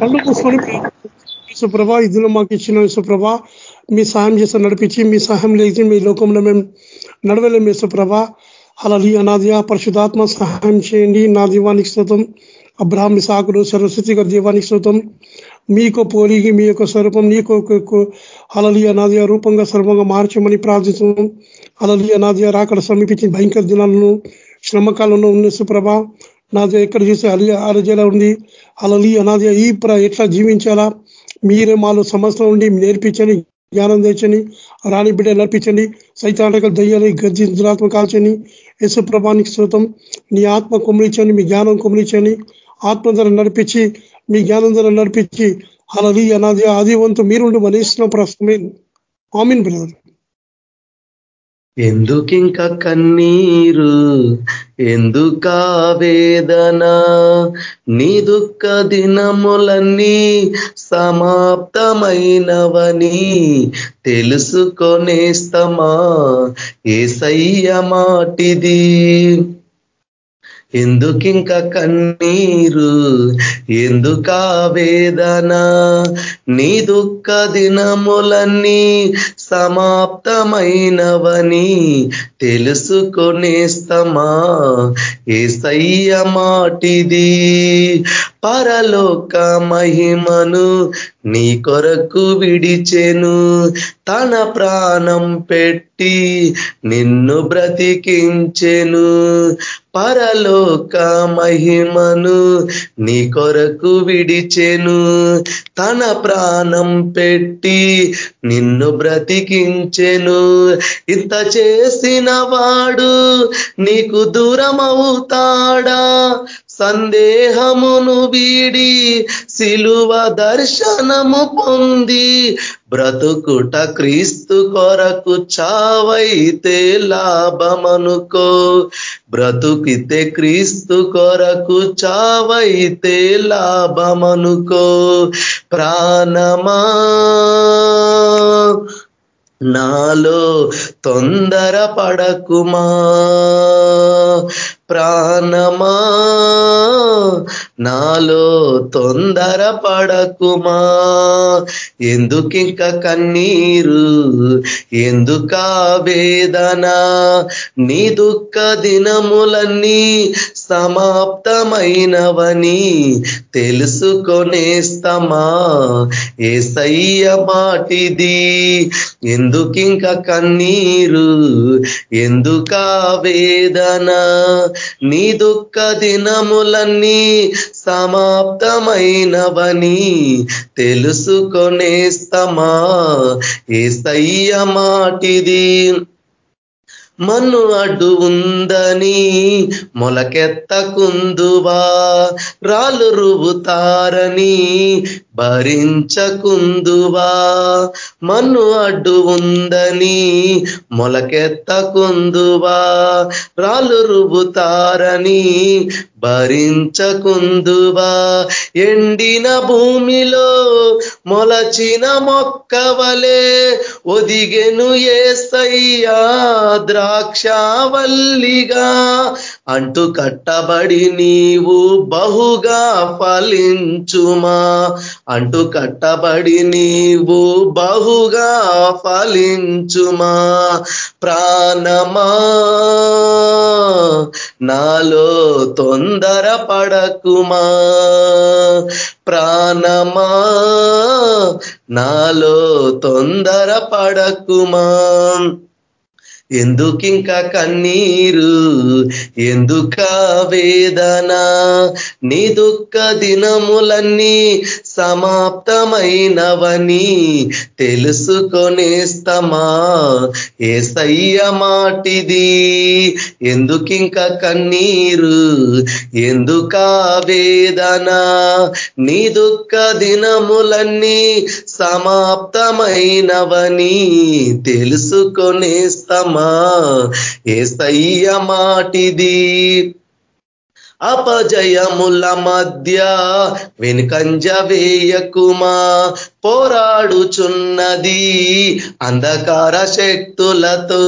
కళ్ళు మూసుకొని సుప్రభ ఇదిలో మాకు ఇచ్చిన సుప్రభ మీ సహాయం చేసి నడిపించి మీ సహాయం లేచి మీ లోకంలో మేము నడవలేము సుప్రభ. అలాది అనాదియ పరిశుధాత్మ సహాయం చేయండి. నా దీవానికి శ్రోతం అబ్రాహ్మి సాకుడు సరస్వతి గారి దీవానికి శ్రోతం మీకు పోలిగి మీ యొక్క స్వరూపం నీకు అలలి అనాదియ రూపంగా స్వరూపంగా మార్చమని ప్రార్థిస్తున్నాం. అలలి అనాదియ రాకడ సమీపించిన భయంకర దినాలను శ్రమకాలంలో ఉన్న సుప్రభ నాదే ఎక్కడ చూస్తే అలి అరజేలా ఉంది. అలలి అనాదియ ఈ ఎట్లా జీవించాలా? మీరే మాలో సమస్యలు ఉండి నేర్పించని జ్ఞానం తెచ్చని రాణి బిడ్డ నడిపించండి సైతాంటకలు దయ్యాలి గర్జి దురాత్మ కాల్చని యశు ప్రభానికి నీ ఆత్మ కుమరించండి మీ జ్ఞానం కుమరించండి ఆత్మ ధర నడిపించి మీ జ్ఞానం ధర నడిపించి. అలలి అనాది ఆదివంతు మీరుండి మనీసిన ప్రస్తుతమే ఆమెన్ బ్రదర్. ఎందుకింక కన్నీరు? ఎందుక వేదన? నీ దుఃఖ దినములన్నీ సమాప్తమైనవని తెలుసుకొనేస్తమా? సయ్య మాటిది. ఎందుకింక కన్నీరు? ఎందుక వేదన? నీ దుఃఖ దినములన్నీ సమాప్తమైనవని తెలుసుకొనేస్తమా సయ్య మాటిది. పరలోక మహిమను నీ కొరకు విడిచెను. తన ప్రాణం పెట్టి నిన్ను బ్రతికించెను. పరలోక మహిమను నీ కొరకు విడిచెను. తన ప్రాణం పెట్టి నిన్ను బ్రతికించెను. ఇంత చేసిన వాడు నీకు దూరమవుతాడా? సందేహమును వీడి సిలువ దర్శనము పొంది బ్రతుకుట క్రీస్తు కొరకు చావైతే లాభమనుకో. బ్రతుకితే క్రీస్తు కొరకు చావైతే లాభమనుకో. ప్రాణమా నాలో తొందర పడకుమా ప్రాణమా? నాలో తొందర పడకుమా? ఎందుకింక కన్నీరు? ఎందుక వేదన? నీ దుఃఖ దినములన్నీ సమాప్తమైనవని తెలుసుకొనేస్తమా? ఏసయ్య మాటిది ఎందుకింక కన్నీరు? ఎందుక వేదన? నీ దుఃఖ దినములన్నీ సమాప్తమైనవని తెలుసుకొనేస్తమా? సయ్య మాటిది. మన్ను అడ్డు ఉందని మొలకెత్తకుందువా? రాళ్ళు రుబుతారని భరించకుందువా? మన్ను అడ్డు ఉందని మొలకెత్తకుందువా? రాళ్ళు రుబుతారని భరించకుందువా? ఎండిన భూమిలో మొలచిన మొక్కవలే ఒదిగెను ఏసయ్యా ద్రాక్షావల్లిగా. అంటు కట్టబడి నీవు బహుగా ఫలించుమా. అంటు కట్టబడి నీవు బహుగా ఫలించుమా. ప్రాణమా నాలో తొందర పడకుమా. ప్రాణమా నాలో తొందర పడకుమా. ఎందుకింక కన్నీరు? ఎందుక వేదన? నీ దుఃఖ దినములన్నీ సమాప్తమైనవని తెలుసుకొనేస్తమా ఏసయ్య మాటిది ఎందుకింక కన్నీరు? ఎందుక వేదన? నీ దుఃఖ దినములన్నీ సమాప్తమైనవని తెలుసుకొనేస్తమా ఏసయ్య మాటిది. అపజయముల మధ్య వెనుకంజ వేయకుమా? పోరాడుచున్నది అంధకార శక్తులతో.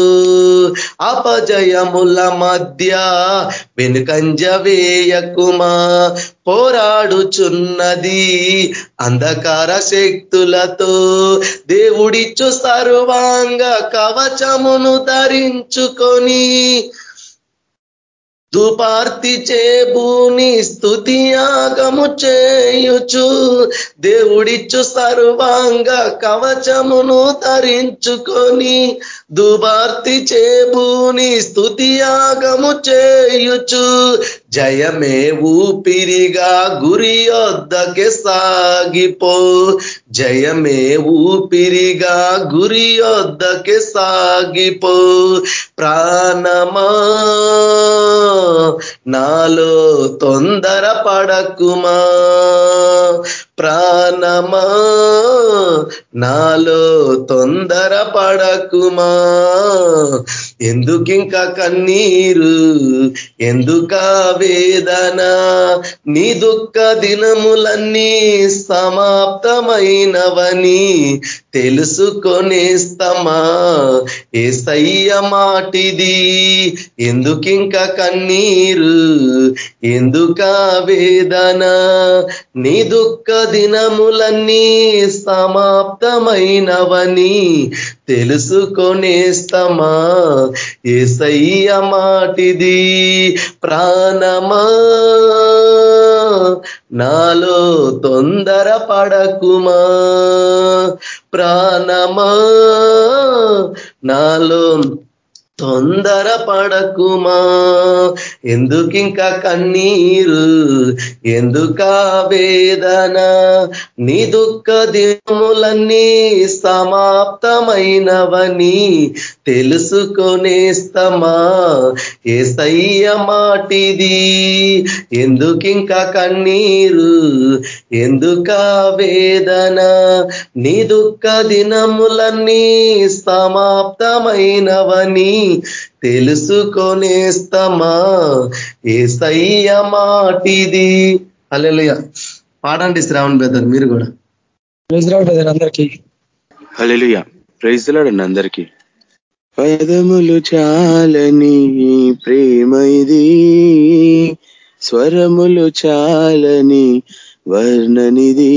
అపజయముల మధ్య వెనుకంజ వేయకుమా? పోరాడుచున్నది అంధకార శక్తులతో. దేవుడిచ్చు సర్వాంగ కవచమును ధరించుకొని దుపార్తి చేబూని స్థుతి యాగము చేయుచు దేవుడిచ్చు సర్వాంగ కవచమును ధరించుకొని దుబార్తి చేబూని స్థుతి యాగము చేయుచు జయమే ఊపిరిగా గురి వద్దకే సాగిపో. జయమే ఊపిరిగా గురి వద్దకే సాగిపో. ప్రాణమా నాలో తొందర పడకుమా. ప్రాణమా? నాలో తొందర పడకుమా ఎందుకింక కన్నీరు? ఎందుక వేదన? నీ దుఃఖ దినములన్నీ సమాప్తమైనవని తెలుసుకొనేస్తమా సయ్య మాటిది ఎందుకింక కన్నీరు? ఎందుక వేదన? నీ దుఃఖ దినములన్నీ సమాప్తమైనవని తెలుసుకొనేస్తమా ఏసయ్య మాటిది ప్రాణమా. నాలో తొందర పడకుమా. ప్రాణమా. నాలో తొందర పడకుమా ఎందుకింక కన్నీరు? ఎందుక వేదన? నీ దుఃఖ దినములన్నీ సమాప్తమైనవని తెలుసుకొనేస్తమా సయ్య మాటిది. ఎందుకింక కన్నీరు? ఎందుక వేదన? నీ దుఃఖ దినములన్నీ సమాప్తమైనవని తెలుసుకొనేస్తమా? సయ్య మాటిది. అల్లెలుయ పాడండి శ్రావణ్ బెదర్ మీరు కూడా. అందరికీ. హలెలుయ ప్రైజ్ లాడండి అందరికీ. పదములు చాలని ప్రేమ ఇది స్వరములు చాలని వర్ణనిది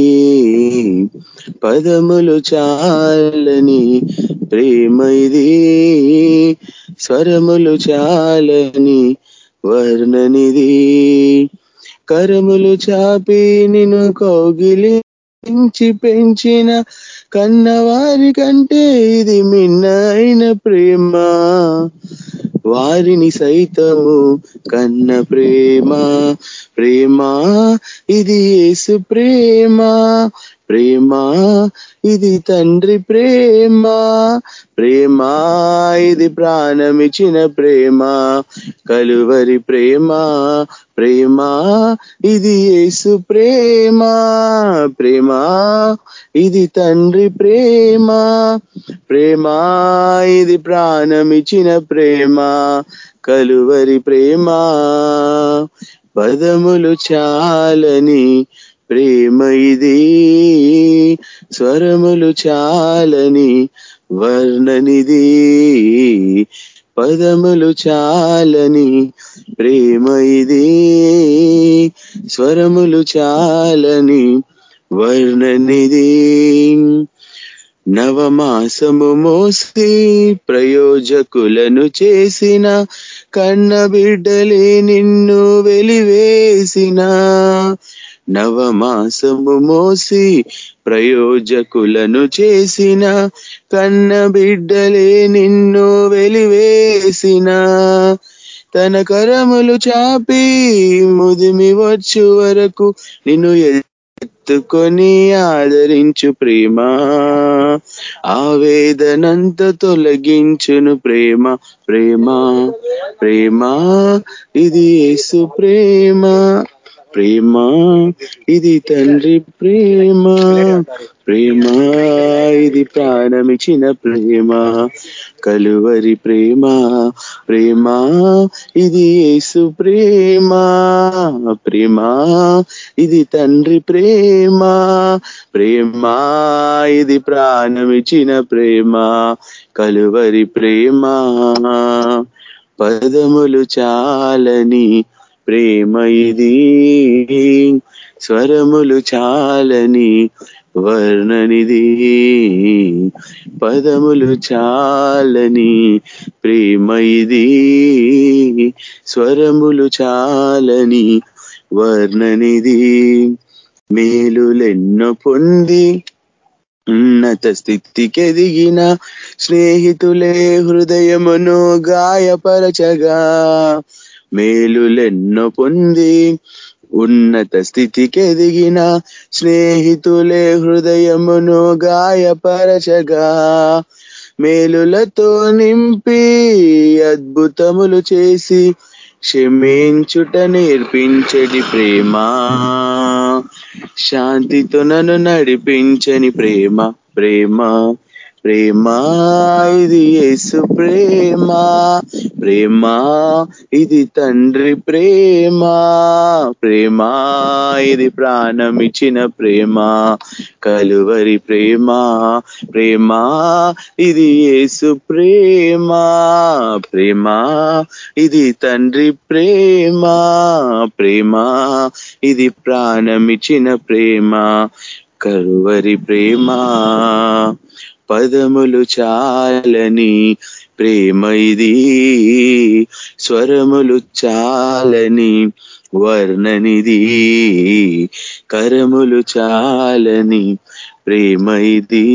పదములు చాలని ప్రేమ ఇది స్వరములు చాలని వర్ణనిది కరములు చాపి నిన్ను కౌగిలించి పెంచిన కన్నవారి కంటే ఇది మిన్నైన ప్రేమ. వారిని సైతము కన్న ప్రేమ. ప్రేమ ఇది యేసు ప్రేమ. ప్రేమ ఇది తండ్రి ప్రేమ. ప్రేమ ఇది ప్రాణమిచ్చిన ప్రేమ. కలువరి ప్రేమ. ప్రేమ ఇది యేసు ప్రేమ. ప్రేమ ఇది తండ్రి ప్రేమ ప్రేమ ఇది ప్రాణమిచ్చిన ప్రేమ కలువరి ప్రేమ పదములు చాలని ప్రేమ ఇది స్వరములు చాలని వర్ణనిది పదములు చాలని ప్రేమ ఇది స్వరములు చాలని వర్ణనిది. నవమాసము మోసి ప్రయోజకులను చేసిన కన్న బిడ్డలే నిన్ను వెలివేసిన. నవమాసము మోసి ప్రయోజకులను చేసిన కన్న బిడ్డలే నిన్ను వెలివేసిన. తన కరములు చాపి ముదిమి వచ్చు వరకు నిన్ను ఎత్తుకొని ఆదరించు ప్రేమ. ఆవేదనంత తొలగించును ప్రేమ. ప్రేమ ప్రేమ ఇది యేసు ప్రేమ. ప్రేమ ఇది తండ్రి ప్రేమ. ప్రేమ ఇది ప్రాణమిచ్చిన ప్రేమ. కలువరి ప్రేమ ప్రేమ ఇది యేసు ప్రేమ. ప్రేమ ఇది తండ్రి ప్రేమ. ప్రేమ ఇది ప్రాణమిచ్చిన ప్రేమ. కలువరి ప్రేమ. పదములు చాలని ప్రేమ ఇది. స్వరములు చాలని వర్ణనిది. పదములు చాలని ప్రేమ ఇది. స్వరములు చాలని వర్ణనిది. మేలులెన్నో పొంది ఉన్నత స్థితికెదిగిన స్నేహితులే హృదయమును గాయపరచగా. మేలులెన్నో పొంది ఉన్నత స్థితికి ఎదిగిన స్నేహితులే హృదయమును గాయపరచగా. మేలులతో నింపి అద్భుతములు చేసి క్షమించుట నేర్పించని ప్రేమ. శాంతితో నన్ను నడిపించని ప్రేమ ప్రేమ. ప్రేమ ఇది యేసు ప్రేమ. ప్రేమ ఇది తండ్రి ప్రేమ. ప్రేమ ఇది ప్రాణమిచ్చిన ప్రేమ. కలువరి ప్రేమ. ప్రేమ ఇది యేసు ప్రేమ. ప్రేమ ఇది తండ్రి ప్రేమ. ప్రేమ ఇది ప్రాణమిచ్చిన ప్రేమ. కరువరి ప్రేమ. పదములు చాలని ప్రేమ ఇది స్వరములు చాలని వర్ణనిది కరములు చాలని ప్రేమ ఇది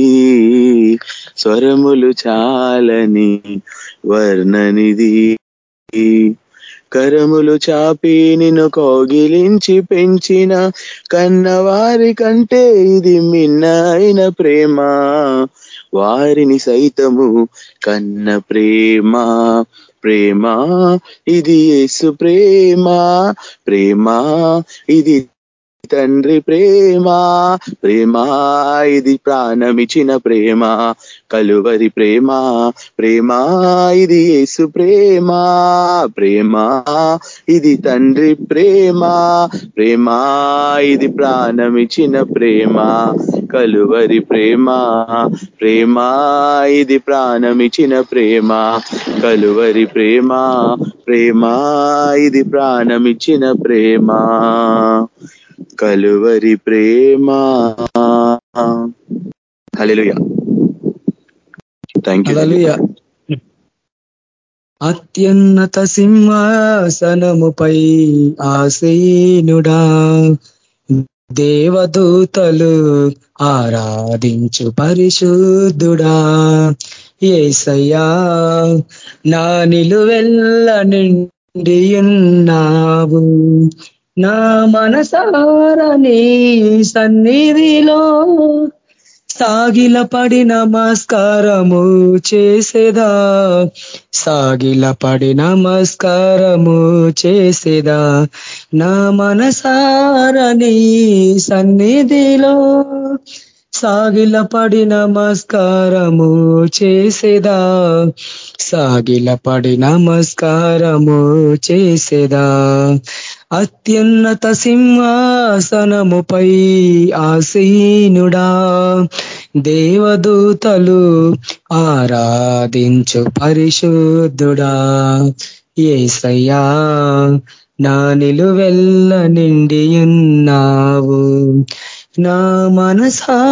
స్వరములు చాలని వర్ణనిది. కరములు చాపి నిన్ను కోగిలించి పెంచిన కన్నవారి కంటే ఇది మిన్నైన ప్రేమ. వారిని సైతము కన్న ప్రేమ ప్రేమ ఇది యేసు ప్రేమ ప్రేమ ఇది తండ్రి ప్రేమ ప్రేమ ఇది ప్రాణమిచిన ప్రేమ కలువరి ప్రేమ ప్రేమ ఇది యేసు ప్రేమ ప్రేమ ఇది తండ్రి ప్రేమ ప్రేమ ఇది ప్రాణమిచిన ప్రేమ. కలువరి ప్రేమ ప్రేమ ఇది ప్రాణమిచిన ప్రేమ. కలువరి ప్రేమ ప్రేమ ఇది ప్రాణమిచిన ప్రేమ. కలువరి ప్రేమ. హల్లెలూయా. థ్యాంక్ యూ అత్యున్నత సింహాసనముపై ఆసీనుడా దేవదూతలు ఆరాధించు పరిశుద్ధుడా. ఏసయ్యా నా నిలువెల్ల నిండి ఉన్నావు నా మనసారని సన్నిధిలో సాగిలపడి నమస్కారము చేసేదా? సాగిలపడి నమస్కారము చేసేదా? నా మనసారని సన్నిధిలో సాగిలపడి నమస్కారము చేసేదా? సాగిలపడి నమస్కారము చేసేదా? అత్యున్నత సింహాసనముపై ఆసీనుడా. దేవదూతలు ఆరాధించు పరిశుద్ధుడా. ఏసయ్యా నా నిలువెల్ల నిండియున్నావు. నా మనసారని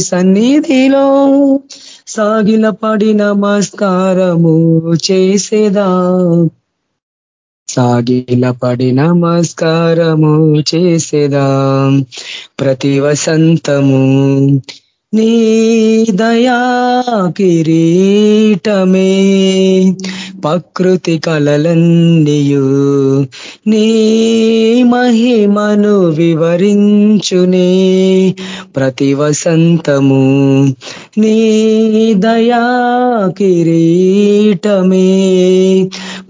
సన్నిధిలో సాగిలపడి నమస్కారము చేసేదా. సాగిలపడి నమస్కారము చేసేదా. ప్రతి వసంతము నీ దయా కిరీటమే. ప్రకృతి కలలన్నీయు నీ మహిమను వివరించునే. ప్రతి వసంతము నీ దయా కిరీటమే.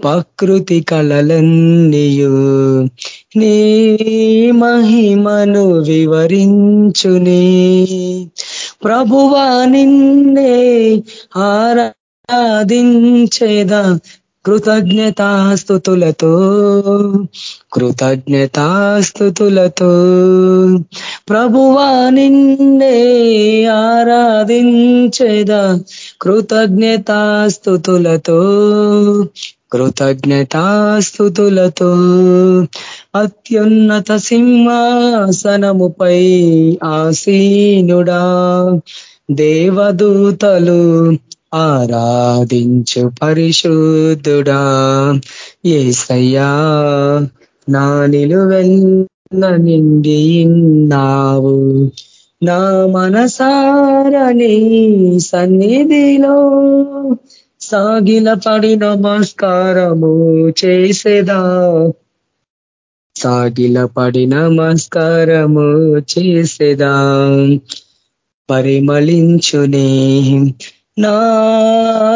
ప్రకృతి కళలన్నీయు. నీ మహిమను వివరించుని. ప్రభువా నిన్నే ఆరాధించేదా కృతజ్ఞతాస్తుతులతో కృతజ్ఞతాస్తుతులతో ప్రభువా నిన్నే ఆరాధించేదా కృతజ్ఞతాస్తుతులతో కృతజ్ఞతాస్థుతులతో అత్యున్నత సింహాసనముపై ఆసీనుడా. దేవదూతలు ఆరాధించు పరిశుద్ధుడా. ఏసయ్యా నా నిలువెల్ల నావు నా మనసారని సన్నిధిలో సాగిల పడి నమస్కారము చేసేదా? సాగిల పడి నమస్కారము చేసేదా? పరిమళించునే నా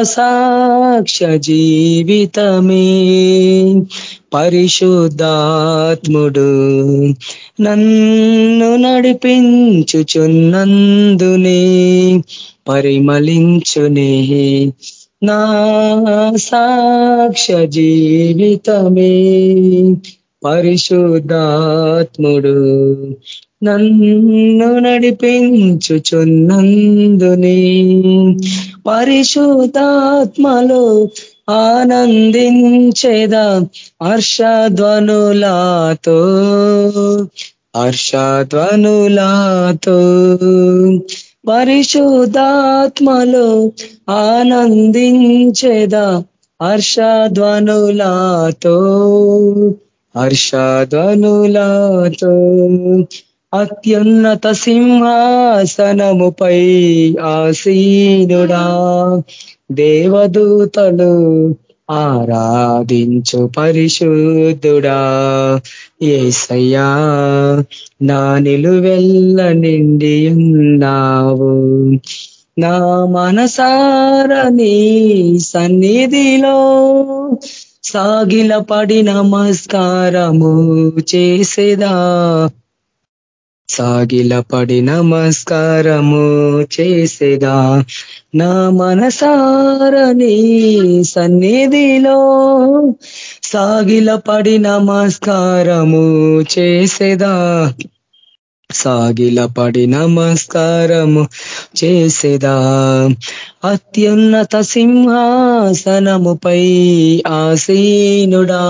సాక్ష జీవితమే. పరిశుద్ధాత్ముడు నన్ను నడిపించుచున్నందునే పరిమళించునే నా సాక్ష జీవితమే. పరిశుద్ధాత్ముడు నన్ను నడిపించుచున్నందుని. పరిశుద్ధాత్మలో ఆనందించేదా హర్షధ్వనులాతో? హర్షధ్వనులాతో. పరిశుధాత్మలో ఆనందించేదా హర్షధ్వనులాతో? హర్షధ్వనులాతో. అత్యున్నత సింహాసనముపై ఆసీనుడా. దేవదూతలు ఆరాధించు పరిశుద్ధుడా ఏసయ్యా నా నిలువెల్ల నిండి ఉన్నావు. నా మనసారని సన్నిధిలో సాగిల పడి నమస్కారము చేసేదా. సాగిల పడి నమస్కారము చేసేదా? నా మనసారని సన్నిధిలో సాగిల పడి నమస్కారము చేసేదా? సాగిల పడి నమస్కారము చేసేదా? అత్యున్నత సింహాసనముపై ఆసీనుడా?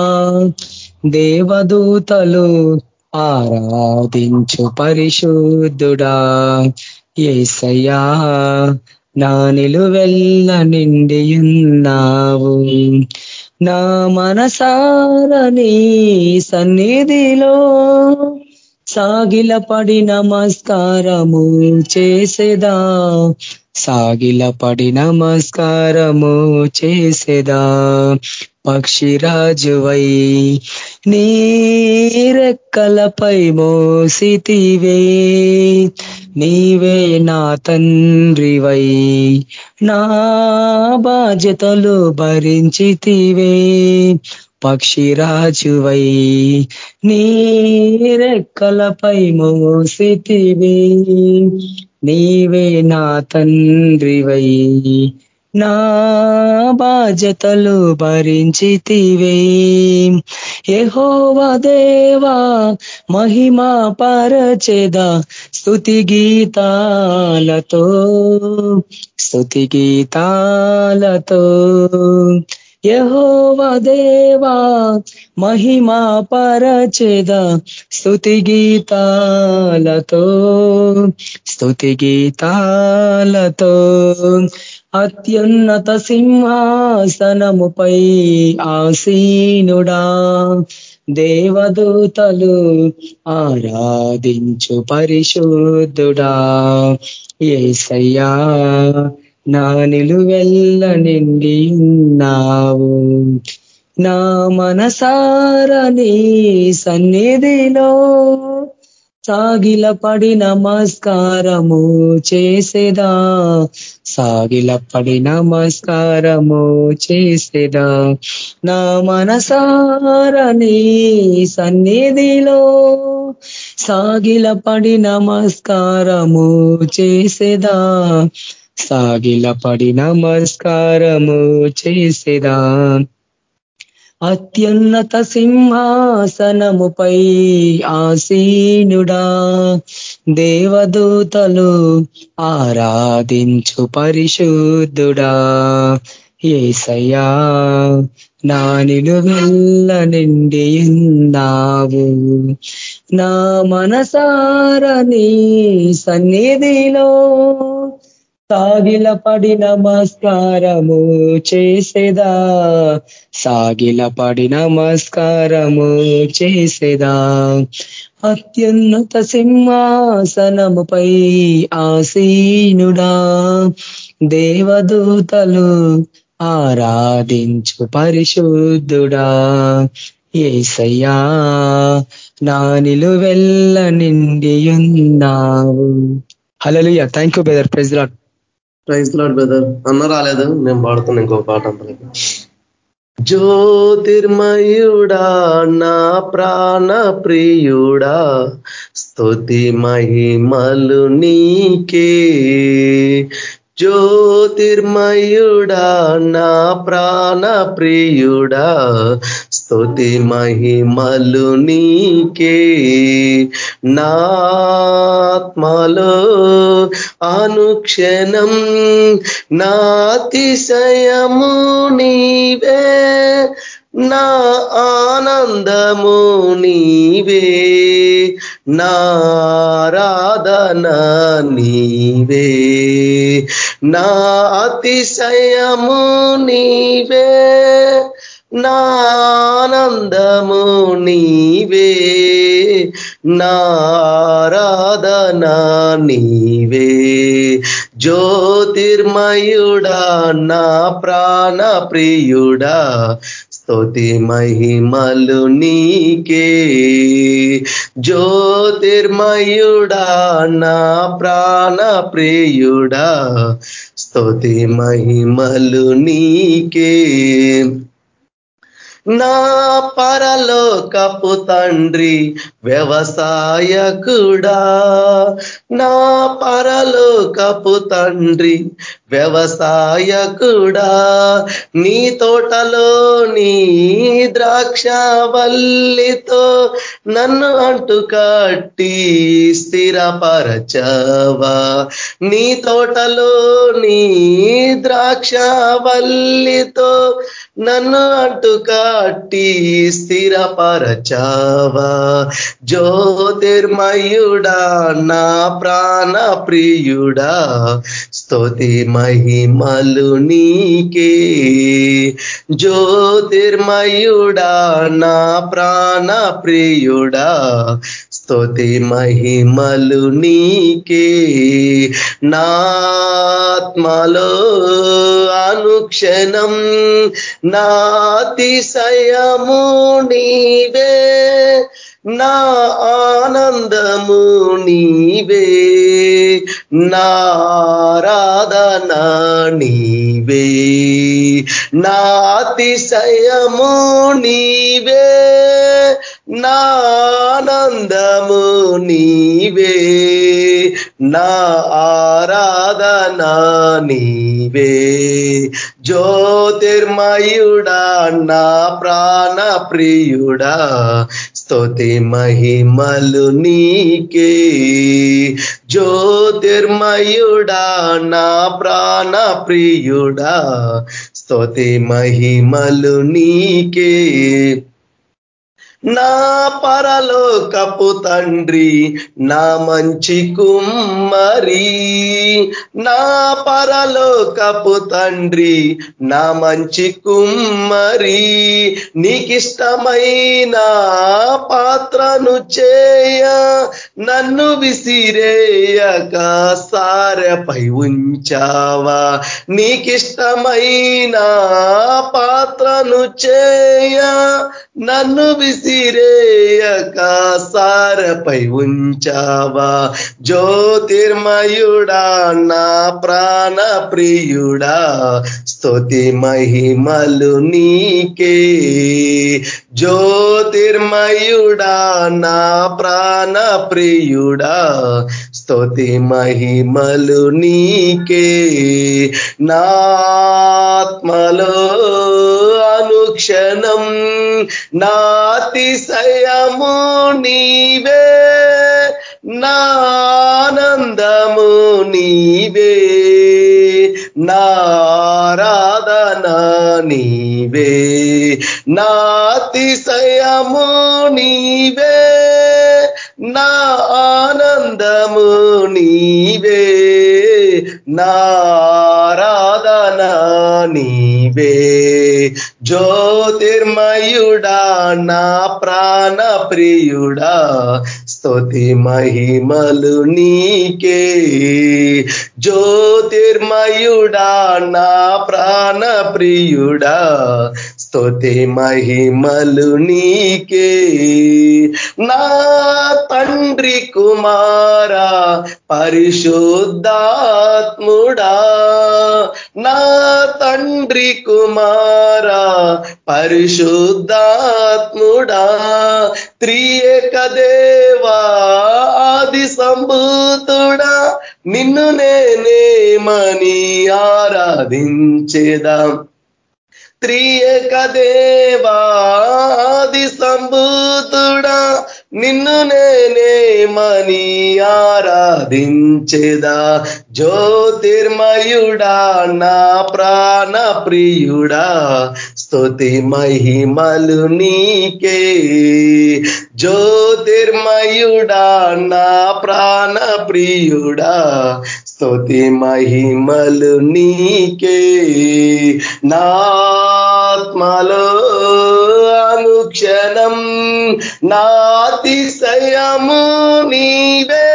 దేవదూతలు ఆరాధించు పరిశుద్ధుడా. ఏసయ్యా నా నిలువెల్ల నిండియున్నావు. నా మనసారని సన్నిధిలో సాగిల పడి నమస్కారము చేసేదా? సాగిల పడి నమస్కారము చేసేదా? పక్షిరాజువై నీరెక్కలపై మోసితివే. నీవే నా తండ్రివై నా బాధ్యతలు భరించితివే. పక్షిరాజువై నీరెక్కలపై మోసితివే. నీవే నా తండ్రివై నా బాధ్యతలు భరించితివే. యహోవా దేవా మహిమా పరచేదా స్థుతి గీతాలతో. స్థుతి గీతాలతో. యహోవా దేవా మహిమా పరచేదా స్థుతి గీతాలతో స్థుతి గీతాలతో. అత్యున్నత సింహాసనముపై ఆసీనుడా దేవదూతలు ఆరాధించు పరిశుద్ధుడా. ఏసయ్యా నా నిలువెల్ల నిండి ఉన్నావు. నా మనసారని సన్నిధిలో సాగిల పడి నమస్కారము చేసేదా? సాగిల పడి నమస్కారము చేసేదా? నా మనసారని సన్నిధిలో సాగిల పడి నమస్కారము చేసేదా? సాగిలపడి నమస్కారము చేసేదా. అత్యున్నత సింహాసనముపై ఆసీనుడా. దేవదూతలు ఆరాధించు పరిశుద్ధుడా. ఏసయ్యా నానిలు వెళ్ళ నిండి ఉన్నావు. నా మనసారని సన్నిధిలో సాగిలపడి నమస్కారము చేసేదా? సాగిలపడి నమస్కారము చేసేదా? అత్యున్నత సింహాసనముపై ఆసీనుడా దేవదూతలు ఆరాధించు పరిశుద్ధుడా. ఏసయ్యా నా నిలువెల్ల నిండి ఉన్నావు hello thank you brother president lord praise lord brother అన్న రాలేదు. నేను పాడుతున్నా ఇంకో పాట అంతలకి. జ్యోతిర్మయుడా నా ప్రాణ ప్రియుడా స్తుతి మహిమలు నీకే. జ్యోతిర్మయుడా నా ప్రాణ ప్రియుడా స్తుతి మహిమలు నీకే. నాత్మలో అనుక్షణం నాతిశయము నీవే. నా ఆనందము నీవే. నారాధన నీవే. నా అతిశయము నీవే నా ఆనందము నీవే నారాధన నీవే. జ్యోతిర్మయుడా నా ప్రాణ ప్రియుడా స్తుతి మహిమలు నీకే జ్యోతిర్మయుడా నా ప్రాణ ప్రియుడా స్తుతి మహిమలు నీకే నా పరలోకపు తండ్రి వ్యవసాయకుడా. నా పరలోకపు తండ్రి వ్యవసాయకుడా. నీ తోటలో నీ ద్రాక్షవల్లితో నన్ను అంటు కట్టి స్థిరపరచవా. నీ తోటలో నీ ద్రాక్షవల్లితో నన్ను అంటు కాటి స్థిరపరచావా. జ్యోతిర్మయుడా నా ప్రాణ ప్రియుడా స్తుతి మహిమలు నీకే. జ్యోతిర్మయుడా నా ప్రాణ ప్రియుడా స్తుతి మహిమలు నీకే. నాత్మలో అనుక్షణం నాతిశయము నీవే. నా ఆనందము నీవే. నారాధన నీవే. నాతిశయము నీవే. నానందము నీవే నా ఆరాధన నీవే. జ్యోతిర్మయుడా నా ప్రాణ ప్రియుడా స్తుతి మహిమలు నీకే. జ్యోతిర్మయుడా నా ప్రాణ ప్రియుడా స్తుతి మహిమలు నీకే. నా పరలోకపు తండ్రి నా మంచి కుమ్మరి. నా పరలోకపు తండ్రి నా మంచి కుమ్మరి. నీకిష్టమైన పాత్రను చేయ నన్ను విసిరేయక సారపై ఉంచావా. నీకిష్టమైన పాత్రను చేయ నన్ను విసి విసిరేయక సారపై ఉంచావా? జ్యోతిర్మయుడా నా ప్రాణ ప్రియుడా స్తుతి మహిమలు నీకే. జ్యోతిర్మయుడా నా ప్రాణ ప్రియుడా స్తుతి మహిమలు నీకే. నాత్మలో అనుక్షణం నాతిశయము నీవే. నానందము నీవే. నారాధన నీవే. నాతిశయము నీవే. నా ఆనందము నీవే నారాధన నీవే. జ్యోతిర్మయుడా నా ప్రాణ ప్రియుడా స్తుతి మహిమలు నీకే. జ్యోతిర్మయుడా నా ప్రాణ ప్రియుడా స్తుతి మహిమలు నీకే. నా తండ్రి కుమారా పరిశుద్ధాత్ముడా. నా తండ్రి కుమారా పరిశుద్ధాత్ముడా. త్రియక దేవా ఆది సంభూతుడా. నిన్ను నేనేమని ఆరాధించేదాం. త్రియక దేవాది సంభూతుడా నిన్ను నేనేమని ఆరాధించేదా జ్యోతిర్మయుడా నా ప్రాణ ప్రియుడా స్తుతి మహిమలు నీకే. జ్యోతిర్మయుడా నా ప్రాణ ప్రియుడా స్తుతి మహిమలు నీకే నాత్మలో అనుక్షణం నాతిశయము నీవే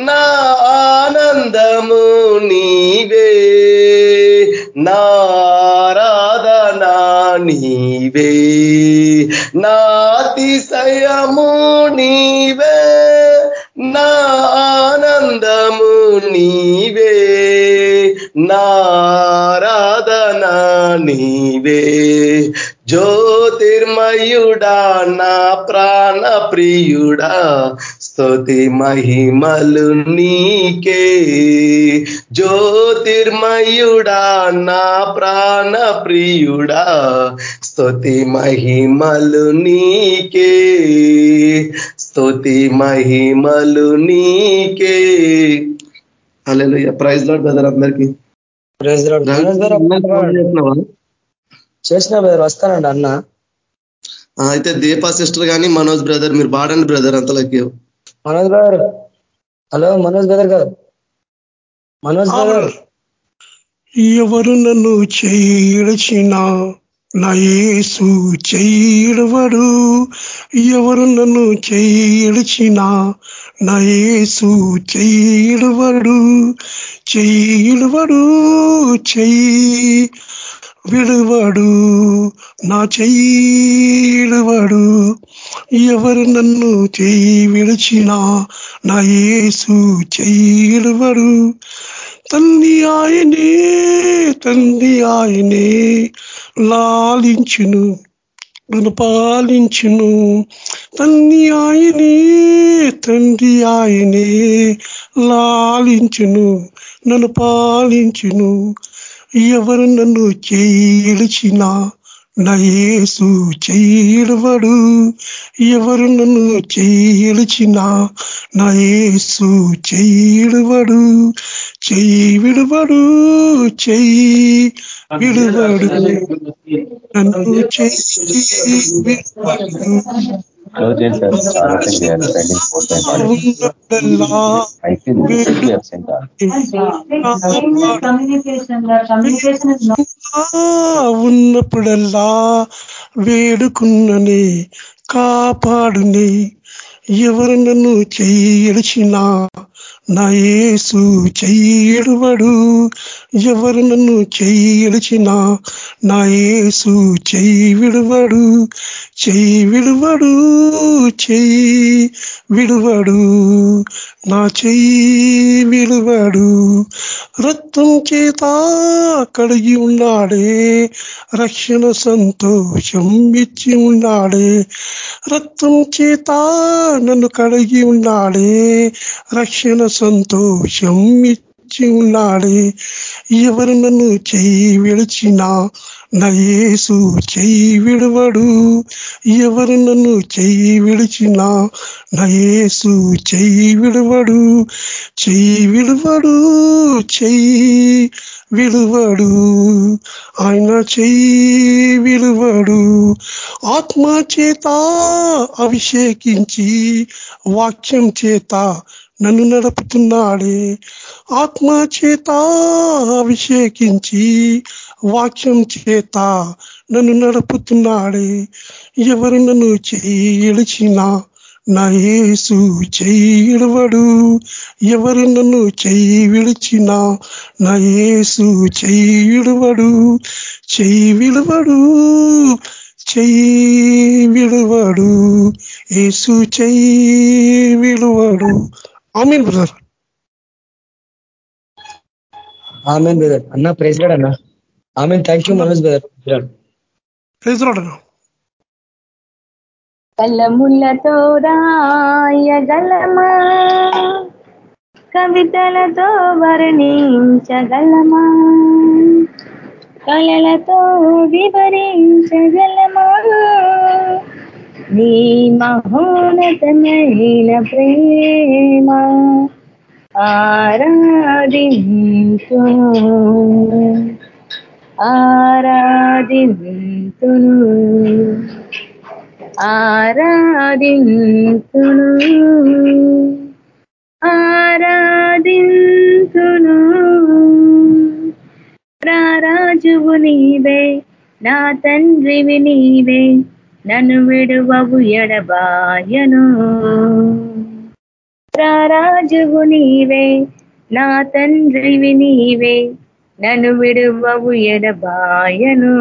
నా ఆనందము నీవే నారాధనా నీవే నాతిశయము నీవే నా ఆనందము నీవే నారాధన నీవే. జ్యోతిర్మయుడా నా ప్రాణ ప్రియుడా స్తుతి మహిమలు నీకే. జ్యోతిర్మయుడా నా ప్రాణ ప్రియుడా స్తుతి మహిమలు నీకే. స్తుతి మహిమలు నీకే. అలెలుయ ప్రైజ్ లాడ్ బ్రదర్ అందరికీ. Praise lord. మనోజ్ గారు చేస్తున్నావా? చేసిన బ్రదర్ వస్తానండి అన్న. అయితే దీపా సిస్టర్ కానీ మనోజ్ బ్రదర్ మీరు పాడండి బ్రదర్ అంతలోకి. మనోజ్ గారు హలో మనోజ్ బ్రదర్ గారు. మనోజ్ గారు ఎవరు నన్ను చేయడచిన నయేసు చేయడవడు ఎవరు నన్ను చేయడిచినా నయేసు చేయడవడు చేయడవడు చెయ్యి విడువడు. నా చెయ్యిడవడు ఎవరు నన్ను చేయి విడిచినా నా యేసు తండ్రి ఆయనే తంది ఆయనే లాలించును నన్ను పాలించును తన్ని ఆయనే తండ్రి ఆయనే లాలించును నన్ను పాలించును. ఎవరు నన్ను చేయి ఇడిచినా యేసు చేయడవడు ఎవరు నన్ను చేయిడిచినా నా యేసు చేయడవడు చెయ్యి విడువడు చెయ్యి విడువడు నన్ను చెయ్యి విడువడు క్లోజ్ సార్ చేయాలి పెండింగ్ పోస్ట్ ఉన్నప్పుడల్లా అయిపోయింది అబ్సెంట్ వేడుకున్నని కాపాడుని ఎవరు నన్ను చేయడిచినా నా యేసు చెయ్యిడువడు ఎవరు నన్ను చెయ్యి ఎడిచినా నా యేసు చెయ్యి విడువడు చెయ్యి విడువడు చెయ్యి విడువడు నా చెయ్యి విడువడు. రక్తం చేత కడిగి ఉన్నాడే రక్షణ సంతోషం ఇచ్చి ఉన్నాడే. రక్తం చేత నన్ను కడిగి ఉన్నాడే రక్షణ సంతోషం ఇచ్చి ఉన్నాడే ఎవరు నన్ను చెయ్యి విడిచినా నా యేసు చెయ్యి విడవడు ఎవరు నన్ను చెయ్యి విడిచినా నా యేసు చెయ్యి విడవడు చెయ్యి విడవడు చెయ్యి విలువడు ఆయన చెయ్యి విలువడు ఆత్మ చేత అభిషేకించి వాక్యం చేత నన్ను నడుపుతున్నాడే. ఆత్మ చేత అభిషేకించి వాక్యం చేత నన్ను నడుపుతున్నాడే. ఎవరు నన్ను చేయిడిచినా నా యేసు చేయిడవడు. ఎవరు నన్ను చెయ్యి విడిచినా నా యేసు చేయిడవడు. చెయ్యి విడవడు చెయ్యి విడవడు యేసు చెయ్యి విడవడు ఆమెన్ బ్రదర్. Amen brother. అన్న ప్రైజ్ రాడ్ అన్న. Amen thank you Manoj brother. Praise రాడన్నా కళ్ళముళ్ళతో రాయగలమా కవితలతో వర్ణించగలమా? కళలతో వివరించగలమా? నీ మహోన్నతమైన ప్రేమ ఆరాధించును ఆరాధించును. ఆరాధించును. ఆరాధించును. రారాజువు నీవే నా తండ్రివి నీవే. నన్ను విడువవు ఎడబాయను. రారాజువు నీవే నా తండ్రివి నీవే నన్ను విడువవు ఎడబాయను.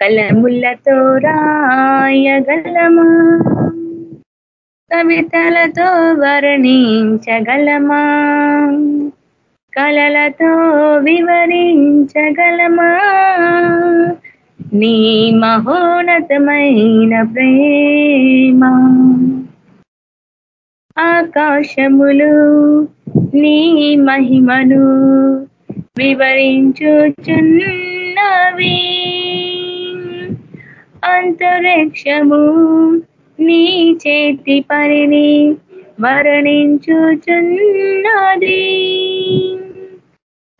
కలములతో రాయగలమా? కవితలతో వర్ణించగలమా? కలలతో వివరించగలమా? నీ మహోన్నతమైన ప్రేమ. ఆకాశములు నీ మహిమను వివరించుచున్నవి. అంతరిక్షము నీ చేతి పనిని వర్ణించుచున్నది.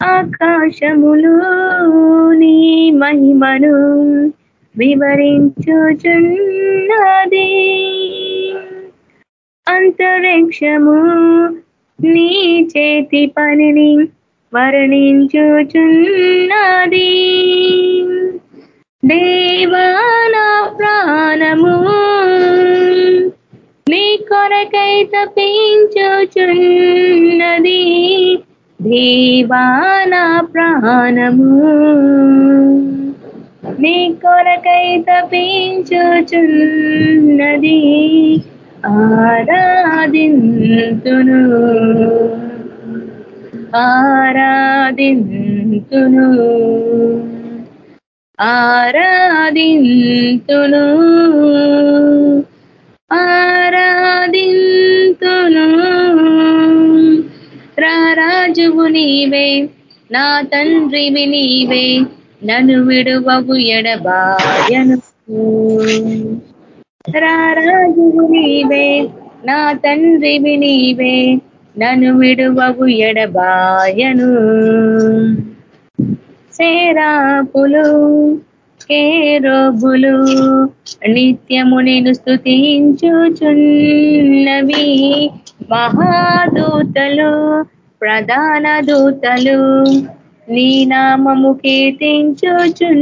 ఆకాశములు నీ మహిమను వివరించుచున్నది. అంతరిక్షము నీ చేతి పనిని వర్ణించుచున్నది. దేవానా ప్రాణము నీ కొరకై తప్పించుచున్నది. దేవానా ప్రాణము. నీ కొరకై తపించుచున్నది ఆరాధింతును. ఆరాధింతును. ఆరాధింతును. ఆరాధింతును. రాజువు నీవే నా తండ్రివి నీవే నన్ను విడువవు ఎడబాయను. రారాజువు నీవే నా తండ్రివి నీవే నన్ను విడువవు ఎడబాయను. సేరాపులు కేరోబులు నిత్యము నేను స్థుతించుచున్నవి మహాదూతలు ప్రధాన దూతలు నీ నామము కీర్తించుచున్నది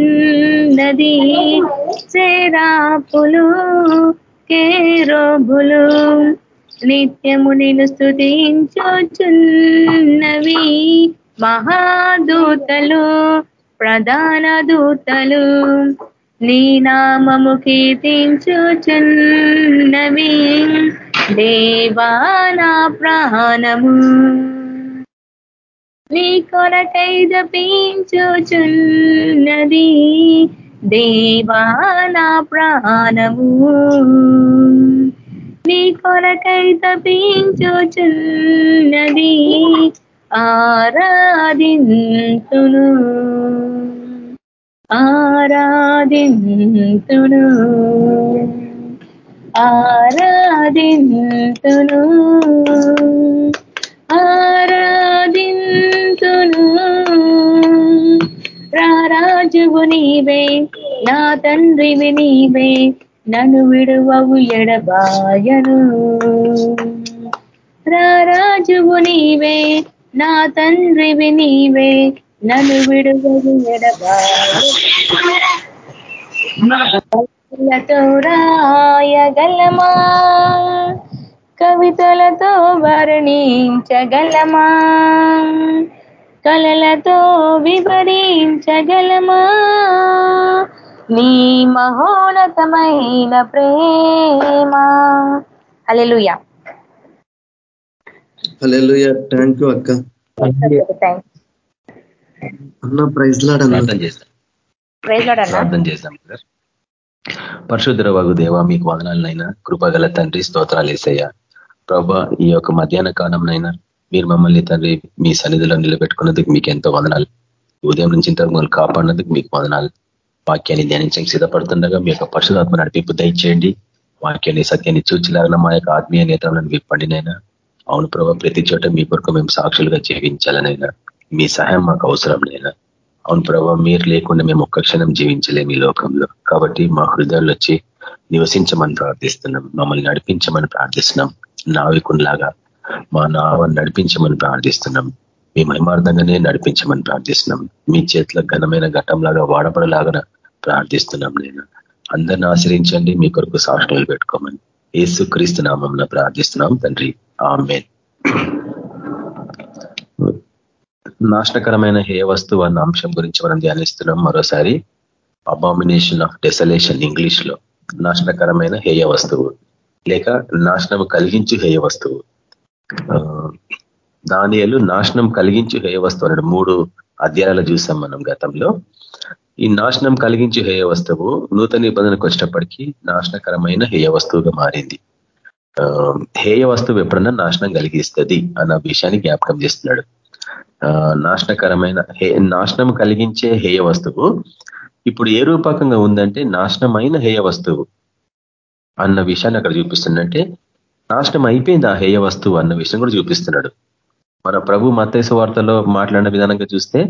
సేరాపులు కేరోబులు నిత్యము నేను స్థుతించుచున్నవి మహాదూతలు ప్రధాన దూతలు నీ నామము కీర్తించుచున్నవి దేవానా ప్రాణము నీ కొరకై దపించుచున్నది దేవానా ప్రాణము. నీ కొరకై తపించుచున్నది ఆరాధింతును. ఆరాధింతును. ఆరాధింతును. ఆరాధింతును. గురువు నీవే నా తండ్రివి నీవే నన్ను విడువవు ఎడబాయను. రారాజువు నీవే నా తండ్రివి నీవే నన్ను విడువవు ఎడబాయలతో రాయగలమా కవితలతో వర్ణించగలమా? కలలతో వివరించగలమా నీ మహోన్నతమైన ప్రేమ. Hallelujah hallelujah. థ్యాంక్ యూ అక్క. అన్న ప్రైజ్ ప్రార్థన చేస్తాం. ప్రార్థన చేస్తాం బ్రదర్ పరిశుద్ధర వగు దేవ మీకు వదనాలనైనా. కృపగల తండ్రి స్తోత్రాలు వేసయ్యా ప్రభా ఈ యొక్క మధ్యాహ్న కాలంనైనా మీరు మమ్మల్ని తండ్రి మీ సన్నిధిలో నిలబెట్టుకున్నందుకు మీకు ఎంతో వదనాలు. ఉదయం నుంచి ఇంతకు మమ్మల్ని కాపాడినందుకు మీకు వదనాలు. వాక్యాన్ని ధ్యానించడానికి సిద్ధపడుతుండగా మీ యొక్క పరిశుధాత్మ నడిపింపు దయచేయండి. వాక్యాన్ని సత్యాన్ని చూచిలాగిన మా యొక్క ఆత్మీయ నేతలను విప్పండినైనా అవును ప్రభావ ప్రతి చోట మీ కొరకు మేము సాక్షులుగా జీవించాలనైనా మీ సహాయం మాకు అవసరం లేనా అవును ప్రభావ మీరు లేకుండా మేము ఒక్క క్షణం జీవించలేము ఈ లోకంలో. కాబట్టి మా హృదయాలు వచ్చి నివసించమని ప్రార్థిస్తున్నాం మమ్మల్ని నడిపించమని ప్రార్థిస్తున్నాం. నావికుంలాగా మా నావని నడిపించమని ప్రార్థిస్తున్నాం. మీ మహిమార్థంగానే నడిపించమని ప్రార్థిస్తున్నాం. మీ చేతిలో ఘనమైన ఘటంలాగా వాడబడలాగా ప్రార్థిస్తున్నాం నేను. అందరిని ఆశ్రయించండి మీ కొరకు సాక్షులు పెట్టుకోమని. ఏసు క్రీస్తు నామంలో ప్రార్థిస్తున్నాం తండ్రి. ఆమె నాశనకరమైన హే వస్తువు అన్న అంశం గురించి మనం ధ్యానిస్తున్నాం మరోసారి. అబామినేషన్ ఆఫ్ డెసలేషన్ ఇంగ్లీష్లో. నాశనకరమైన హేయ వస్తువు. లేక నాశనం కలిగించు హేయ వస్తువు. దానియలు నాశనం కలిగించు హేయ వస్తువు అన్నాడు మూడు అధ్యాయాలు చూసాం మనం గతంలో. ఈ నాశనం కలిగించు హేయ వస్తువు నూతన నిబంధనకు వచ్చినప్పటికీ నాశనకరమైన హేయ వస్తువుగా మారింది. హేయ వస్తువు ఎప్పుడన్నా నాశనం కలిగిస్తుంది అన్న విషయాన్ని జ్ఞాపకం చేస్తున్నాడు. నాశనకరమైన నాశనం కలిగించే హేయ వస్తువు ఇప్పుడు ఏ రూపకంగా ఉందంటే నాశనమైన హేయ వస్తువు అన్న విషయాన్ని అక్కడ చూపిస్తుందంటే నాశనం అయిపోయింది ఆ హేయ వస్తువు అన్న విషయం కూడా చూపిస్తున్నాడు. మన ప్రభు మతేశ వార్తలో మాట్లాడిన విధానంగా చూస్తే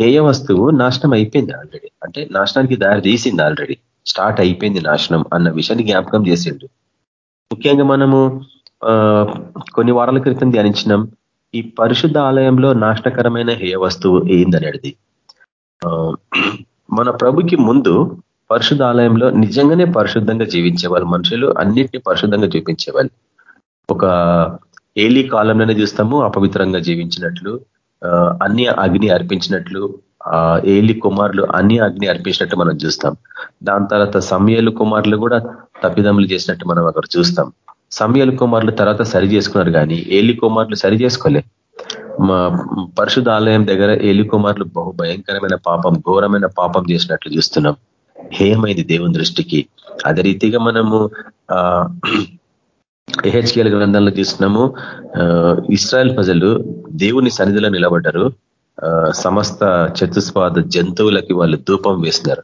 హేయ వస్తువు నాశనం అయిపోయింది ఆల్రెడీ. అంటే నాశనానికి దారి తీసింది ఆల్రెడీ. స్టార్ట్ అయిపోయింది నాశనం అన్న విషయాన్ని జ్ఞాపకం చేసిండు. ముఖ్యంగా మనము కొన్ని వారాల క్రితం ధ్యానించినాం ఈ పరిశుద్ధ ఆలయంలో నాశనకరమైన హేయ వస్తువు ఏందనేది. మన ప్రభుకి ముందు పరిశుద్ధ ఆలయంలో నిజంగానే పరిశుద్ధంగా జీవించే వాళ్ళు మనుషులు అన్నిటినీ పరిశుద్ధంగా చూపించేవాళ్ళు. ఒక ఏలీ కాలంలోనే చూస్తాము అపవిత్రంగా జీవించినట్లు అన్ని అగ్ని అర్పించినట్లు ఆ ఏలి కుమారులు అన్ని అగ్ని అర్పించినట్టు మనం చూస్తాం. దాని తర్వాత సమయలు కుమారులు కూడా తప్పిదములు చేసినట్టు మనం అక్కడ చూస్తాం. సమయలు కుమారులు తర్వాత సరి చేసుకున్నారు కానీ ఏలి కుమారులు సరి చేసుకోలే. మా పరిశుద్ధ ఆలయం దగ్గర ఏలి కుమారులు బహు భయంకరమైన పాపం ఘోరమైన పాపం చేసినట్లు చూస్తున్నాం. హేయమైంది దేవుని దృష్టికి. అదే రీతిగా మనము ఆ ఏహెచ్కేల గ్రంథంలో చూస్తున్నాము ఇస్రాయల్ ప్రజలు దేవుని సన్నిధిలో నిలబడ్డారు. సమస్త చతుస్పాద జంతువులకి వాళ్ళు ధూపం వేసినారు.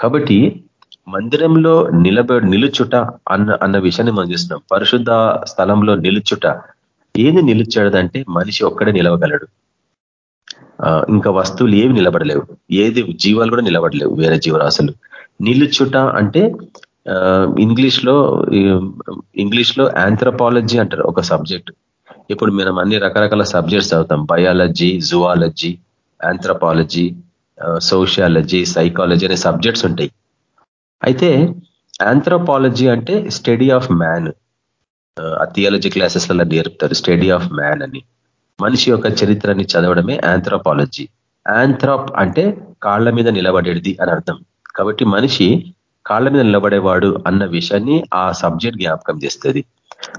కాబట్టి మందిరంలో నిలబ నిలుచుట అన్న అన్న విషయాన్ని మనం చూస్తున్నాం. పరిశుద్ధ స్థలంలో నిలుచుట. ఏది నిలుచాడదంటే మనిషి ఒక్కడే నిలవగలడు. ఇంకా వస్తువులు ఏవి నిలబడలేవు. ఏది జీవాలు కూడా నిలబడలేవు వేరే జీవరాశులు. నిలుచుట అంటే ఇంగ్లీష్లో ఇంగ్లీష్లో ఆంథ్రపాలజీ అంటారు ఒక సబ్జెక్ట్ ఇప్పుడు మనం అన్ని రకరకాల సబ్జెక్ట్స్ చదువుతాం. Biology zoology anthropology sociology psychology అనే సబ్జెక్ట్స్ ఉంటాయి. అయితే ఆంథ్రోపాలజీ అంటే స్టడీ ఆఫ్ మ్యాన్ ఆ థియాలజీ క్లాసెస్లలో నేర్పుతారు స్టడీ ఆఫ్ మ్యాన్ అని. మనిషి యొక్క చరిత్రని చదవడమే ఆంథ్రోపాలజీ ఆంథ్రాప్ అంటే కాళ్ళ మీద నిలబడేది అని అర్థం. కాబట్టి మనిషి కాళ్ళ మీద నిలబడేవాడు అన్న విషయాన్ని ఆ సబ్జెక్ట్ జ్ఞాపకం చేస్తుంది.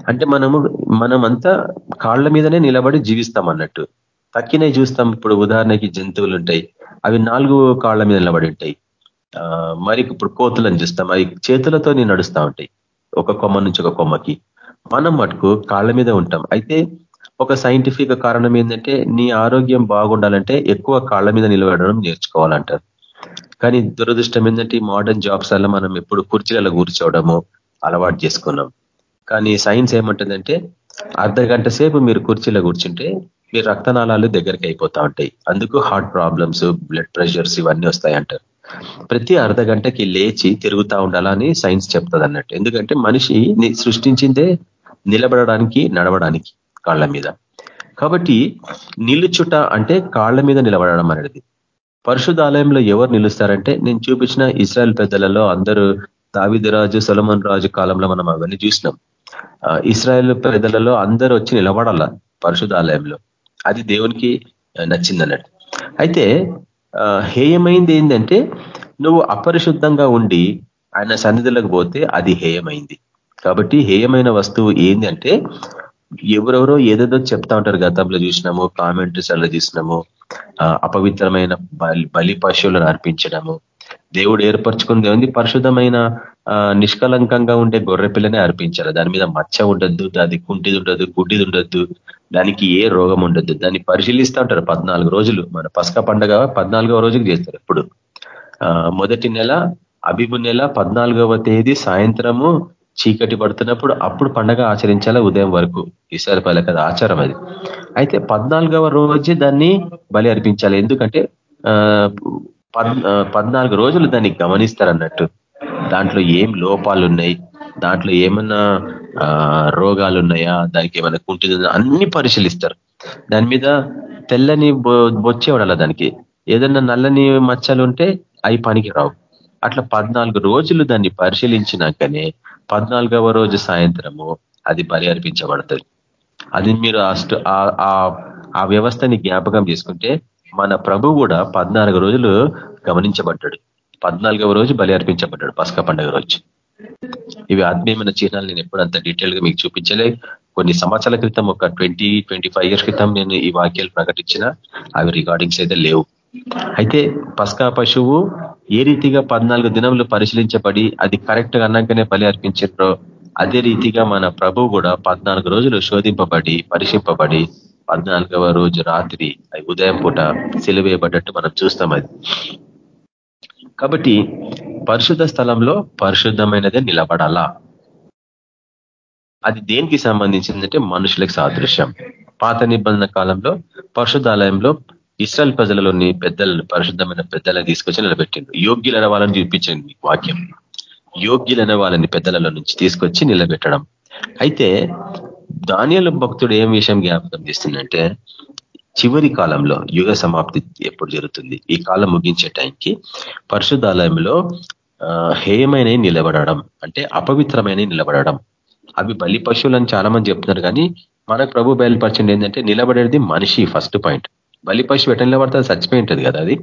అంటే మనము మనమంతా కాళ్ళ మీదనే నిలబడి జీవిస్తాం అన్నట్టు. తక్కినే చూస్తాం. ఇప్పుడు ఉదాహరణకి జంతువులు ఉంటాయి. అవి నాలుగు కాళ్ళ మీద నిలబడి ఉంటాయి. మరి ఇప్పుడు కోతులను చూస్తాం. అవి చేతులతో నడుస్తూ ఉంటాయి. ఒక కొమ్మ నుంచి ఒక కొమ్మకి. మనం మటుకు కాళ్ళ మీద ఉంటాం. అయితే ఒక సైంటిఫిక్ కారణం ఏంటంటే నీ ఆరోగ్యం బాగుండాలంటే ఎక్కువ కాళ్ళ మీద నిలబడడం నేర్చుకోవాలంటారు. కానీ దురదృష్టం ఏంటంటే ఈ మోడర్న్ జాబ్స్ వల్ల మనం ఎప్పుడు కుర్చీలలో కూర్చోవడము అలవాటు చేసుకున్నాం. కానీ సైన్స్ ఏమంటుందంటే అర్ధ గంట సేపు మీరు కుర్చీలో కూర్చుంటే మీ రక్తనాళాలు దగ్గరికి అయిపోతా ఉంటాయి. అందుకు హార్ట్ ప్రాబ్లమ్స్ బ్లడ్ ప్రెషర్స్ ఇవన్నీ వస్తాయి అంటారు ప్రతి అర్ధ గంటకి లేచి తిరుగుతూ ఉండాలని సైన్స్ చెప్తుంది అన్నట్టు ఎందుకంటే మనిషి సృష్టించిందే నిలబడడానికి నడవడానికి. కాళ్ళ మీద. కాబట్టి నిలుచుట అంటే కాళ్ళ మీద నిలబడడం అనేది. పరిశుద్ధాలయంలో ఎవరు నిలుస్తారంటే నేను చూపించిన ఇస్రాయల్ పెద్దలలో అందరూ దావిదరాజు సొలమన్ రాజు కాలంలో మనం అవన్నీ చూసినాం. ఇస్రాయల్ పెద్దలలో అందరూ వచ్చి నిలబడాల పరిశుధాలయంలో అది దేవునికి నచ్చిందన్నట్టు. అయితే హేయమైంది ఏంటంటే నువ్వు అపరిశుద్ధంగా ఉండి ఆయన సన్నిధులకు పోతే అది హేయమైంది. కాబట్టి హేయమైన వస్తువు ఏంది అంటే ఎవరెవరో ఏదేదో చెప్తా ఉంటారు గతంలో చూసినాము కామెంట్రీస్ అలా చూసినాము అపవిత్రమైన బలి పశువులను అర్పించడము. దేవుడు ఏర్పరచుకుంది ఉంది పరిశుద్ధమైన నిష్కలంకంగా ఉండే గొర్రె పిల్లని అర్పించాలి. దాని మీద మచ్చ ఉండద్దు దాని కుంటిది ఉండదు గుడ్డిది ఉండద్దు దానికి ఏ రోగం ఉండద్దు. దాన్ని పరిశీలిస్తూ ఉంటారు పద్నాలుగు రోజులు. మన పసక పండగ పద్నాలుగవ రోజుకి చేస్తారు ఎప్పుడు? మొదటి నెల అభిము నెల పద్నాలుగవ తేదీ సాయంత్రము చీకటి పడుతున్నప్పుడు అప్పుడు పండగ ఆచరించాలా ఉదయం వరకు? ఈసారి కదా ఆచారం అది. అయితే పద్నాలుగవ రోజే దాన్ని బలి అర్పించాలి. ఎందుకంటే పద్నాలుగు రోజులు దాన్ని గమనిస్తారు అన్నట్టు దాంట్లో ఏం లోపాలు ఉన్నాయి దాంట్లో ఏమన్నా రోగాలు ఉన్నాయా దానికి ఏమైనా కుంటుందా అన్ని పరిశీలిస్తారు. దాని మీద తెల్లని బొచ్చే ఉండాలి దానికి. ఏదన్నా నల్లని మచ్చలు ఉంటే అవి పనికి రావు. అట్లా పద్నాలుగు రోజులు దాన్ని పరిశీలించినాకనే పద్నాలుగవ రోజు సాయంత్రము అది బలి అర్పించబడుతుంది అది మీరు ఆ వ్యవస్థని జ్ఞాపకం చేసుకుంటే మన ప్రభు కూడా పద్నాలుగు రోజులు గమనించబడ్డాడు. పద్నాలుగవ రోజు బలి అర్పించబడ్డాడు పసక పండుగ రోజు. ఇవి ఆత్మీయమైన చిహ్నాలు నేను ఎప్పుడు అంత డీటెయిల్గా మీకు చూపించలే. కొన్ని సంవత్సరాల క్రితం ఒక ట్వంటీ ట్వంటీ ఇయర్స్ క్రితం నేను ఈ వాక్యాలు ప్రకటించిన అవి రికార్డింగ్స్ అయితే లేవు. అయితే పస్కా పశువు ఏ రీతిగా పద్నాలుగు దినములు పరిశీలించబడి అది కరెక్ట్గా అన్నాకనే బలి అర్పించారో అదే రీతిగా మన ప్రభు కూడా పద్నాలుగు రోజులు శోధింపబడి పరీక్షింపబడి పద్నాలుగవ రోజు రాత్రి ఉదయం పూట సెలివేయబడ్డట్టు మనం చూస్తాం అది. కాబట్టి పరిశుద్ధ స్థలంలో పరిశుద్ధమైనదే నిలబడాలా? అది దేనికి సంబంధించిందంటే మనుషులకు సాదృశ్యం. పాత నిబంధన కాలంలో పరిశుద్ధాలయంలో ఇస్రాయల్ ప్రజలలోని పెద్దలను పరిశుద్ధమైన పెద్దలను తీసుకొచ్చి నిలబెట్టిండు. యోగ్యులైన వాళ్ళని చూపించండి వాక్యం. యోగ్యులైన వాళ్ళని పెద్దలలో నుంచి తీసుకొచ్చి నిలబెట్టడం. అయితే ధాన్యాల భక్తుడు ఏం విషయం జ్ఞాపకం చేస్తుందంటే చివరి కాలంలో యుగ సమాప్తి ఎప్పుడు జరుగుతుంది? ఈ కాలం ముగించే టైంకి పరిశుద్ధాలయంలో హేయమైన నిలబడడం అంటే అపవిత్రమైన నిలబడడం. అవి బలి పశువులని చాలా మంది చెప్తున్నారు కానీ మనకు ప్రభు బయలుపరిచింది ఏంటంటే నిలబడేది మనిషి ఫస్ట్ పాయింట్ బలి పశువు ఎట్లా పడుతుంది చచ్చిపోయి ఉంటుంది కదా అది?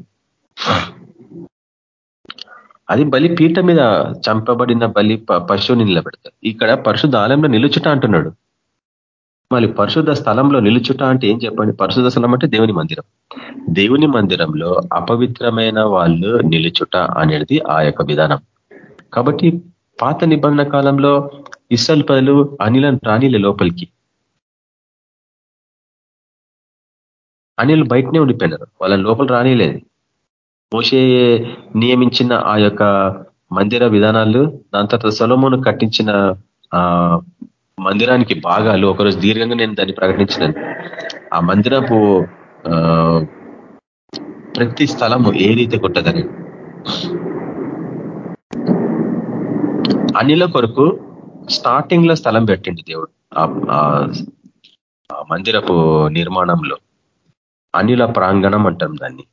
అది బలి పీఠ మీద చంపబడిన బలి పశువుని నిలబెడతారు ఇక్కడ పరిశుద్ధ ఆలయంలో నిలుచుట అంటున్నాడు. మళ్ళీ పరిశుద్ధ స్థలంలో నిలుచుట అంటే ఏం చెప్పండి? పరిశుద్ధ స్థలం అంటే దేవుని మందిరం. దేవుని మందిరంలో అపవిత్రమైన వాళ్ళు నిలుచుట అనేది ఆ యొక్క విధానం. కాబట్టి పాత నిబంధన కాలంలో ఇసల్ పదలు అనిలం ప్రాణిల లోపలికి అనిల్ బయటనే ఉండిపోయినారు. వాళ్ళ లోపల రానిలేదు. మోసే నియమించిన ఆ యొక్క మందిర విధానాలు దాని తర్వాత సొలమును కట్టించిన మందిరానికి భాగాలు ఒకరోజు దీర్ఘంగా నేను దాన్ని ప్రకటించినాను ఆ మందిరపు ప్రతి స్థలము ఏ రీతి కొట్టదని. అనిల కొరకు స్టార్టింగ్లో స్థలం పెట్టింది దేవుడు. ఆ మందిరపు నిర్మాణంలో. అనిల ప్రాంగణం అంటాం దాన్ని.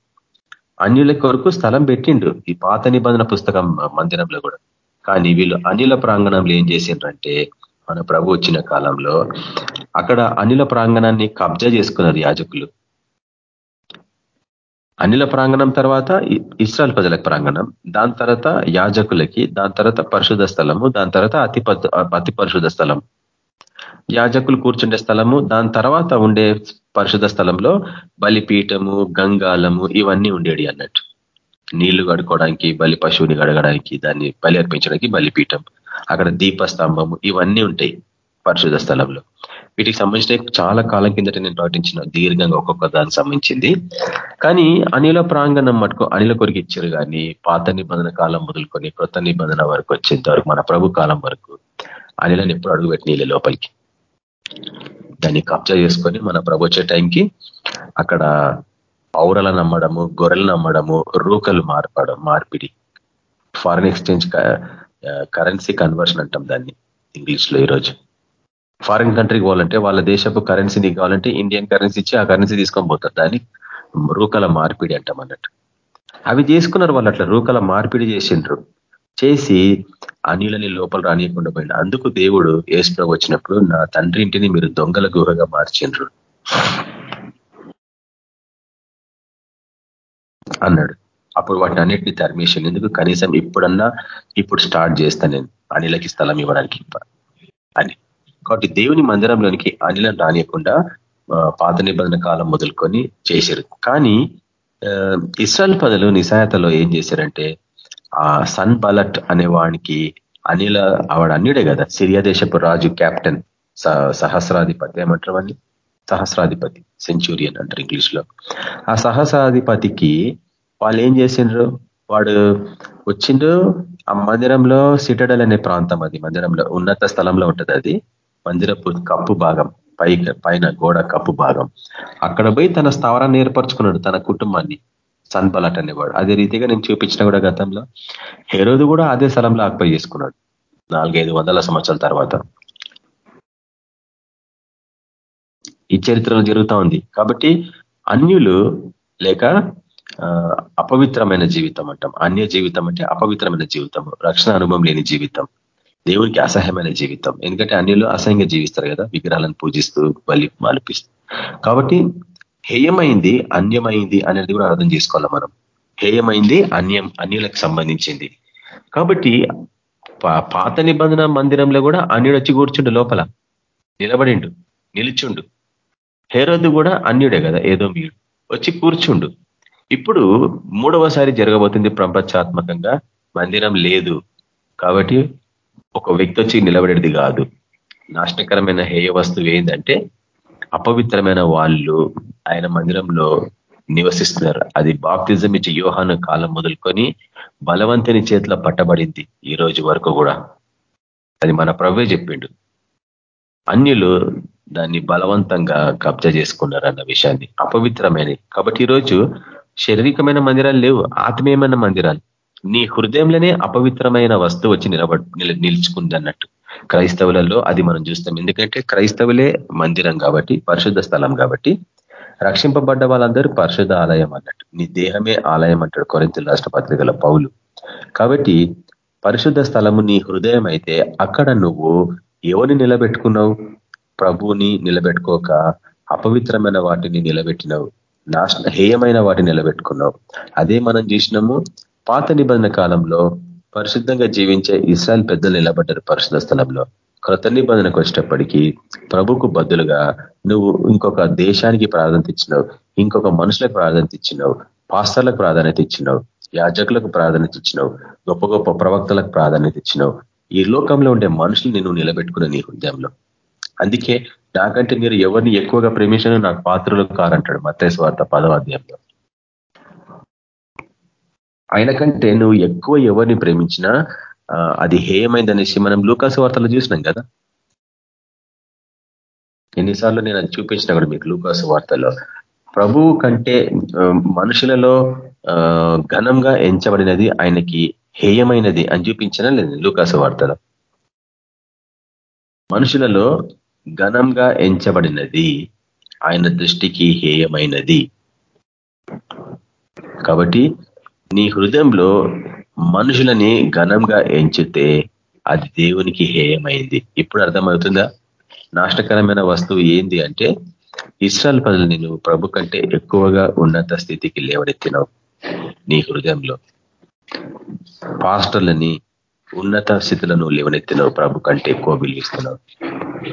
అన్యుల కొరకు స్థలం పెట్టిండ్రు. ఈ పాత నిబంధన పుస్తకం మందిరంలో కూడా. కానీ వీళ్ళు అనిల ప్రాంగణంలో ఏం చేసిండ్రంటే మన ప్రభు వచ్చిన కాలంలో అక్కడ అనిల ప్రాంగణాన్ని కబ్జా చేసుకున్నారు యాజకులు. అనిల ప్రాంగణం తర్వాత ఇస్రాయల్ ప్రజల ప్రాంగణం. దాని తర్వాత యాజకులకి దాని తర్వాత పరిశుధ స్థలము దాని తర్వాత అతి అతి పరిశుధ స్థలం. యాజకులు కూర్చుండే స్థలము దాని తర్వాత ఉండే పరిశుధ స్థలంలో బలిపీఠము గంగాలము ఇవన్నీ ఉండేవి అన్నట్టు. నీళ్ళు గడుకోవడానికి బలి పశువుని గడగడానికి దాన్ని బలి అర్పించడానికి బలిపీఠం అక్కడ దీపస్తంభము ఇవన్నీ ఉంటాయి పరిశుధ స్థలంలో. వీటికి సంబంధించిన చాలా కాలం కిందట నేను పాటించిన దీర్ఘంగా ఒక్కొక్క దానికి సంబంధించింది. కానీ అనిల ప్రాంగణం మటుకు అనిల కొరికి ఇచ్చారు కానీ పాత నిబంధన కాలం మొదలుకొని కొత్త నిబంధన వరకు వచ్చేంత వరకు మన ప్రభు కాలం వరకు అనిలని ఎప్పుడు అడుగుపెట్టిన లోపలికి. దాన్ని కబ్జా చేసుకొని మన ప్రభు వచ్చే టైంకి అక్కడ పౌరలను నమ్మడము గొర్రెలను నమ్మడము రూకలు మార్పడం మార్పిడి ఫారిన్ ఎక్స్చేంజ్ కరెన్సీ కన్వర్షన్ అంటాం దాన్ని ఇంగ్లీష్లో ఈరోజు ఫారిన్ కంట్రీకి పోవాలంటే వాళ్ళ దేశపు కరెన్సీని కావాలంటే ఇండియన్ కరెన్సీ ఇచ్చి ఆ కరెన్సీ తీసుకొని పోతారు. దాన్ని రూకల మార్పిడి అంటాం అన్నట్టు. అవి చేసుకున్నారు వాళ్ళు అట్లా రూకల మార్పిడి చేసిండ్రు. చేసి అనిలని లోపల రానియకుండా పోయింది అందుకు దేవుడు ఏసుప్రభు వచ్చినప్పుడు నా తండ్రి ఇంటిని మీరు దొంగల గుహగా మార్చిండ్రు అన్నాడు. అప్పుడు వాటిని అన్నిటిని తరిమేషన్ ఎందుకు? కనీసం ఇప్పుడన్నా ఇప్పుడు స్టార్ట్ చేస్తాను నేను. అనిలకి స్థలం ఇవ్వడానికి అని. కాబట్టి దేవుని మందిరంలోనికి అనిలను రానియకుండా పాత నిబంధన కాలం మొదలుకొని చేశారు కానీ ఇస్రాయల్ పదలు నిశాయతలో ఏం చేశారంటే ఆ సన్ బలట్ అనే వాడికి అనిల ఆవిడ అన్యుడే కదా సిరియా దేశపు రాజు క్యాప్టెన్ సహస్రాధిపతి ఏమంటారు వాడిని? సహస్రాధిపతి సెంచూరియన్ అంటారు ఇంగ్లీష్లో. ఆ సహస్రాధిపతికి వాళ్ళు ఏం చేసిండ్రు? వాడు వచ్చిండు ఆ మందిరంలో సిటడల్ అనే ప్రాంతం అది మందిరంలో ఉన్నత స్థలంలో ఉంటుంది అది మందిరపు కప్పు భాగం పై పైన గోడ కప్పు భాగం. అక్కడ పోయి తన స్థావరాన్ని ఏర్పరచుకున్నాడు తన కుటుంబాన్ని. సన్బలట్ అనేవాడు. అదే రీతిగా నేను చూపించిన కూడా గతంలో. హెరోదు కూడా అదే స్థలంలో ఆక్పై చేసుకున్నాడు. నాలుగైదు వందల సంవత్సరాల తర్వాత. ఈ చరిత్రలో జరుగుతూ ఉంది. కాబట్టి అన్యులు లేక అపవిత్రమైన జీవితం అంటాం. అన్య జీవితం అంటే అపవిత్రమైన జీవితం. రక్షణ అనుభవం లేని జీవితం. దేవునికి అసహ్యమైన జీవితం. ఎందుకంటే అన్యులు అసహ్యంగా జీవిస్తారు కదా. విగ్రహాలను పూజిస్తూ బలి మాలిపిస్తూ. కాబట్టి హేయమైంది అన్యమైంది అనేది కూడా అర్థం చేసుకోవాలి మనం. హేయమైంది అన్యం అన్యులకు సంబంధించింది. కాబట్టి పాత నిబంధన మందిరంలో కూడా అన్యుడు వచ్చి కూర్చుండు లోపల. నిలబడిండు నిలుచుండు. హేరోదు కూడా అన్యుడే కదా ఏదో మీరు వచ్చి కూర్చుండు. ఇప్పుడు మూడవసారి జరగబోతుంది ప్రపంచాత్మకంగా మందిరం లేదు. కాబట్టి ఒక వ్యక్తి వచ్చి నిలబడేది కాదు. నాశనకరమైన హేయ వస్తువు ఏంటంటే అపవిత్రమైన వాళ్ళు ఆయన మందిరంలో నివసిస్తున్నారు. అది బాప్తిజం ఇచ్చే యోహాను కాలం మొదలుకొని బలవంతుని చేతిలో పట్టబడింది ఈ రోజు వరకు కూడా. అది మన ప్రవ్వే చెప్పిండు. అన్యులు దాన్ని బలవంతంగా కబ్జా చేసుకున్నారు అన్న విషయాన్ని. అపవిత్రమైనవి కాబట్టి ఈరోజు శారీరకమైన మందిరాలు లేవు ఆత్మీయమైన మందిరాలు. నీ హృదయంలోనే అపవిత్రమైన వస్తువు వచ్చి నిలబ నిలుచుకుంది అన్నట్టు క్రైస్తవులలో అది మనం చూస్తాం. ఎందుకంటే క్రైస్తవులే మందిరం కాబట్టి పరిశుద్ధ స్థలం కాబట్టి రక్షింపబడ్డ వాళ్ళందరూ పరిశుద్ధ ఆలయం అన్నట్టు. నీ దేహమే ఆలయం అంటాడు కొరింతలు రాష్ట్ర పత్రికల పౌలు. కాబట్టి పరిశుద్ధ స్థలము నీ హృదయం అయితే అక్కడ నువ్వు ఎవరిని నిలబెట్టుకున్నావు? ప్రభుని నిలబెట్టుకోక అపవిత్రమైన వాటిని నిలబెట్టినావు నాశన హేయమైన వాటిని నిలబెట్టుకున్నావు. అదే మనం చూసినాము పాత నిబంధన కాలంలో పరిశుద్ధంగా జీవించే ఇస్రాయల్ పెద్దలు నిలబడ్డారు పరిశుద్ధ స్థలంలో. కృత నిబంధనకు వచ్చేటప్పటికీ ప్రభుకు బదులుగా నువ్వు ఇంకొక దేశానికి ప్రాధాన్యత ఇచ్చినావు ఇంకొక మనుషులకు ప్రాధాన్యత ఇచ్చినావు పాస్తర్లకు ప్రాధాన్యత ఇచ్చినావు యాజకులకు ప్రాధాన్యత ఇచ్చినావు గొప్ప గొప్ప ప్రవక్తలకు ప్రాధాన్యత ఇచ్చినావు. ఈ లోకంలో ఉండే మనుషులు నువ్వు నిలబెట్టుకున్న నీ హృదయంలో. అందుకే నాకంటే మీరు ఎవరిని ఎక్కువగా ప్రేమించిన నాకు పాత్రలు కారంటాడు మత్స్య వార్త పదవ అధ్యాయంలో. ఆయన కంటే నువ్వు ఎక్కువ ఎవరిని ప్రేమించినా అది హేయమైందనేసి మనం లూకాసు వార్తలు చూసినాం కదా? ఎన్నిసార్లు నేను అది చూపించిన కూడా మీకు లూకాసు వార్తల్లో. ప్రభువు కంటే మనుషులలో ఘనంగా ఎంచబడినది ఆయనకి హేయమైనది అని చూపించిన లేదు లూకాసు వార్తలో. మనుషులలో ఘనంగా ఎంచబడినది ఆయన దృష్టికి హేయమైనది. కాబట్టి నీ హృదయంలో మనుషులని ఘనంగా ఎంచితే అది దేవునికి హేయమైంది. ఇప్పుడు అర్థమవుతుందా? నాష్టకరమైన వస్తువు ఏంది అంటే ఇస్రాల్ ప్రజలు నేను ప్రభు కంటే ఎక్కువగా ఉన్నత స్థితికి లేవనెత్తినావు నీ హృదయంలో. పాస్టర్లని ఉన్నత స్థితులను లేవనెత్తినావు ప్రభు కంటే ఎక్కువ విలువిస్తున్నావు.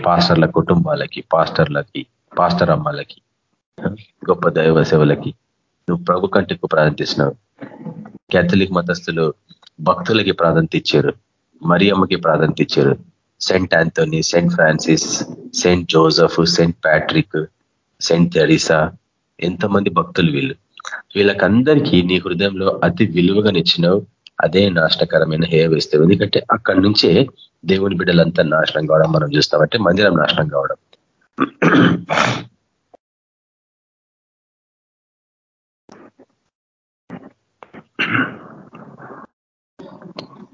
పాస్టర్ల కుటుంబాలకి పాస్టర్లకి పాస్టర్ అమ్మలకి గొప్ప దైవ సేవలకి నువ్వు ప్రభు కంటే ఎక్కువ ప్రార్థిస్తున్నావు క్యాథలిక్ మతస్థులు భక్తులకి ప్రాధాన్యత ఇచ్చారు మరియమ్మకి ప్రాధాన్యత ఇచ్చారు saint Anthony saint Francis saint Joseph saint Patrick saint Teresa ఎంతమంది భక్తులు వీళ్ళు. వీళ్ళకందరికీ నీ హృదయంలో అతి విలువగా నిచ్చినావు అదే నాశనకరమైన హేయ వేస్తే ఎందుకంటే అక్కడి నుంచే దేవుని బిడ్డలంతా నాశనం కావడం మనం చూస్తామంటే మందిరం నాశనం కావడం.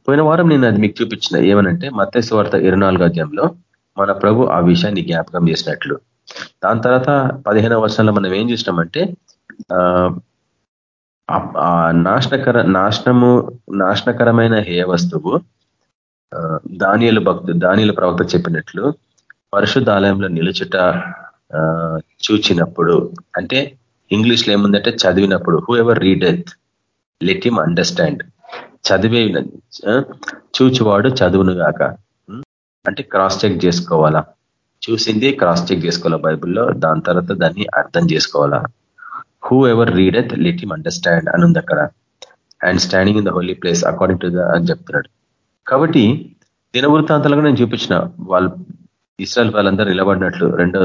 పోయిన వారం నేను అది మీకు చూపించిన ఏమనంటే మత్స్య వార్త ఇరవై అధ్యాయంలో మన ప్రభు ఆ విషయాన్ని జ్ఞాపకం చేసినట్లు. దాని తర్వాత పదిహేనవ వర్షంలో మనం ఏం చూసినామంటే నాశనకర నాశనము నాశనకరమైన హేయ వస్తువు దానియలు భక్తు దానియలు ప్రవక్త చెప్పినట్లు పరిశుద్ధాలయంలో నిలుచుట చూచినప్పుడు అంటే ఇంగ్లీష్లో ఏముందంటే చదివినప్పుడు whoever readeth let him understand చదివే చూచివాడు చదువును గాక. అంటే క్రాస్ చెక్ చేసుకోవాలా? చూసింది క్రాస్ చెక్ చేసుకోవాలా బైబుల్లో? దాని తర్వాత దాన్ని అర్థం చేసుకోవాలా? Whoever readeth let him understand అని ఉంది అక్కడ. And standing in the holy place according to the అని చెప్తున్నాడు. కాబట్టి దినవృత్తాంతాలుగా నేను చూపించిన వాళ్ళు ఇస్రాయల్ వాళ్ళందరూ నిలబడినట్లు రెండో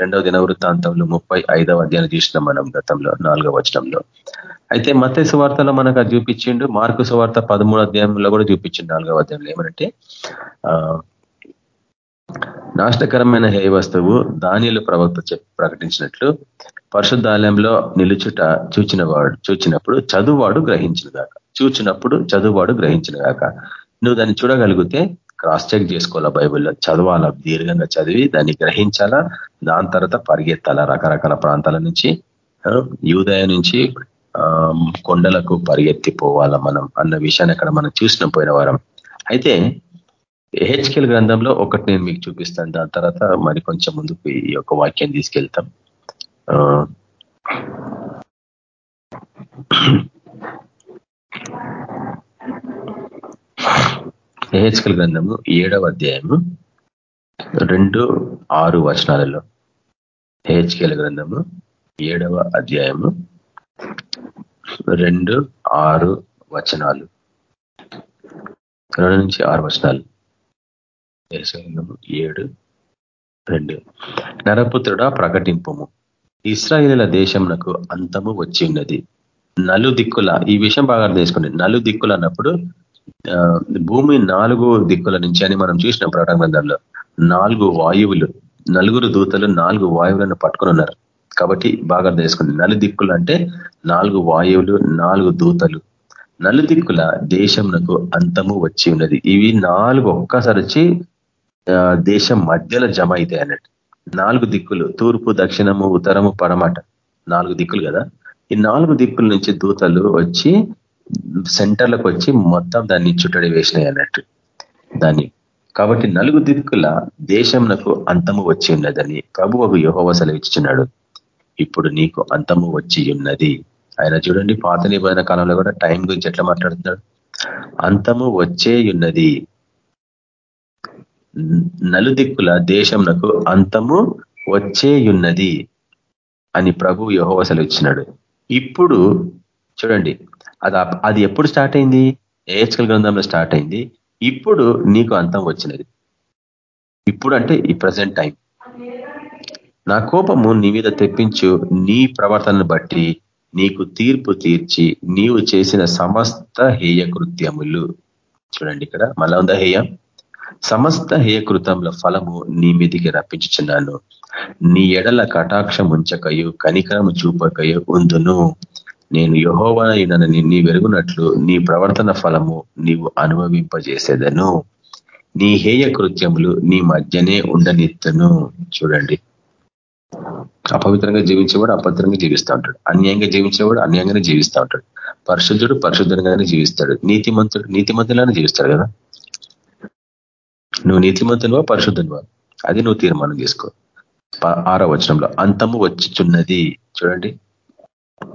రెండవ దినవృత్తాంతంలో ముప్పై ఐదవ అధ్యాయం చూసినాం మనం గతంలో నాలుగవ వచనంలో. అయితే మత సువార్తలో మనకు అది చూపించిండు. మార్కు సువార్త పదమూడు అధ్యాయంలో కూడా చూపించిండు నాలుగవ అధ్యాయంలో. ఏమంటే నాష్టకరమైన హే వస్తువు దానిలు ప్రవక్త ప్రకటించినట్లు పరిశుద్ధాలయంలో నిలుచుట చూచిన వాడు చూచినప్పుడు చదువువాడు గ్రహించిన దాకా చూచినప్పుడు చదువువాడు గ్రహించిన దాకా నువ్వు దాన్ని చూడగలిగితే క్రాస్ చెక్ చేసుకోవాలా బైబిల్లో? చదవాలా? దీర్ఘంగా చదివి దాన్ని గ్రహించాలా? దాని తర్వాత పరిగెత్తాలా? రకరకాల ప్రాంతాల నుంచి యూదయ నుంచి కొండలకు పరిగెత్తిపోవాలా మనం అన్న విషయాన్ని అక్కడ మనం చూసిన పోయిన వారం. అయితే హెచ్కేల్ గ్రంథంలో ఒకటి నేను మీకు చూపిస్తాను. దాని తర్వాత మరి కొంచెం ముందుకు ఈ యొక్క వాక్యం తీసుకెళ్తాం. హెచ్కేల్ గ్రంథము ఏడవ అధ్యాయము రెండు ఆరు వచనాలలో. హెచ్కేల్ గ్రంథము ఏడవ అధ్యాయము రెండు ఆరు వచనాలు. రెండు నుంచి ఆరు వచనాలు. ఏడు రెండు. నరపుత్రుడా ప్రకటింపము. ఇస్రాయేల దేశంకు అంతము వచ్చి ఉన్నది నలు దిక్కుల ఈ విషయం బాగా తెలుసుకోండి నలు దిక్కులు అన్నప్పుడు భూమి నాలుగు దిక్కుల నుంచి అని మనం చూసిన ప్రకటన గ్రంథంలో. నాలుగు వాయువులు నలుగురు దూతలు నాలుగు వాయువులను పట్టుకుని ఉన్నారు. కాబట్టి బాగా తెలుసుకోండి నలుదిక్కులు అంటే నాలుగు వాయువులు నాలుగు దూతలు. నలుదిక్కుల దేశంకు అంతము వచ్చి ఉన్నది. ఇవి నాలుగు ఒక్కసారి వచ్చి దేశం మధ్యలో జమ అవుతాయి అన్నట్టు. నాలుగు దిక్కులు తూర్పు దక్షిణము ఉత్తరము పడమట. నాలుగు దిక్కులు కదా. ఈ నాలుగు దిక్కుల నుంచి దూతలు వచ్చి సెంటర్లకు వచ్చి మొత్తం దాన్ని చుట్టడి వేసినాయి అన్నట్టు. దాన్ని. కాబట్టి నలుగు దిక్కుల దేశంనకు అంతము వచ్చి ఉన్నదని ప్రభు ఒక యోహోవ సెలవిచ్చుచున్నాడు. ఇప్పుడు నీకు అంతము వచ్చి ఉన్నది. ఆయన చూడండి పాత నిబంధన కాలంలో కూడా టైం గురించి ఎట్లా మాట్లాడుతున్నాడు? అంతము వచ్చే ఉన్నది. నలుదిక్కుల దేశంనకు అంతము వచ్చే ఉన్నది అని ప్రభు యహోవసలు ఇచ్చినాడు ఇప్పుడు చూడండి అది అది ఎప్పుడు స్టార్ట్ అయింది? ఏహెచ్కల్ గ్రంథంలో స్టార్ట్ అయింది. ఇప్పుడు నీకు అంతం వచ్చినది. ఇప్పుడు అంటే ఈ ప్రజెంట్ టైం. నా కోపము నీ మీద తెప్పించు నీ ప్రవర్తనను బట్టి నీకు తీర్పు తీర్చి నీవు చేసిన సమస్త హేయ కృత్యములు. చూడండి ఇక్కడ మళ్ళా ఉందా హేయ? సమస్త హేయకృతముల ఫలము నీ మీదికి రప్పించుచున్నాను. నీ ఎడల కటాక్షం ఉంచకయు కనికరము చూపకయు ఉందును. నేను యహోవనని నీ వెరుగునట్లు నీ ప్రవర్తన ఫలము నీవు అనుభవింపజేసేదను. నీ హేయ కృత్యములు నీ మధ్యనే ఉండనిత్తును. చూడండి. అపవిత్రంగా జీవించేవాడు అపవిత్రంగా జీవిస్తూ ఉంటాడు. అన్యాయంగా జీవించేవాడు అన్యాయంగానే జీవిస్తూ ఉంటాడు. పరిశుద్ధుడు పరిశుద్ధంగానే జీవిస్తాడు. నీతిమంతుడు నీతిమంతులానే జీవిస్తాడు కదా? నువ్వు నీతిమంతునివా పరిశుద్ధునివా? అది నువ్వు తీర్మానం చేసుకో. ఆరో వచనంలో అంతము వచ్చిచున్నది. చూడండి.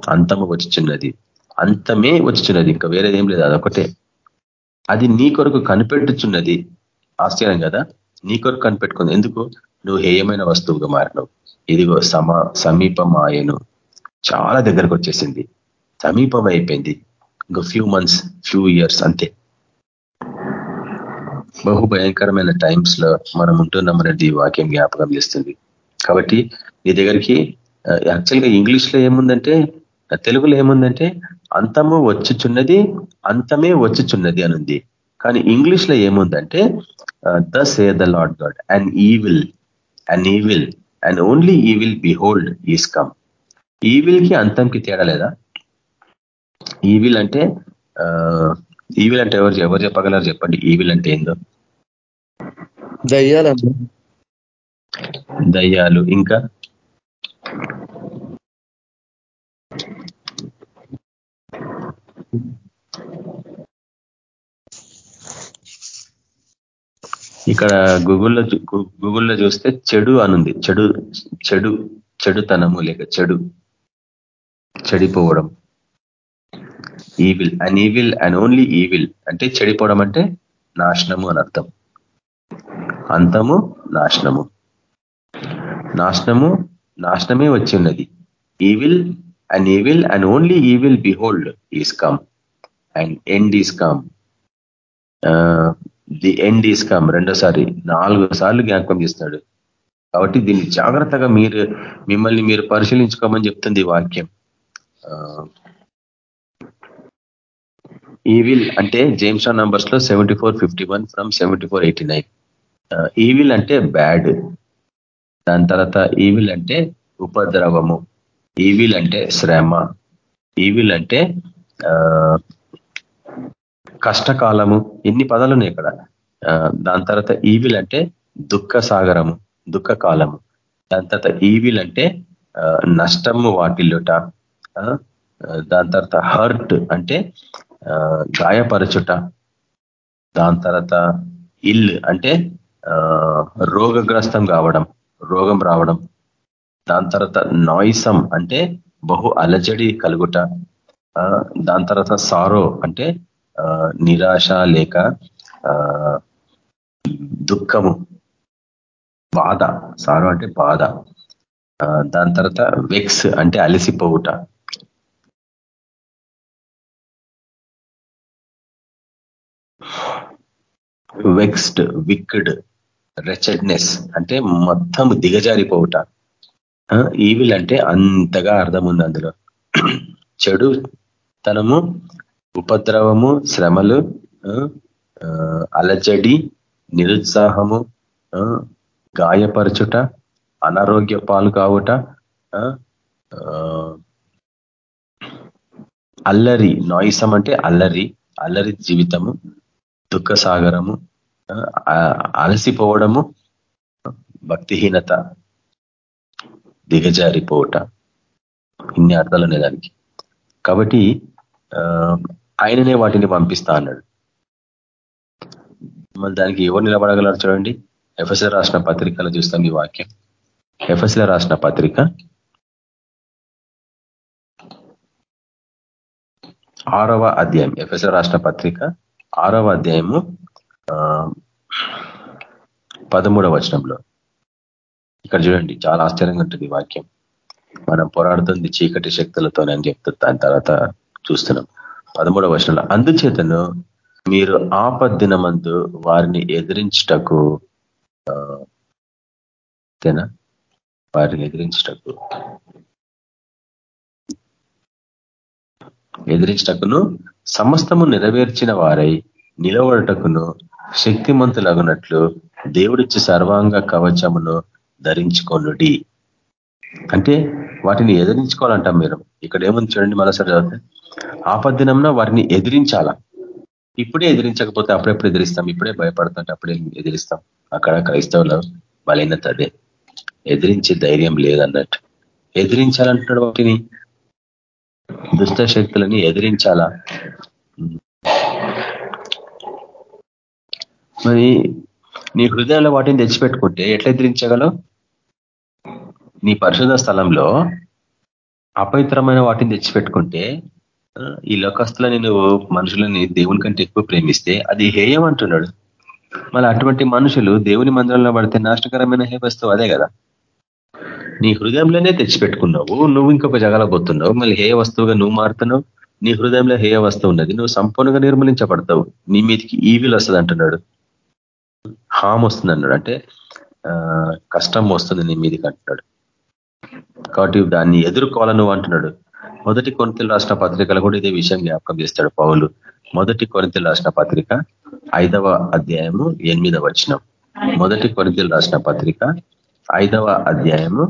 అంతము వచ్చిచున్నది. అంతమే వచ్చిచున్నది. ఇంకా వేరేదేం లేదు. అదొకటే అది నీ కొరకు కనిపెట్టుచున్నది. ఆశ్చర్యం కదా? నీ కొరకు కనిపెట్టుకుంది. ఎందుకు? నువ్వు హేయమైన వస్తువుగా మారినవు. ఇదిగో సమ సమీపమాయను. చాలా దగ్గరకు వచ్చేసింది సమీపం అయిపోయింది ఇంకో ఫ్యూ మంత్స్ ఫ్యూ ఇయర్స్ అంతే. బహు భయంకరమైన టైమ్స్లో మనం ఉంటున్నామనేది వాక్యం జ్ఞాపకం చేస్తుంది. కాబట్టి నీ దగ్గరికి యాక్చువల్గా ఇంగ్లీష్లో ఏముందంటే తెలుగులో ఏముందంటే అంతము వచ్చుచున్నది అంతమే వచ్చుచున్నది అనుంది. కానీ ఇంగ్లీష్లో ఏముందంటే the say the lord God and evil and evil and only evil behold is come ఈవిల్కి అంతంకి తేడా లేదా? ఈవిల్ అంటే ఈవిల్ అంటే ఎవరు ఎవరు చెప్పగలరు చెప్పండి? ఈవిల్ అంటే ఏందో? దయ్యాలండి. దయ్యాలు ఇంకా? ఇక్కడ గూగుల్లో గూగుల్లో చూస్తే చెడు అనుంది. చెడు చెడు చెడుతనము లేక చెడు. చెడిపోవడం. Evil and evil and only evil అంటే చెడిపోవడం అంటే నాశనము అని అర్థం. అంతము నాశనము. నాశనము నాశనమే వచ్చి ఉన్నది. Evil and evil and only evil behold is come and end is come the end is come రెండోసారి నాలుగు సార్లు జ్ఞాపకం చేస్తాడు కాబట్టి దీన్ని జాగ్రత్తగా మీరు మిమ్మల్ని మీరు పరిశీలించుకోమని చెప్తుంది వాక్యం. ఈవిల్ అంటే James నంబర్స్లో seventy four fifty one from seventy four eighty nine. Evil అంటే బ్యాడ్. దాని తర్వాత ఈవిల్ అంటే ఉపద్రవము. ఈవిల్ అంటే శ్రమ. ఈవిల్ అంటే కష్టకాలము ఎన్ని పదాలు ఉన్నాయి ఇక్కడ? దాని తర్వాత ఈవిల్ అంటే దుఃఖ సాగరము దుఃఖ కాలము దాని తర్వాత ఈవిల్ అంటే నష్టము వాటిల్లుట దాని తర్వాత హర్ట్ అంటే గాయపరచుట. దాని తర్వాత ఇల్ అంటే రోగగ్రస్తం కావడం రోగం రావడం. దాని తర్వాత నాయిసం అంటే బహు అలజడి కలుగుట. దాని తర్వాత సారో అంటే నిరాశ లేక దుఃఖము బాధ సారం అంటే బాధ. దాని తర్వాత వెక్స్ అంటే అలసిపోవుట. వెక్స్డ్ విక్డ్ రెచడ్నెస్ అంటే మొత్తం దిగజారిపోవుట. ఈవిల్ అంటే అంతగా అర్థం ఉంది అందులో. చెడు తనము ఉపద్రవము శ్రమలు అలజడి నిరుత్సాహము గాయపరచుట అనారోగ్య పాలు కావుట అల్లరి నాయిసం అంటే అల్లరి అల్లరి జీవితము దుఃఖ సాగరము అలసిపోవడము భక్తిహీనత దిగజారిపోవట. ఇన్ని అర్థాలు ఉన్నాయి దానికి. కాబట్టి ఆయననే వాటిని పంపిస్తా అన్నాడు. మళ్ళీ దానికి ఎవరు నిలబడగలరు చూడండి. ఎఫ్ఎస్ఎల్ రాసిన పత్రికలో చూస్తాం ఈ వాక్యం. ఎఫ్ఎస్ఎల్ రాసిన పత్రిక ఆరవ అధ్యాయం. ఎఫ్ఎస్ఎల్ రాసిన పత్రిక ఆరవ అధ్యాయము పదమూడవ వచనంలో. ఇక్కడ చూడండి చాలా ఆశ్చర్యంగా ఉంటుంది వాక్యం. మనం పోరాడుతుంది చీకటి శక్తులతో అని చెప్తుంది. దాని తర్వాత చూస్తున్నాం. పదమూడవ వర్షంలో అందుచేతను మీరు ఆపద్దినమందు వారిని ఎదిరించటకు తేనా వారిని ఎదిరించటకు. ఎదిరించటకును సమస్తము నెరవేర్చిన వారై నిలబడటకును శక్తిమంతులగునట్లు దేవుడిచ్చి సర్వాంగ కవచమును ధరించుకొనుడి. అంటే వాటిని ఎదిరించుకోవాలంటాం మీరు. ఇక్కడ ఏముంది చూడండి మరోసారి చదివితే. ఆపద్దినంన వారిని ఎదిరించాలా? ఇప్పుడే ఎదిరించకపోతే అప్పుడెప్పుడు ఎదిరిస్తాం? ఇప్పుడే భయపడుతుంటే అప్పుడే ఎదిరిస్తాం. అక్కడ క్రైస్తవుల బలైనత అదే. ఎదిరించే ధైర్యం లేదన్నట్టు. ఎదిరించాలంటున్నాడు వాటిని. దుష్ట శక్తులని ఎదిరించాలా? మరి నీ హృదయంలో వాటిని తెచ్చిపెట్టుకుంటే ఎట్లా ఎదిరించగలవు? నీ పరిశుధ స్థలంలో అపవిత్రమైన వాటిని తెచ్చిపెట్టుకుంటే ఈ లోకస్తులని నువ్వు మనుషులని దేవుని కంటే ఎక్కువ ప్రేమిస్తే అది హేయం అంటున్నాడు. మళ్ళీ అటువంటి మనుషులు దేవుని మందిరంలో పడితే నాశనకరమైన హే వస్తువు అదే కదా. నీ హృదయంలోనే తెచ్చిపెట్టుకున్నావు నువ్వు ఇంకొక జగలబోతున్నావు మళ్ళీ హేయ వస్తువుగా నువ్వు మారుతున్నావు నీ హృదయంలో హేయ వస్తువు ఉన్నది నువ్వు సంపూర్ణంగా నిర్మూలించబడతావు నీ మీదకి ఈవిల్ వస్తుంది అంటున్నాడు. హామ్ వస్తుంది అన్నాడు అంటే కష్టం వస్తుంది నీ మీదకి అంటున్నాడు. కాబట్టి దాన్ని ఎదుర్కోవాలని నువ్వు అంటున్నాడు. మొదటి కొనితలు రాసిన పత్రికలు కూడా ఇదే విషయం జ్ఞాపకం చేస్తాడు పౌలు. మొదటి కొనితలు రాసిన పత్రిక ఐదవ అధ్యాయము ఎనిమిదవ వచనం. మొదటి కొనితలు రాసిన పత్రిక ఐదవ అధ్యాయము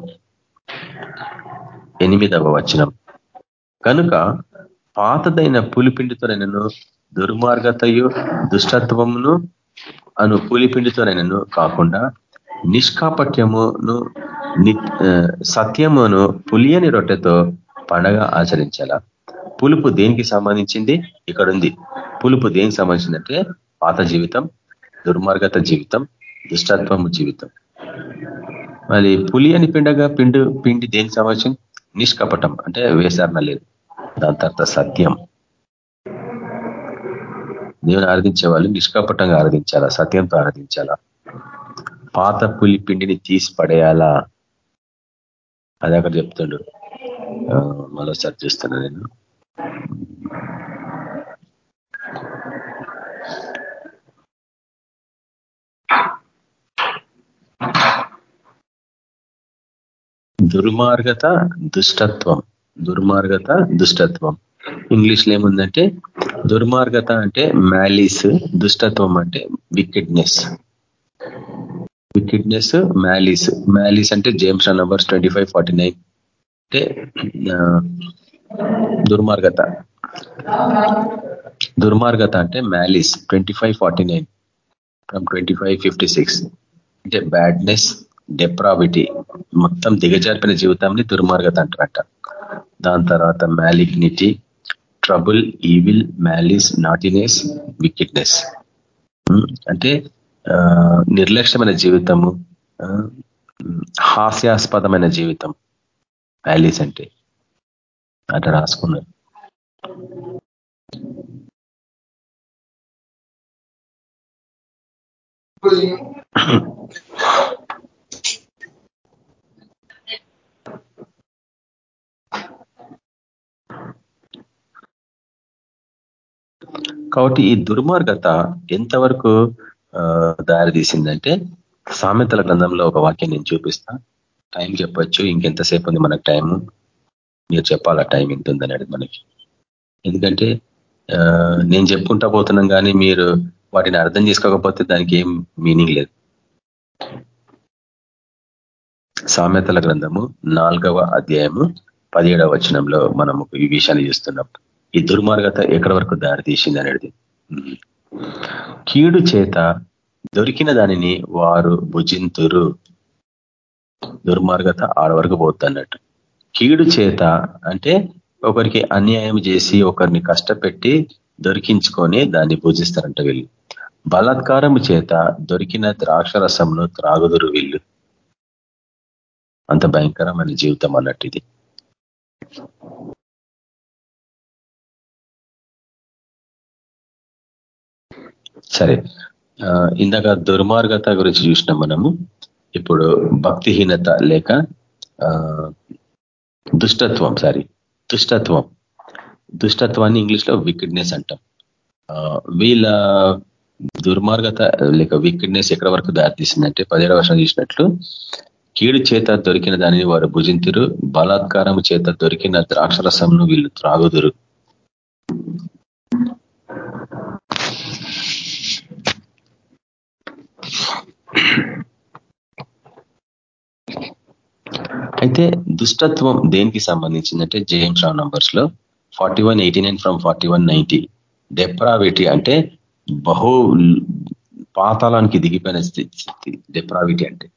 ఎనిమిదవ వచనం. కనుక పాతదైన పులిపిండితోనైనను దుర్మార్గతయు దుష్టత్వమును అను పులిపిండితోనైనను కాకుండా నిష్కాపట్యమును సత్యమును పులియని రొట్టెతో పండగ ఆచరించాల? పులుపు దేనికి సంబంధించింది? ఇక్కడ ఉంది పులుపు దేనికి సంబంధించిందంటే పాత జీవితం దుర్మార్గత జీవితం దుష్టత్వము జీవితం. మరి పులి అని పిండగా పిండు పిండి దేనికి సంబంధించింది? నిష్కపటం అంటే వేసారణ లేదు. దాని తర్వాత సత్యం. దేవుని ఆరాధించే వాళ్ళు నిష్కపటంగా ఆరాధించాలా? సత్యంతో ఆరాధించాలా? పాత పులి పిండిని తీసి పడేయాలా? అది అక్కడ చెప్తాడు. మరోసారి చూస్తున్నా నేను. దుర్మార్గత దుష్టత్వం. దుర్మార్గత దుష్టత్వం. ఇంగ్లీష్లో ఏముందంటే దుర్మార్గత అంటే మ్యాలీస్ దుష్టత్వం అంటే వికెడ్నెస్ వికెడ్నెస్ మ్యాలీస్ మ్యాలీస్ అంటే James numbers twenty five forty nine అంటే దుర్మార్గత. దుర్మార్గత అంటే malice twenty five forty nine from twenty five fifty six అంటే బ్యాడ్నెస్ డెప్రావిటీ మొత్తం దిగజారిపిన జీవితాన్ని దుర్మార్గత అంటారట. దాని తర్వాత malignity trouble evil malice naughtiness wickedness అంటే నిర్లక్ష్యమైన జీవితము హాస్యాస్పదమైన జీవితం. వ్యాలీస్ అంటే అట్లా రాసుకున్నారు. కాబట్టి ఈ దుర్మార్గత ఎంతవరకు దారి తీసిందంటే సామెతల గ్రంథంలో ఒక వాక్యం నేను చూపిస్తా. టైం చెప్పొచ్చు ఇంకెంతసేపు ఉంది మనకు టైము? మీరు చెప్పాలా టైం ఎంత ఉందని మనకి? ఎందుకంటే నేను చెప్పుకుంటా పోతున్నాం కానీ మీరు వాటిని అర్థం చేసుకోకపోతే దానికి ఏం మీనింగ్ లేదు. సామెతల గ్రంథము నాలుగవ అధ్యాయము పదిహేడవ వచనంలో మనము ఈ విషయాన్ని చూస్తున్నాం ఈ దుర్మార్గత ఎక్కడి వరకు దారి తీసింది అనేది కీడు చేత దొరికిన దానిని వారు భుజింతురు. దుర్మార్గత ఆడవరకు వరకు కీడు చేత అంటే ఒకరికి అన్యాయం చేసి ఒకరిని కష్టపెట్టి దొరికించుకొని దాన్ని పూజిస్తారంట వీళ్ళు. బలాత్కారం చేత దొరికిన ద్రాక్ష రసంను త్రాగుదురు వీళ్ళు. అంత భయంకరమైన జీవితం అన్నట్టు ఇది. సరే. ఇందాక దుర్మార్గత గురించి చూసినాం మనము. ఇప్పుడు భక్తిహీనత లేక దుష్టత్వం సారీ దుష్టత్వం. దుష్టత్వాన్ని ఇంగ్లీష్లో వికెడ్నెస్ అంటాం వీళ్ళ దుర్మార్గత లేక వికెడ్నెస్ ఎక్కడ వరకు దారితీసిందంటే పదిహేడు వర్షం చూసినట్లు కీడు చేత దొరికిన దానిని వారు భుజింతురు బలాత్కారం చేత దొరికిన ద్రాక్షరసంను వీళ్ళు త్రాగుదురు. అయితే దుష్టత్వం దేనికి సంబంధించిందంటే James Rao నంబర్స్లో forty one eighty nine from forty one ninety depravity అంటే బహు పాతాళానికి దిగిపోయిన స్థితి డెప్రావిటీ అంటే.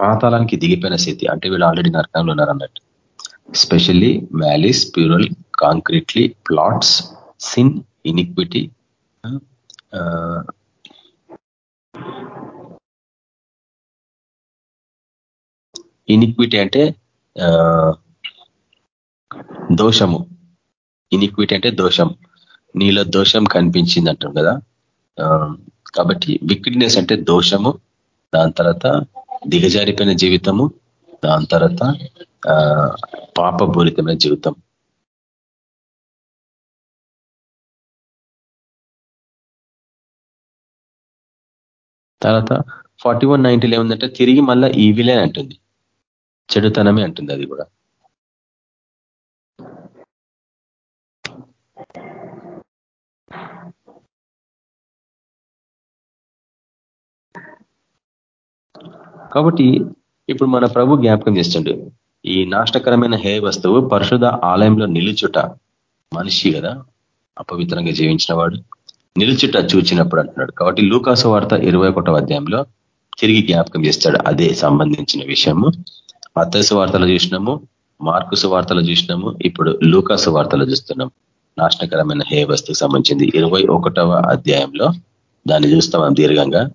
పాతాళానికి దిగిపోయిన స్థితి. అంటే వీళ్ళు ఆల్రెడీ నరకంలో ఉన్నారన్నట్టు. Specially valleys plural concretely plots sin iniquity iniquity అంటే దోషము. ఇనిక్విటీ అంటే దోషం. నీలో దోషం కనిపించింది అంటాం కదా. కాబట్టి విక్విడ్నెస్ అంటే దోషము దాని తర్వాత దిగజారిపోయిన జీవితము దాని తర్వాత పాపపూరితమైన జీవితం. తర్వాత ఫార్టీ వన్ నైన్టీలో ఏముందంటే తిరిగి మళ్ళీ ఈవిలే అంటుంది. చెడుతనమే అంటుంది అది కూడా. కాబట్టి ఇప్పుడు మన ప్రభు జ్ఞాపకం చేస్తుండే ఈ నాష్టకరమైన హే వస్తువు పరిశుధ ఆలయంలో నిలుచుట మనిషి కదా అపవిత్రంగా జీవించిన వాడు నిలుచుట చూచినప్పుడు అంటున్నాడు. కాబట్టి లూకాసు వార్త ఇరవై అధ్యాయంలో తిరిగి జ్ఞాపకం చేస్తాడు అదే సంబంధించిన విషయము. అత్తసు వార్తలు చూసినాము మార్కుసు వార్తలు చూసినాము ఇప్పుడు లూకాసు వార్తలు చూస్తున్నాం. నాశనకరమైన హే వస్తుకు సంబంధించింది ఇరవై అధ్యాయంలో దాన్ని చూస్తాం దీర్ఘంగా.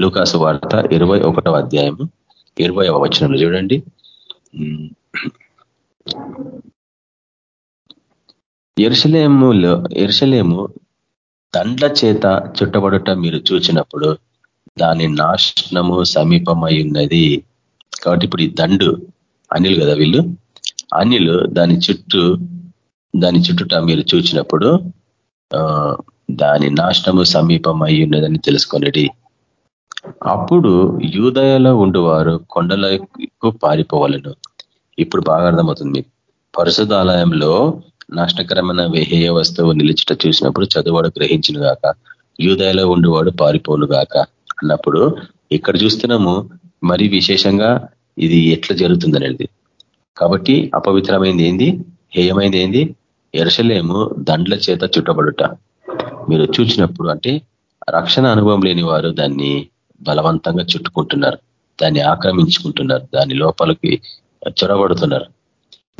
లూకాసు వార్త ఇరవై అధ్యాయము ఇరవై వచనంలో చూడండి. ఎరుసలేములో ఎరుసలేము దండ్ల చేత చుట్టబడుట మీరు చూచినప్పుడు దాని నాశనము సమీపమై ఉన్నది. కాబట్టి ఇప్పుడు ఈ దండు అనిల్ కదా వీళ్ళు. అనిల్ దాని చుట్టూ దాని చుట్టూట మీరు చూచినప్పుడు దాని నాశనము సమీపం అయి ఉన్నదని తెలుసుకునేది అప్పుడు యూదయలో ఉండువారు కొండలకు పారిపోవాలను. ఇప్పుడు బాగా అర్థమవుతుంది మీకు. పరిశుధాలయంలో నాశనకరమైన వేహేయ వస్తువు నిలిచిట చూసినప్పుడు చదువుడు గ్రహించిన గాక యూదయలో ఉండేవాడు పారిపోను గాక అన్నప్పుడు ఇక్కడ చూస్తున్నాము మరి విశేషంగా ఇది ఎట్లా జరుగుతుంది అనేది. కాబట్టి అపవిత్రమైంది ఏంది? హేయమైంది ఏంది? ఎరసలేము దండ్ల చేత చుట్టబడుట. మీరు చూసినప్పుడు అంటే రక్షణ అనుభవం లేని వారు దాన్ని బలవంతంగా చుట్టుకుంటున్నారు. దాన్ని ఆక్రమించుకుంటున్నారు. దాని లోపలికి చొరబడుతున్నారు.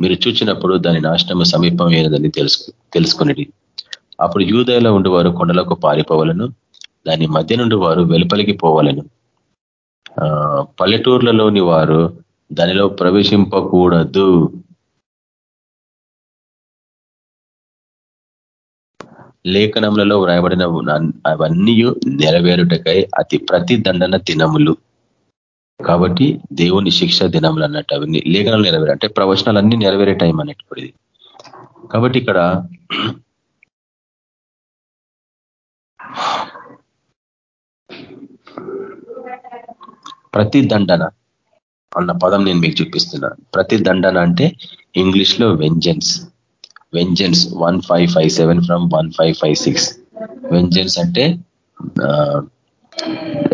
మీరు చూచినప్పుడు దాని నాశనము సమీపమైనదని తెలుసు తెలుసుకునేది. అప్పుడు యూదయలో ఉండేవారు కొండలకు పారిపోవాలను. దాని మధ్య నుండి వారు వెలుపలికి పోవాలను. పల్లెటూర్లలోని వారు దానిలో ప్రవేశింపకూడదు. లేఖనములలో వ్రాయబడిన అవన్నీ నెరవేరుటకై అతి ప్రతి దండన దినములు. కాబట్టి దేవుని శిక్ష దినములు అన్నట్టు అవన్నీ లేఖనాలు నెరవేరు అంటే ప్రవచనాలన్నీ అన్ని నెరవేరే టైం అన్నట్టు కాబట్టి ఇక్కడ ప్రతి దండన అన్న పదం నేను మీకు చూపిస్తున్నా. ప్రతి దండన అంటే ఇంగ్లీష్లో vengeance one five five seven from one five five six vengeance అంటే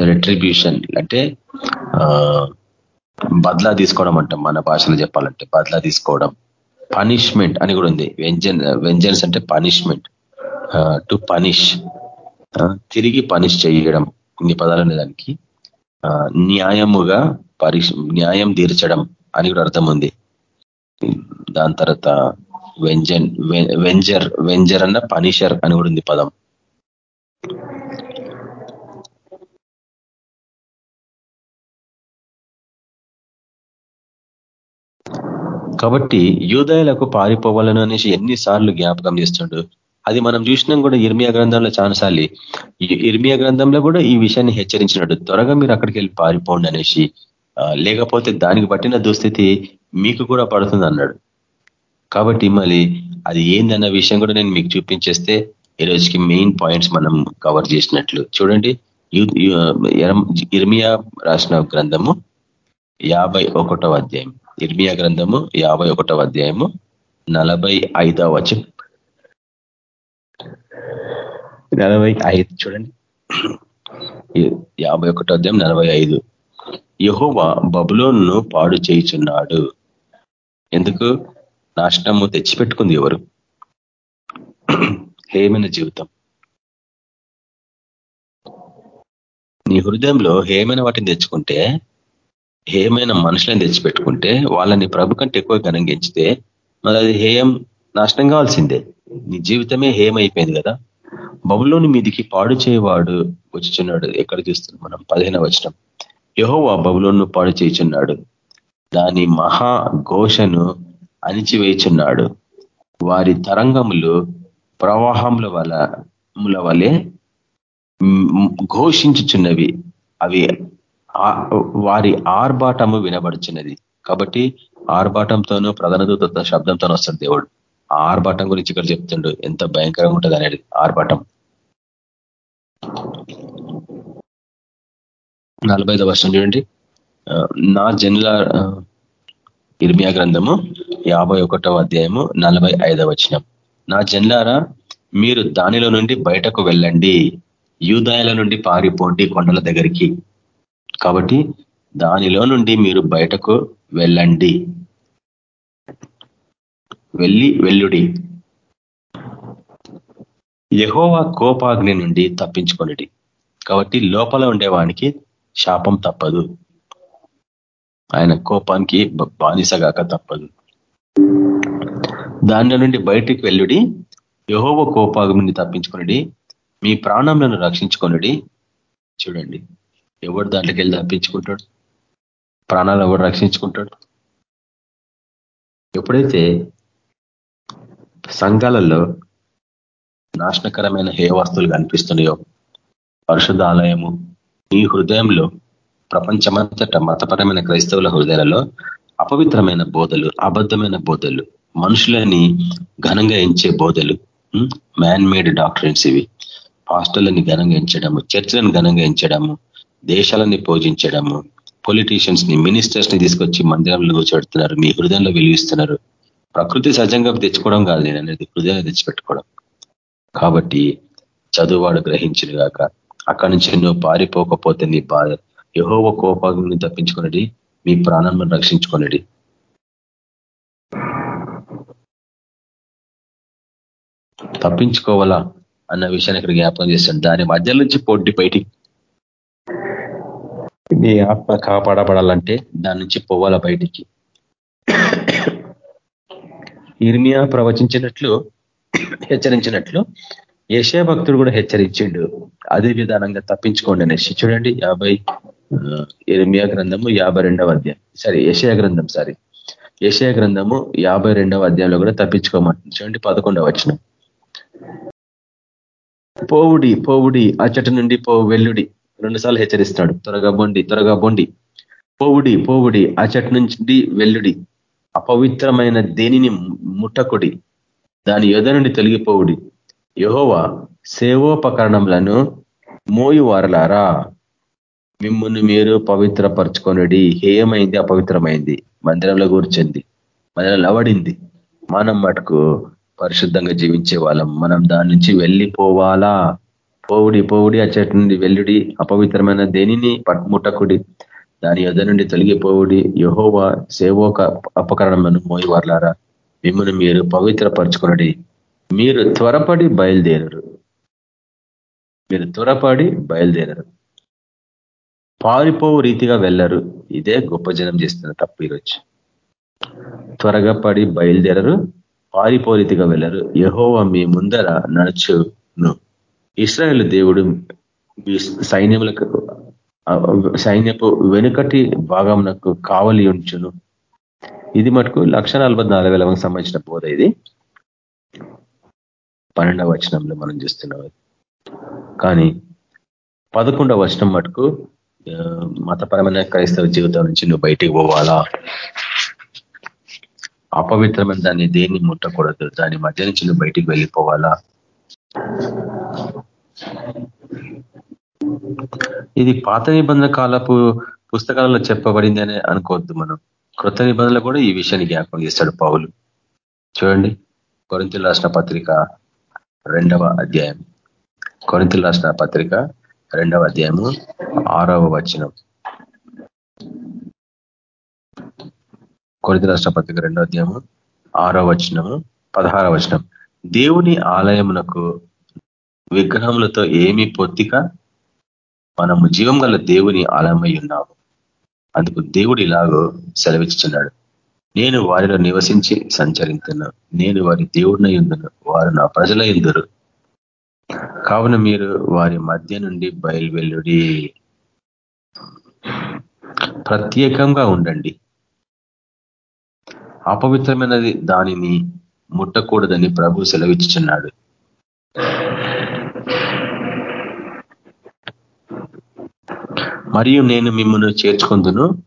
రిట్రిబ్యూషన్ అంటే బద్లా తీసుకోవడం అంటాం మన భాషలో చెప్పాలంటే. బద్లా తీసుకోవడం. పనిష్మెంట్ అని కూడా ఉంది. వెంజన్ వెంజన్స్ అంటే పనిష్మెంట్ టు పనిష్ తిరిగి పనిష్ చేయడం. ఇన్ని పదాలు దానికి. న్యాయముగా పరిష్ న్యాయం తీర్చడం అని కూడా అర్థం ఉంది దాని తర్వాత వెంజన్ వెంజర్ వెంజర్ అన్న పనిషర్ అని కూడా ఉంది పదం. కాబట్టి యూదయాలకు పారిపోవాలను అనేసి ఎన్నిసార్లు జ్ఞాపకం చేస్తుండడు అది మనం చూసినాం కూడా ఇర్మియా గ్రంథంలో చాలాసార్లు. ఇర్మియా గ్రంథంలో కూడా ఈ విషయాన్ని హెచ్చరించినాడు. త్వరగా మీరు అక్కడికి వెళ్ళి పారిపోండి అనేసి లేకపోతే దానికి పట్టిన దుస్థితి మీకు కూడా పడుతుంది అన్నాడు. కాబట్టి మళ్ళీ అది ఏందన్న విషయం కూడా నేను మీకు చూపించేస్తే ఈ రోజుకి మెయిన్ పాయింట్స్ మనం కవర్ చేసినట్లు. చూడండి ఇర్మియా రాసిన గ్రంథము యాభై అధ్యాయం. ఇర్మియా గ్రంథము యాభై అధ్యాయము నలభై ఐదవ వచనం. నలభై ఐదు చూడండి. యాభై ఒకటో అధ్యాయం నలభై ఐదు. యహోవా బబులోన్ను పాడు చేయుచున్నాడు. ఎందుకు? నాశనము తెచ్చిపెట్టుకుంది ఎవరు? హేమైన జీవితం. నీ హృదయంలో హేమైన వాటిని తెచ్చుకుంటే హేమైన మనుషులను తెచ్చిపెట్టుకుంటే వాళ్ళని ప్రభు కంటే ఎక్కువ గణంగించితే మరి అది హేయం నాశనం కావాల్సిందే. నీ జీవితమే హేమైపోయింది కదా? బబులోని మీదికి పాడు చేయవాడు వచ్చుచున్నాడు. ఎక్కడ చూస్తున్నాం మనం? పదిహేన వచనం. యహోవా బబులోను పాడు చేయుచున్నాడు. దాని మహా ఘోషను అణిచివేయుచున్నాడు. వారి తరంగములు ప్రవాహముల వల వలె ఘోషించుచున్నవి. అవి వారి ఆర్భాటము వినబడుచున్నది. కాబట్టి ఆర్భాటంతోనూ ప్రధానదూత శబ్దంతోనూ శబ్దంతో వస్తాడు దేవుడు. ఆర్భాటం గురించి ఇక్కడ చెప్తుండు. ఎంత భయంకరంగా ఉంటుంది అనేది ఆర్భాటం. నలభై వర్షం చూడండి. నా జనుల ఇర్మియా గ్రంథము యాభై ఒకటో అధ్యాయము నలభై ఐదవ వచనం. నా జన్లారా మీరు దానిలో నుండి బయటకు వెళ్ళండి. యూదాయల నుండి పారిపోండి కొండల దగ్గరికి. కాబట్టి దానిలో నుండి మీరు బయటకు వెళ్ళండి. వెళ్ళి వెల్లుడి యహోవా కోపాగ్ని నుండి తప్పించుకొనిటి కాబట్టి లోపల ఉండేవానికి శాపం తప్పదు. ఆయన కోపానికి బానిసగాక తప్పదు. దానిలో నుండి బయటికి వెళ్ళుడి. యహోవ కోపాగ్ని తప్పించుకొనిడి. మీ ప్రాణంలను రక్షించుకొనిడి. చూడండి ఎవడు దాంట్లోకి వెళ్ళి తప్పించుకుంటాడు? ప్రాణాలు ఎవడు రక్షించుకుంటాడు? ఎప్పుడైతే సంఘాలలో నాశనకరమైన హే వస్తువులు కనిపిస్తున్నాయో పరిశుద్ధ ఆలయము ఈ హృదయంలో ప్రపంచమంతట మతపరమైన క్రైస్తవుల హృదయాలలో అపవిత్రమైన బోధలు అబద్ధమైన బోధలు మనుషులని ఘనంగా ఎంచే బోధలు మ్యాన్ మేడ్ డాక్టరెన్స్ ఇవి. హాస్టళ్ళని ఘనంగా ఎంచడము చర్చలను ఘనంగా ఎంచడము దేశాలని పూజించడము పొలిటీషియన్స్ని మినిస్టర్స్ని తీసుకొచ్చి మందిరంలో కూర్చోడుతున్నారు మీ హృదయంలో విలువిస్తున్నారు ప్రకృతి సహజంగా తెచ్చుకోవడం కాదు నేను అనేది హృదయంలో తెచ్చిపెట్టుకోవడం. కాబట్టి చదువువాడు గ్రహించిన గాక అక్కడి నుంచి నువ్వు పారిపోకపోతే నీ బాధ. యహోవ కోపాగ్ని తప్పించుకున్నది మీ ప్రాణాలను రక్షించుకున్నది తప్పించుకోవాలా అన్న విషయాన్ని ఇక్కడ జ్ఞాపకం చేస్తాడు దాని మధ్య నుంచి పొడ్డి బయటికి. నీ ఆత్మ కాపాడబడాలంటే దాని నుంచి పోవాల బయటికి. ఇర్మియా ప్రవచించినట్లు హెచ్చరించినట్లు యశయ భక్తుడు కూడా హెచ్చరించిండు. అదే విధానంగా తప్పించుకోండి అనేసి. చూడండి యాభై ఇర్మియా గ్రంథము యాభై రెండవ అధ్యాయం. సారీ యశయ గ్రంథం సారీ యశయ గ్రంథము యాభై రెండవ అధ్యాయంలో కూడా తప్పించుకోమంటుంది చూడండి పదకొండవ వచ్చిన పోవుడి పోవుడి అచ్చటి నుండి పో వెల్లుడి రెండు సార్లు హెచ్చరిస్తాడు. త్వరగా బొండి త్వరగా బొండి. పోవుడి పోవుడి అచ్చటి నుంచి వెల్లుడి అపవిత్రమైన దేనిని ముట్టకుడి దాని యొద నుండి తొలగిపోవుడి. యహోవా సేవోపకరణములను మోయి వారలారా మిమ్మల్ని మీరు పవిత్రపరచుకొనడి. హేయమైంది అపవిత్రమైంది. మందిరంలో కూర్చుంది. మందిరం లవడింది మనం మటుకు పరిశుద్ధంగా జీవించే వాళ్ళం. మనం దాని నుంచి వెళ్ళిపోవాలా? పోవుడి పోవుడి ఆ చెట్టు నుండి వెల్లుడి అపవిత్రమైన దేనిని పట్టుముట్టకుడి దాని యొద్ నుండి తొలగిపోవుడి యహోవా సేవోక అపకరణలను మోయివర్లారా. మిమ్మల్ని మీరు పవిత్రపరచుకునడి. మీరు త్వరపడి బయలుదేరరు. మీరు త్వరపడి బయలుదేరరు. పారిపోవు రీతిగా వెళ్ళరు. ఇదే గొప్ప జనం చేస్తున్న తప్పు ఈరోజు. త్వరగా పడి బయలుదేరరు. పారిపో రీతిగా వెళ్ళరు. యహోవ మీ ముందర నడుచును. ఇస్రాయేల్ దేవుడు సైన్యములకు సైన్యపు వెనుకటి భాగంకు కావలి ఉంచును. ఇది మటుకు లక్ష సంబంధించిన బోధ ఇది. పన్నెండవ వచనంలో మనం చూస్తున్నాం కానీ పదకొండవ వచనం మటుకు మతపరమైన క్రైస్తవ జీవితం నుంచి నువ్వు బయటికి పోవాలా? అపవిత్రమైన దాన్ని దేన్ని ముట్టకూడదు? దాని మధ్య నుంచి నువ్వు బయటికి వెళ్ళిపోవాలా? ఇది పాత నిబంధన కాలపు పుస్తకాలలో చెప్పబడింది అని అనుకోవద్దు మనం. కృత నిబంధనలు కూడా ఈ విషయాన్ని జ్ఞాపకం చేస్తాడు పౌలు. చూడండి కొరింతలు రాసిన పత్రిక రెండవ అధ్యాయం. కొరింతలు రాసిన పత్రిక రెండవ అధ్యాయము ఆరవ వచనం. కొరింత రాష్ట్ర పత్రిక రెండవ అధ్యాయము ఆరవ వచనము పదహార వచనం. దేవుని ఆలయమునకు విగ్రహములతో ఏమి పొత్తిక? మనము జీవం గల దేవుని ఆలమై ఉన్నాము. అందుకు దేవుడు ఇలాగో సెలవిస్తున్నాడు నేను వారిలో నివసించి సంచరించిన నేను వారి దేవుడినై ఉందను వారు నా ప్రజల ఎందురు కావున మీరు వారి మధ్య నుండి బయలువెల్లుడి ప్రత్యేకంగా ఉండండి. అపవిత్రమైనది దానిని ముట్టకూడదని ప్రభు సెలవిచ్చుచున్నాడు. మరియు నేను మిమ్మల్ని చేర్చుకుందును.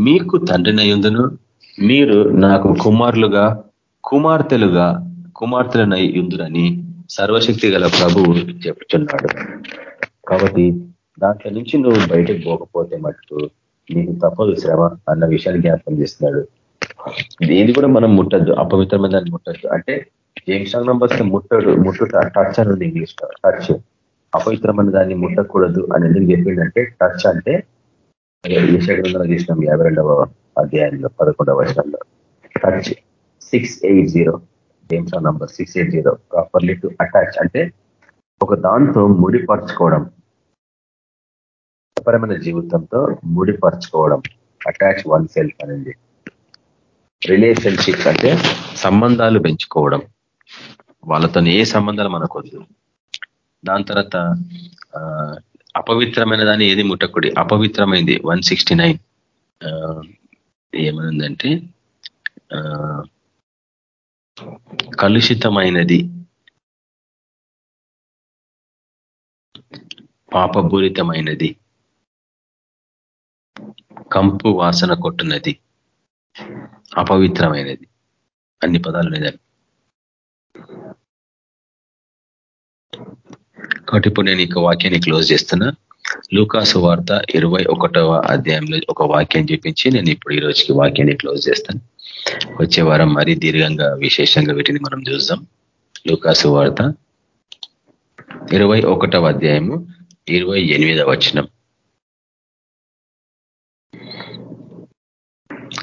మీకు తండ్రినయ్యుందును మీరు నాకు కుమారులుగా కుమార్తెలుగా కుమార్తెలనై ఉందురని సర్వశక్తి గల ప్రభువు చెప్తున్నాడు కాబట్టి దాంట్లో నుంచి నువ్వు బయటకు పోకపోతే మటుకు నీకు తప్పదు శ్రమ అన్న విషయాన్ని జ్ఞాపకం చేస్తున్నాడు. ఏది కూడా మనం ముట్టద్దు అపవిత్రమైన దాన్ని ముట్టద్దు. అంటే జేమ్స్ నంబర్స్ ముట్టడు ముట్టుట టచ్ అని ఉంది ఇంగ్లీష్ టచ్ అపవిత్రమైన దాన్ని ముట్టకూడదు అని ఎందుకు చెప్పిందంటే టచ్ అంటే యశగ్రంథంలో చూసినాం యాభై రెండవ అధ్యాయంలో పదకొండవ వర్షంలో touch six eight zero James number six eight zero properly to attach అంటే ఒక దాంతో ముడిపరచుకోవడం. పరమైన జీవితంతో ముడిపరచుకోవడం. అటాచ్ వన్ సెల్ఫ్ అనేది. రిలేషన్షిప్ అంటే సంబంధాలు పెంచుకోవడం. వాళ్ళతో ఏ సంబంధాలు మనకొద్దు. దాని తర్వాత అపవిత్రమైన దాన్ని ఏది ముట్టకుడి అపవిత్రమైంది వన్ సిక్స్టీ నైన్. ఏమనుందంటే కలుషితమైనది పాపపూరితమైనది కంపు వాసన కొట్టున్నది అపవిత్రమైనది. అన్ని పదాలు ఉన్నాయి కాబట్టి ఇప్పుడు నేను ఇక వాక్యాన్ని క్లోజ్ చేస్తున్నా. లూకాసు వార్త ఇరవై ఒకటవ అధ్యాయంలో ఒక వాక్యం చూపించి నేను ఇప్పుడు ఈ రోజుకి వాక్యాన్ని క్లోజ్ చేస్తాను. వచ్చే వారం మరీ దీర్ఘంగా విశేషంగా వీటిని మనం చూద్దాం. లూకాసు వార్త ఇరవై ఒకటవ అధ్యాయము ఇరవై ఎనిమిదవ వచనం.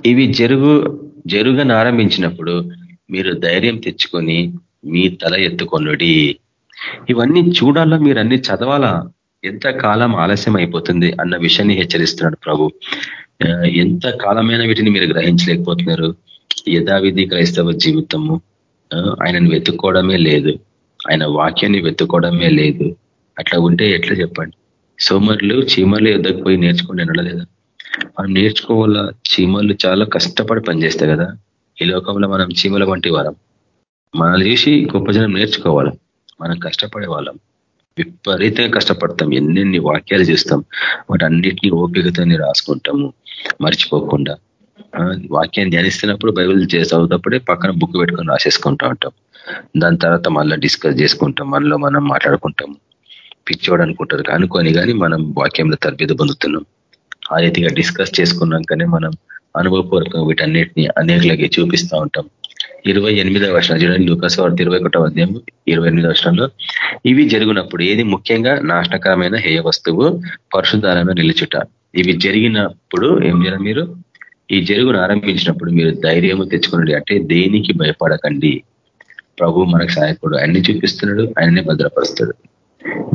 ఇవి జరుగు జరుగనారంభించినప్పుడు మీరు ధైర్యం తెచ్చుకొని మీ తల ఎత్తుకొనుడి. ఇవన్నీ చూడాలా మీరు అన్ని చదవాలా? ఎంత కాలం ఆలస్యం అయిపోతుంది అన్న విషయాన్ని హెచ్చరిస్తున్నాడు ప్రభు. ఎంత కాలమైన వీటిని మీరు గ్రహించలేకపోతున్నారు. యథావిధి క్రైస్తవ జీవితము ఆయనను వెతుక్కోవడమే లేదు. ఆయన వాక్యాన్ని వెతుక్కోవడమే లేదు. అట్లా ఉంటే ఎట్లా చెప్పండి? సోమరులు చీమర్లు ఎద్దకు పోయి నేర్చుకుని అనలేదా మనం నేర్చుకోవాలా చీమర్లు చాలా కష్టపడి పనిచేస్తాయి కదా. ఈ లోకంలో మనం చీమల వంటి వారం. మనల్ని చూసి గొప్ప జనం నేర్చుకోవాలి. మనం కష్టపడే వాళ్ళం విపరీతంగా కష్టపడతాం. ఎన్నెన్ని వాక్యాలు చేస్తాం. వాటి అన్నిటినీ రాసుకుంటాము. మర్చిపోకుండా. వాక్యాన్ని ధ్యానిస్తున్నప్పుడు బైబిల్ చదువుతప్పుడే పక్కన బుక్ పెట్టుకొని రాసేసుకుంటా ఉంటాం. దాని తర్వాత మళ్ళీ డిస్కస్ చేసుకుంటాం. మనలో మనం మాట్లాడుకుంటాం పిచ్చోడు అనుకుంటారు. అనుకొని కానీ మనం వాక్యంలో తరబిద పొందుతున్నాం. ఆ రీతిగా డిస్కస్ చేసుకున్నాకనే మనం అనుభవపూర్వకంగా వీటన్నిటిని అనేకలకి చూపిస్తూ ఉంటాం. ఇరవై ఎనిమిదవ వర్షం చూడండి లూకసవార్త ఇరవై ఒకటవ అధ్యాయం ఇరవై ఎనిమిదవ వర్షంలో ఇవి జరిగినప్పుడు ఏది ముఖ్యంగా నాశనకరమైన హేయ వస్తువు పరిశుద్ధాలను నిలుచుట? ఇవి జరిగినప్పుడు ఏం చేయాలి మీరు? ఈ జరుగును ఆరంభించినప్పుడు మీరు ధైర్యము తెచ్చుకున్నాడు అంటే దేనికి భయపడకండి? ప్రభు మనకు సహాయకుడు అన్ని చూపిస్తున్నాడు ఆయన్ని భద్రపరుస్తాడు.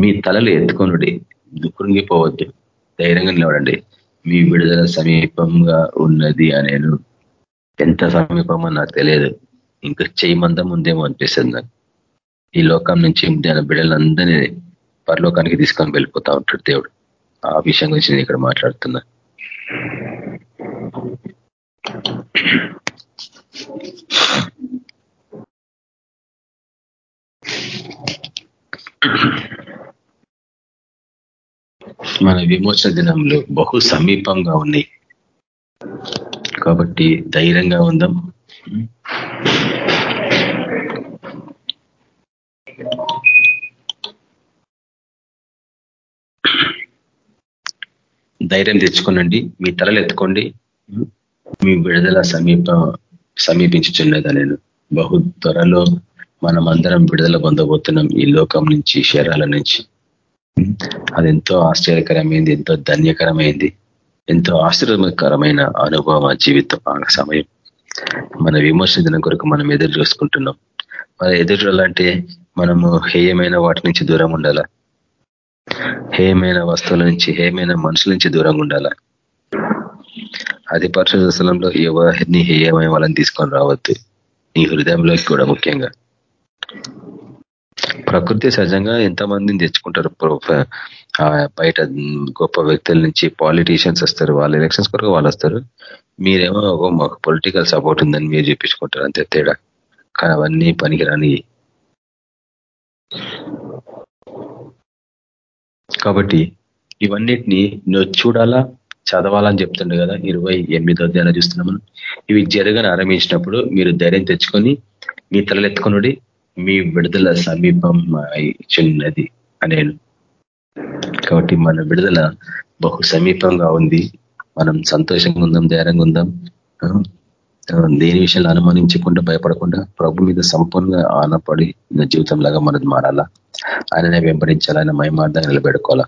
మీ తలలు ఎత్తుకొనుడి కృంగిపోవద్దు ధైర్యంగా నిలబడండి. మీ విడుదల సమీపంగా ఉన్నది అనేను. ఎంత సమీపమో నాకు తెలియదు. ఇంకా చేయి మందం ఉందేమో అనిపిస్తుంది నాకు. ఈ లోకం నుంచి తన బిడ్డలందరినీ పరలోకానికి తీసుకొని వెళ్ళిపోతా ఉంటాడు దేవుడు. ఆ విషయం గురించి నేను ఇక్కడ మాట్లాడుతున్నా. మన విమోచన దినంలో బహు సమీపంగా ఉన్నాయి. కాబట్టి ధైర్యంగా ఉందాం. ధైర్యం తెచ్చుకోనండి. మీ తలలు ఎత్తుకోండి. మీ విడుదల సమీప సమీపించుచున్నదా నేను. బహు త్వరలో మనం అందరం విడుదల పొందబోతున్నాం ఈ లోకం నుంచి శరాల నుంచి. అది ఎంతో ఆశ్చర్యకరమైంది ఎంతో ధన్యకరమైంది. ఎంతో ఆశ్చర్యకరమైన అనుభవం ఆ జీవితం ఆ సమయం. మన విమర్శ దినం కొరకు మనం ఎదురు చూసుకుంటున్నాం. మన ఎదురు చూడాలంటే మనము హేయమైన వాటి నుంచి దూరం ఉండాలా? హేయమైన వస్తువుల నుంచి హేయమైన మనుషుల నుంచి దూరంగా ఉండాలా? అది పరిశుధ స్థలంలో ఎవరిని హేయమైన వాళ్ళని తీసుకొని రావద్దు. నీ హృదయంలోకి కూడా ముఖ్యంగా. ప్రకృతి సహజంగా ఎంతమందిని తెచ్చుకుంటారు బయట గొప్ప వ్యక్తుల నుంచి పాలిటీషియన్స్ వస్తారు వాళ్ళు ఎలక్షన్స్ కొరకు వాళ్ళు వస్తారు. మీరేమో మాకు పొలిటికల్ సపోర్ట్ ఉందని మీరు చూపించుకుంటారు అంతే తేడా. కానీ అవన్నీ పనికిరాని కాబట్టి ఇవన్నిటిని నువ్వు చూడాలా? చదవాలని చెప్తుండే కదా ఇరవై ఎనిమిదో అధ్యాయంలో చూస్తున్నాం మనం. ఇవి జరగని ఆరంభించినప్పుడు మీరు ధైర్యం తెచ్చుకొని మీ తలలెత్తుకునుడి మీ విడుదల సమీపం చిన్నది అనేను కాబట్టి మన విడుదల బహు సమీపంగా ఉంది. మనం సంతోషంగా ఉందాం ధైర్యంగా ఉందాం. దేని విషయాలు అనుమానించకుండా భయపడకుండా ప్రభు మీద సంపూర్ణంగా ఆనపడి జీవితం లాగా మనది మారాలా? ఆయననే వెంబడించాలా? ఆయన మయమార్థంగా నిలబెడుకోవాలా?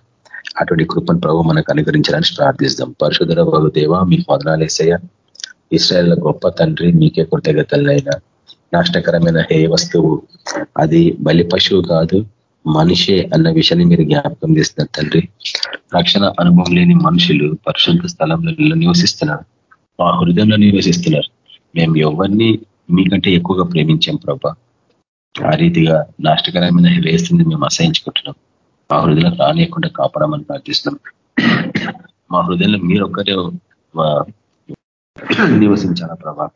అటువంటి కృపను ప్రభు మనకు అనుగ్రహించాలని ప్రార్థిస్తాం. పరశుధర బాబు దేవ మీకు వదనాలేసయ్య ఇస్రాయల్ గొప్ప తండ్రి మీకే కృతజ్ఞతలైనా నాష్టకరమైన హే వస్తువు. అది బలి పశువు కాదు. మనిషే అన్న విషయాన్ని మీరు జ్ఞాపకం చేస్తున్నారు తండ్రి. రక్షణ అనుభవం లేని మనుషులు పరిశుద్ధ స్థలంలో నివసిస్తున్నారు. మా హృదయంలో నివసిస్తున్నారు. మేము ఎవరిని మీకంటే ఎక్కువగా ప్రేమించాం ప్రభా. ఆ రీతిగా నాష్టకరమైన వేస్తుంది మేము అసహించుకుంటున్నాం. మా హృదయంలో రానియకుండా కాపాడమని ప్రార్థిస్తున్నాం. మా హృదయంలో మీరు ఒక్కరే నివసించాల ప్రభా?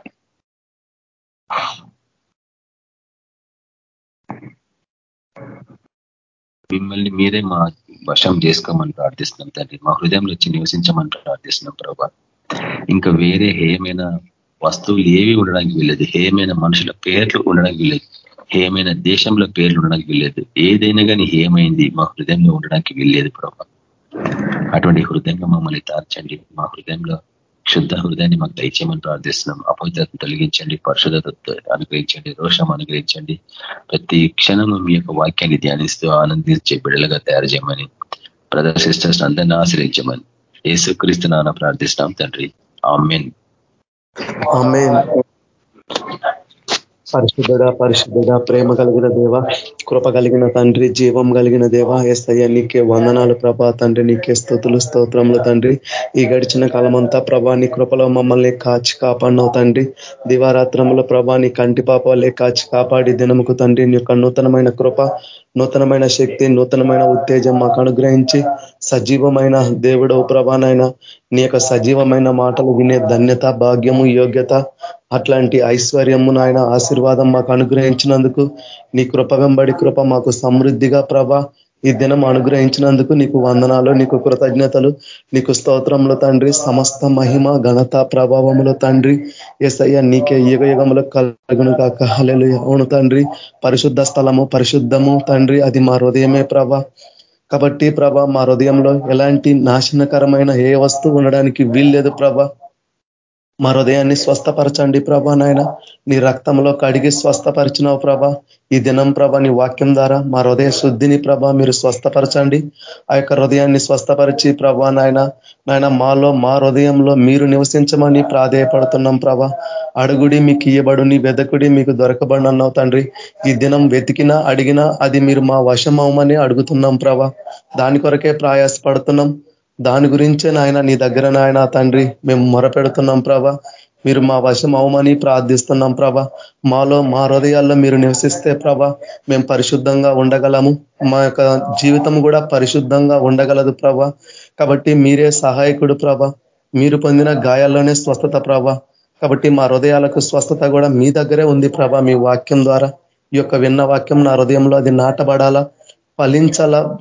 మిమ్మల్ని మీరే మా వశం చేసుకోమని ప్రార్థిస్తున్నాం తండ్రి. మా హృదయంలో వచ్చి నివసించమని ప్రార్థిస్తున్నాం ప్రభా. ఇంకా వేరే హేయమైన వస్తువులు ఏవి ఉండడానికి వీలేదు హేయమైన మనుషుల పేర్లు ఉండడానికి వీల్లేదు. హేయమైన దేశంలో పేర్లు ఉండడానికి వీల్లేదు. ఏదైనా కానీ హేయమైంది మా హృదయంలో ఉండడానికి వీల్లేదు ప్రభా. అటువంటి హృదయంగా మమ్మల్ని తార్చండి మా హృదయంలో శుద్ధ హృదయాన్ని మాకు దయచేయమని ప్రార్థిస్తున్నాం. అపవిత్రతను తొలగించండి పరిశుధత అనుగ్రహించండి రోషం అనుగ్రహించండి. ప్రతి క్షణము మీ యొక్క వాక్యాన్ని ధ్యానిస్తూ ఆనందించే బిడలుగా తయారు చేయమని బ్రదర్ సిస్టర్స్ అందరినీ ఆశ్రయించమని ఏసుక్రీస్తు నాన్న ప్రార్థిస్తాం తండ్రి. ఆమెన్. పరిశుద్ధుడ పరిశుద్ధుడ ప్రేమ కలిగిన దేవ కృప కలిగిన తండ్రి జీవం కలిగిన దేవ ఏసయ్య నీకే వందనాలు ప్రభా తండ్రి నీకే స్థుతులు స్తోత్రములు తండ్రి. ఈ గడిచిన కాలమంతా ప్రభా నీ కృపలో మమ్మల్ని కాచి కాపాడినావు తండ్రి. దివారాత్రముల ప్రభా నీ కంటి పాపాలే కాచి కాపాడి దినముకు తండ్రి. నీ యొక్క నూతనమైన కృప నూతనమైన శక్తి నూతనమైన ఉత్తేజం మాకు అనుగ్రహించి సజీవమైన దేవుడవు ప్రభానైనా నీ యొక్క సజీవమైన మాటలు వినే ధన్యత భాగ్యము యోగ్యత అట్లాంటి ఐశ్వర్యము నాయన ఆశీర్వాదం మాకు అనుగ్రహించినందుకు నీ కృప వెంబడి కృప మాకు సమృద్ధిగా ప్రభ ఈ దినం అనుగ్రహించినందుకు నీకు వందనాలు నీకు కృతజ్ఞతలు నీకు స్తోత్రములు తండ్రి సమస్త మహిమ ఘనత ప్రభావములు తండ్రి ఎసయ్య నీకే యుగ యుగములు కలుగును కాక హలెలు అవును తండ్రి పరిశుద్ధ స్థలము పరిశుద్ధము తండ్రి అది మా హృదయమే ప్రభ. కాబట్టి ప్రభ మా హృదయంలో ఎలాంటి నాశనకరమైన ఏ వస్తువు ఉండడానికి వీల్లేదు ప్రభ. మా హృదయాన్ని స్వస్థపరచండి ప్రభా నాయన. నీ రక్తంలో కడిగి స్వస్థపరిచినావు ప్రభ. ఈ దినం ప్రభ నీ వాక్యం ద్వారా మా హృదయ శుద్ధిని ప్రభ మీరు స్వస్థపరచండి. ఆ యొక్క హృదయాన్ని స్వస్థపరిచి ప్రభా నాయన. నాయన మాలో మా హృదయంలో మీరు నివసించమని ప్రాధేయపడుతున్నాం ప్రభ. అడుగుడి మీకు ఇయ్యబడుని వెదకుడి మీకు దొరకబడినన్నావు తండ్రి. ఈ దినం వెతికినా అడిగినా అది మీరు మా వశం అవ్వమని అడుగుతున్నాం ప్రభ. దాని కొరకే ప్రయాసపడుతున్నాం. దాని గురించే నాయన నీ దగ్గర నాయన తండ్రి మేము మొరపెడుతున్నాం ప్రభ. మీరు మా వశం అవమని ప్రార్థిస్తున్నాం ప్రభ. మాలో మా హృదయాల్లో మీరు నివసిస్తే ప్రభ మేము పరిశుద్ధంగా ఉండగలము. మా యొక్క జీవితం కూడా పరిశుద్ధంగా ఉండగలదు ప్రభ. కాబట్టి మీరే సహాయకుడు ప్రభ. మీరు పొందిన గాయాల్లోనే స్వస్థత ప్రభ. కాబట్టి మా హృదయాలకు స్వస్థత కూడా మీ దగ్గరే ఉంది ప్రభ మీ వాక్యం ద్వారా. ఈ యొక్క విన్న వాక్యం నా హృదయంలో అది నాటబడాలా ఫలించాలా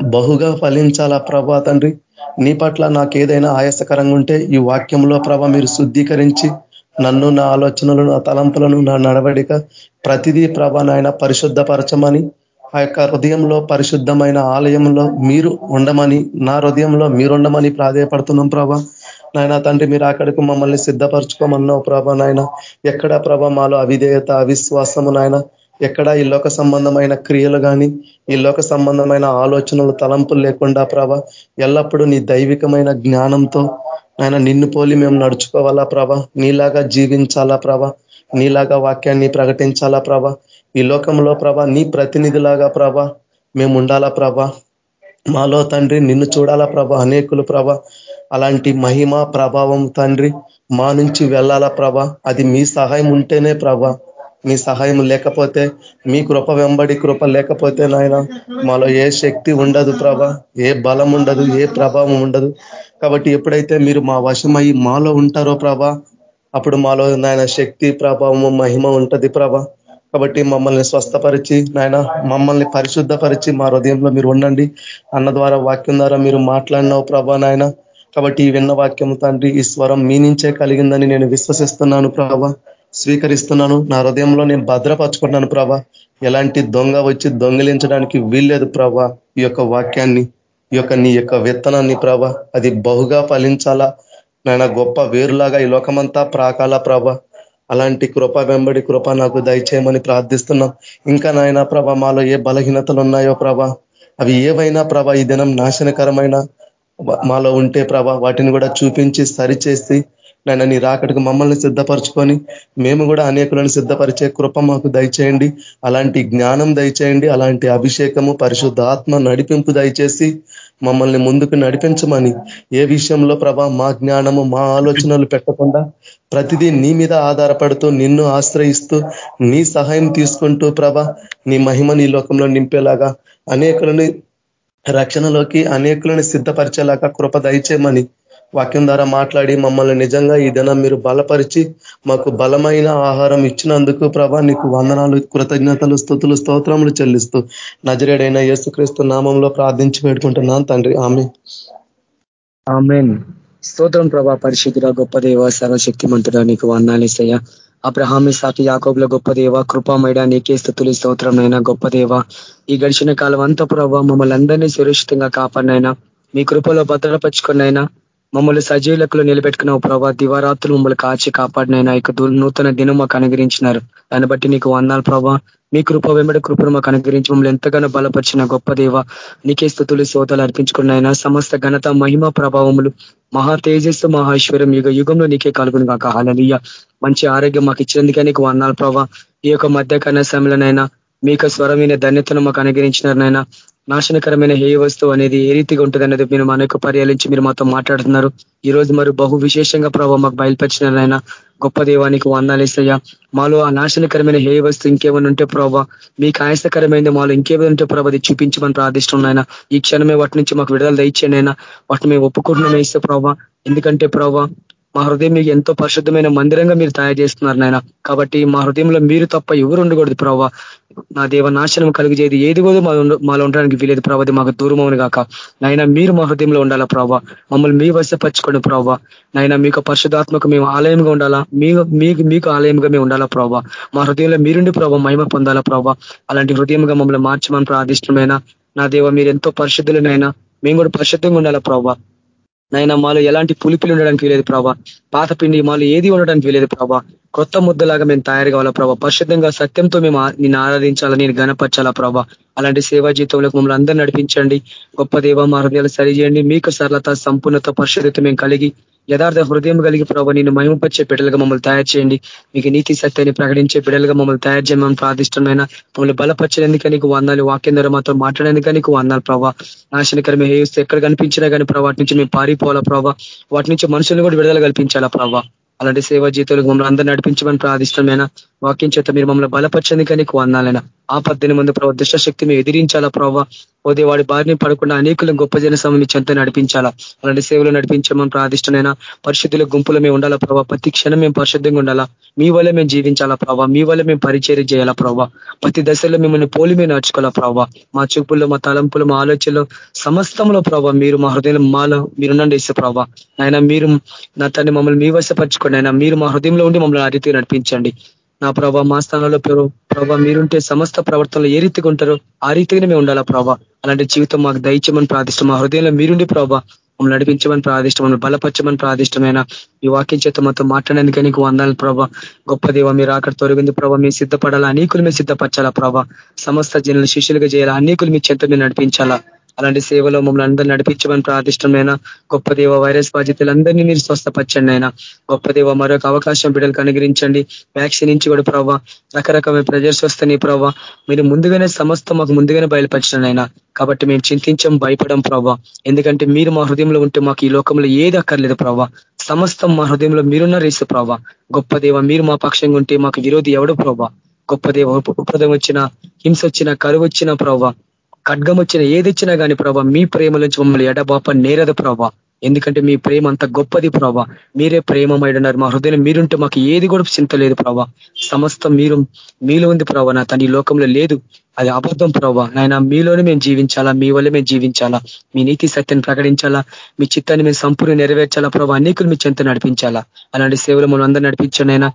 బహుగా ఫలించాలా ప్రభా తండ్రి? నీ పట్ల నాకు ఏదైనా ఆయాసకరంగా ఉంటే ఈ వాక్యంలో ప్రభ మీరు శుద్ధీకరించి నన్ను నా ఆలోచనలు నా తలంపులను నా నడవడిక ప్రతిదీ ప్రభ నాయన పరిశుద్ధపరచమని ఆ యొక్క హృదయంలో పరిశుద్ధమైన ఆలయంలో మీరు ఉండమని నా హృదయంలో మీరుండమని ప్రాధాయపడుతున్నాం ప్రభ. నాయన తండ్రి మీరు అక్కడికి మమ్మల్ని సిద్ధపరచుకోమన్నావు ప్రభ నాయన. ఎక్కడ ప్రభ మాలో అవిధేయత అవిశ్వాసము నాయన? ఎక్కడ ఈ లోక సంబంధమైన క్రియలు కానీ ఈ లోక సంబంధమైన ఆలోచనలు తలంపులు లేకుండా ప్రభ ఎల్లప్పుడూ నీ దైవికమైన జ్ఞానంతో ఆయన నిన్ను పోలి మేము నడుచుకోవాలా ప్రభ? నీలాగా జీవించాలా ప్రభ? నీలాగా వాక్యాన్ని ప్రకటించాలా ప్రభ? ఈ లోకంలో ప్రభ నీ ప్రతినిధిలాగా ప్రభ మేము ఉండాలా ప్రభ? మాలో తండ్రి నిన్ను చూడాలా ప్రభ? అనేకులు ప్రభ అలాంటి మహిమ ప్రభావం తండ్రి మా నుంచి వెళ్ళాలా ప్రభ? అది మీ సహాయం ఉంటేనే ప్రభ మీ సహాయం లేకపోతే మీ కృప వెంబడి కృప లేకపోతే నాయన మాలో ఏ శక్తి ఉండదు ప్రభ ఏ బలం ఉండదు ఏ ప్రభావం ఉండదు. కాబట్టి ఎప్పుడైతే మీరు మా వశమై మాలో ఉంటారో ప్రభ అప్పుడు మాలో నాయన శక్తి ప్రభావము మహిమ ఉంటది ప్రభ. కాబట్టి మమ్మల్ని స్వస్థపరిచి నాయన మమ్మల్ని పరిశుద్ధపరిచి మా హృదయంలో మీరు ఉండండి. అన్న ద్వారా వాక్యం ద్వారా మీరు మాట్లాడినావు ప్రభా నాయన. కాబట్టి ఈ విన్న వాక్యం తండ్రి ఈ స్వరం మీ నుంచే కలిగిందని నేను విశ్వసిస్తున్నాను ప్రభ. స్వీకరిస్తున్నాను. నా హృదయంలో నేను భద్రపరచుకుంటున్నాను ప్రభ. ఎలాంటి దొంగ వచ్చి దొంగిలించడానికి వీల్లేదు ప్రభ. ఈ యొక్క వాక్యాన్ని ఈ యొక్క నీ యొక్క విత్తనాన్ని ప్రభ. అది బహుగా ఫలించాలా? నాయన గొప్ప వేరులాగా ఈ లోకమంతా ప్రాకాల ప్రభ. అలాంటి కృప వెంబడి కృప నాకు దయచేయమని ప్రార్థిస్తున్నాం. ఇంకా నాయన ప్రభ మాలో ఏ బలహీనతలు ఉన్నాయో ప్రభ. అవి ఏవైనా ప్రభ ఈ దినం నాశనకరమైన మాలో ఉంటే ప్రభ వాటిని కూడా చూపించి సరిచేసి నాయన నీ రాకటికి మమ్మల్ని సిద్ధపరచుకొని మేము కూడా అనేకులను సిద్ధపరిచే కృప మాకు దయచేయండి. అలాంటి జ్ఞానం దయచేయండి. అలాంటి అభిషేకము పరిశుద్ధాత్మ నడిపింపు దయచేసి మమ్మల్ని ముందుకు నడిపించమని ఏ విషయంలో ప్రభా మా జ్ఞానము మా ఆలోచనలు పెట్టకుండా ప్రతిదీ నీ మీద ఆధారపడుతూ నిన్ను ఆశ్రయిస్తూ నీ సహాయం తీసుకుంటూ ప్రభ నీ మహిమ నీ లోకంలో నింపేలాగా అనేకులని రక్షణలోకి అనేకులను సిద్ధపరిచేలాగా కృప దయచేయమని వాక్యం ద్వారా మాట్లాడి మమ్మల్ని నిజంగా ఈ దినం మీరు బలపరిచి మాకు బలమైన ఆహారం ఇచ్చినందుకు ప్రభా నీకు వందనాలు కృతజ్ఞతలు స్థుతులు స్తోత్రములు చెల్లిస్తూ నజరేడైన యేసుక్రీస్తు నామంలో ప్రార్థించి పెట్టుకుంటున్నాను తండ్రి. ఆమె ఆమెన్. స్తోత్రం ప్రభా పరిశుద్ధుల గొప్ప దేవ సర్వశక్తిమంతుడా నీకు వందాలేసయ్యా అబ్రహామి సాకి యాకోబుల గొప్ప దేవ కృపామైడ నీకే స్థుతులు స్తోత్రంనైనా గొప్ప దేవ. ఈ గడిచిన కాలం అంతా ప్రభావ మమ్మల్ని అందరినీ సురక్షితంగా కాపాడినైనా మీ కృపలో భద్రపరుచుకున్నైనా మమ్మల్ని సజీవులకు నిలబెట్టుకున్న ప్రభా. దివారాత్రులు మమ్మల్ని కాచి కాపాడినైనా ఇక నూతన దినం మాకు అనుగ్రహించినారు. దాన్ని బట్టి నీకు వందాలు ప్రభా. మీ కృప వెంబడి కృపను మాకు అనుగ్రహించి మమ్మల్ని ఎంతగానో బలపరిచిన గొప్ప దేవ. నీకే స్థుతులు శోతలు అర్పించుకున్నాయినా సమస్త ఘనత మహిమ ప్రభావములు మహా తేజస్సు మహేశ్వరం యుగ యుగంలో నీకే కలుగును కాక హాలనీయ మంచి ఆరోగ్యం మాకు ఇచ్చినందుకే నీకు వందాలు ప్రభా. ఈ యొక్క మధ్య కన్నా మీకు స్వరమైన ధన్యతను మాకు అనుగ్రహించినారనైనా నాశనకరమైన హే వస్తువు అనేది ఏ రీతిగా ఉంటుంది అనేది మీరు మన యొక్క పర్యాలించి మీరు మాతో మాట్లాడుతున్నారు. ఈ రోజు మరి బహు విశేషంగా ప్రభావ మాకు బయలుపరిచినారైనా గొప్ప దేవానికి వందాలేసయ్యా మాలో ఆ నాశనకరమైన హే వస్తువు ఇంకేమైనా ఉంటే ప్రభావ మీకు ఆయాసకరమైంది మాలో ఇంకేమైనా ఉంటే ప్రభావ చూపించమని ప్రార్థిస్తున్నాయినా ఈ క్షణమే వాటి నుంచి మాకు విడుదల దయచేయనైనా వాటిని మేము ఒప్పుకుంటున్నాం వేస్తే ప్రభావ ఎందుకంటే ప్రభావ మా హృదయం మీకు ఎంతో పరిశుద్ధమైన మందిరంగా మీరు తయారు చేస్తున్నారు నాయన. కాబట్టి మా హృదయంలో మీరు తప్ప ఎవరు ఉండకూడదు ప్రభావ నా దేవ నాశనం కలిగజేది ఏది కూడా మాలో ఉండడానికి వీలేదు ప్రభావ మాకు దూరమవును కాక నాయన మీరు మా హృదయంలో ఉండాలా ప్రభావ మమ్మల్ని మీ వశపరచుకోండి ప్రభావ నాయన మీకు పరిశుధాత్మక మేము ఆలయంగా ఉండాలా? మీకు మీకు ఆలయంగా మేము ఉండాలా ప్రభావ మా హృదయంలో మీరుండి ప్రభావ మహిమ పొందాలా ప్రభావ అలాంటి హృదయంగా మమ్మల్ని మార్చమని ప్రార్థిష్టమైన నా దేవ మీరు ఎంతో పరిశుద్ధులనైనా మేము కూడా పరిశుద్ధంగా ఉండాలా ప్రభావ నైనా మాలో ఎలాంటి పులిపిలు ఉండడానికి వీలేదు ప్రభా. పాత పిండి మాలో ఏది ఉండడానికి వీలేదు ప్రభా. కొత్త ముద్దలాగా మేము తయారు కావాలా ప్రభా. పరిశుద్ధంగా సత్యంతో మేము నేను ఆరాధించాలా నేను గనపరచాలా ప్రభా. అలాంటి సేవా జీవితంలో మమ్మల్ని అందరూ నడిపించండి. గొప్ప దేవ మా హృదయాలు సరిచేయండి. మీకు సరళత సంపూర్ణత పరిశుద్ధత మేము కలిగి యథార్థ హృదయం కలిగి ప్రభావ నేను మహిమపరిచే బిడ్డలుగా మమ్మల్ని తయారు చేయండి. మీకు నీతి సత్యాన్ని ప్రకటించే బిడ్డలుగా మమ్మల్ని తయారు చేయమని ప్రార్థిష్టమైన మమ్మల్ని బలపరిచేందుకు నీకు వందాలు వాక్యం ద్వారా మాత్రం మాట్లాడేందుకు నీకు వందాలు ప్రభావ నాశనకరమే హేస్తే ఎక్కడ కనిపించినా కానీ ప్రభావ వాటి నుంచి మేము పారిపోవాలా ప్రభావ వాటి నుంచి మనుషులను కూడా విడుదల కల్పించాలా ప్రభావ అలాంటి సేవా జీతాలు మమ్మల్ని అందరూ నడిపించమని ప్రార్థిష్టమైన వాక్యం చేత మీరు మమ్మల్ని బలపరచందుకే కానీ వందాలైనా ఆ పద్దెనిమిది మంది ప్రభావ దుష్టశక్తి మేము ఎదిరించాలా ప్రభావ ఓదే వాడి బారిని పడకుండా అనేకులను గొప్ప జన సమయం చెంత నడిపించాలా? అలాంటి సేవలు నడిపించమని ప్రాదిష్టమైన పరిశుద్ధుల గుంపులు మేము ఉండాలా ప్రభావ ప్రతి క్షణం మేము పరిశుద్ధంగా ఉండాలా? మీ వల్ల మేము జీవించాలా ప్రభావ మీ వల్ల మేము పరిచయం చేయాలా ప్రభావ ప్రతి దశలో మిమ్మల్ని పోలి మేము నడుచుకోవాలా ప్రభావ మా చూపుల్లో మా తలంపులు మా ఆలోచనలు సమస్తంలో ప్రభావ మీరు మా హృదయంలో మాలో మీరున్నండి ఇస్తే ప్రభావ ఆయన మీరు నా తన్ని మమ్మల్ని మీ వశపరచుకోండి. ఆయన మీరు మా హృదయంలో ఉండి మమ్మల్ని ఆ రీతిగా నడిపించండి. నా ప్రభావ మా స్థానంలో ప్రభావ మీరుంటే సమస్త ప్రవర్తనలు ఏ రీతిగా ఉంటారో ఆ రీతిగానే మేము ఉండాలా ప్రభావ అలాంటి జీవితం మాకు దయచమని ప్రార్థిష్టం మా హృదయంలో మీరుండి ప్రభావ మమ్మల్ని నడిపించమని ప్రార్థిష్టం మమ్మల్ని బలపరచమని ప్రార్థిష్టమైన ఈ వాక్యం చేత మాతో మాట్లాడేందుకే నీకు వందాలి ప్రభా. గొప్ప దేవ మీరు అక్కడ తొలగింది ప్రభా. మీరు సిద్ధపడాలా? అనేకులు మీరు సిద్ధపరచాలా ప్రభా? సమస్త జనులు శిష్యులుగా చేయాలా? అనేకులు మీ చెంత మీరు నడిపించాలా? అలాంటి సేవలో మమ్మల్ని అందరూ నడిపించమని ప్రార్థిష్టమైన గొప్ప దేవ వైరస్ బాధితులందరినీ మీరు స్వస్థపరచండి ఆయన గొప్ప దేవ మరొక అవకాశం బిడ్డలకు అనుగ్రహించండి. వ్యాక్సిన్ నుంచి కూడా ప్రభావ రకరకమైన ప్రజర్స్ వస్తాయి ప్రభావ మీరు ముందుగానే సమస్త మాకు ముందుగానే బయలుపరచండి ఆయన కాబట్టి మేము చింతించం భయపడం ప్రభావ ఎందుకంటే మీరు మా హృదయంలో ఉంటే మాకు ఈ లోకంలో ఏది అక్కర్లేదు ప్రభావ సమస్తం మా హృదయంలో మీరున్న రేసు ప్రభా గొప్ప దేవ మీరు మా పక్షంగా ఉంటే మాకు విరోధి ఎవడు ప్రభావ గొప్ప దేవ ఉపదం వచ్చిన హింస వచ్చిన కరువు వచ్చిన ప్రభావ ఖడ్గం వచ్చిన ఏదిచ్చినా కానీ ప్రభావ మీ ప్రేమ నుంచి మమ్మల్ని ఎడబాప నేరదు ప్రభావ ఎందుకంటే మీ ప్రేమ అంత గొప్పది ప్రభా. మీరే ప్రేమమైడన్నారు మా హృదయం మీరుంటే మాకు ఏది కూడా చింత లేదు ప్రభా. సమస్తం మీరు మీలో ఉంది ప్రభా. నా తన లోకంలో లేదు. అది అబద్ధం ప్రభా. నాయన మీలోనే మేము జీవించాలా? మీ వల్ల మేము జీవించాలా? మీ నీతి సత్యాన్ని ప్రకటించాలా? మీ చిత్తాన్ని మేము సంపూర్ణ నెరవేర్చాలా? ప్రభా అనేకులు మీ చెంత నడిపించాలా? అలాంటి సేవలు మనం అందరూ నడిపించండి అయినా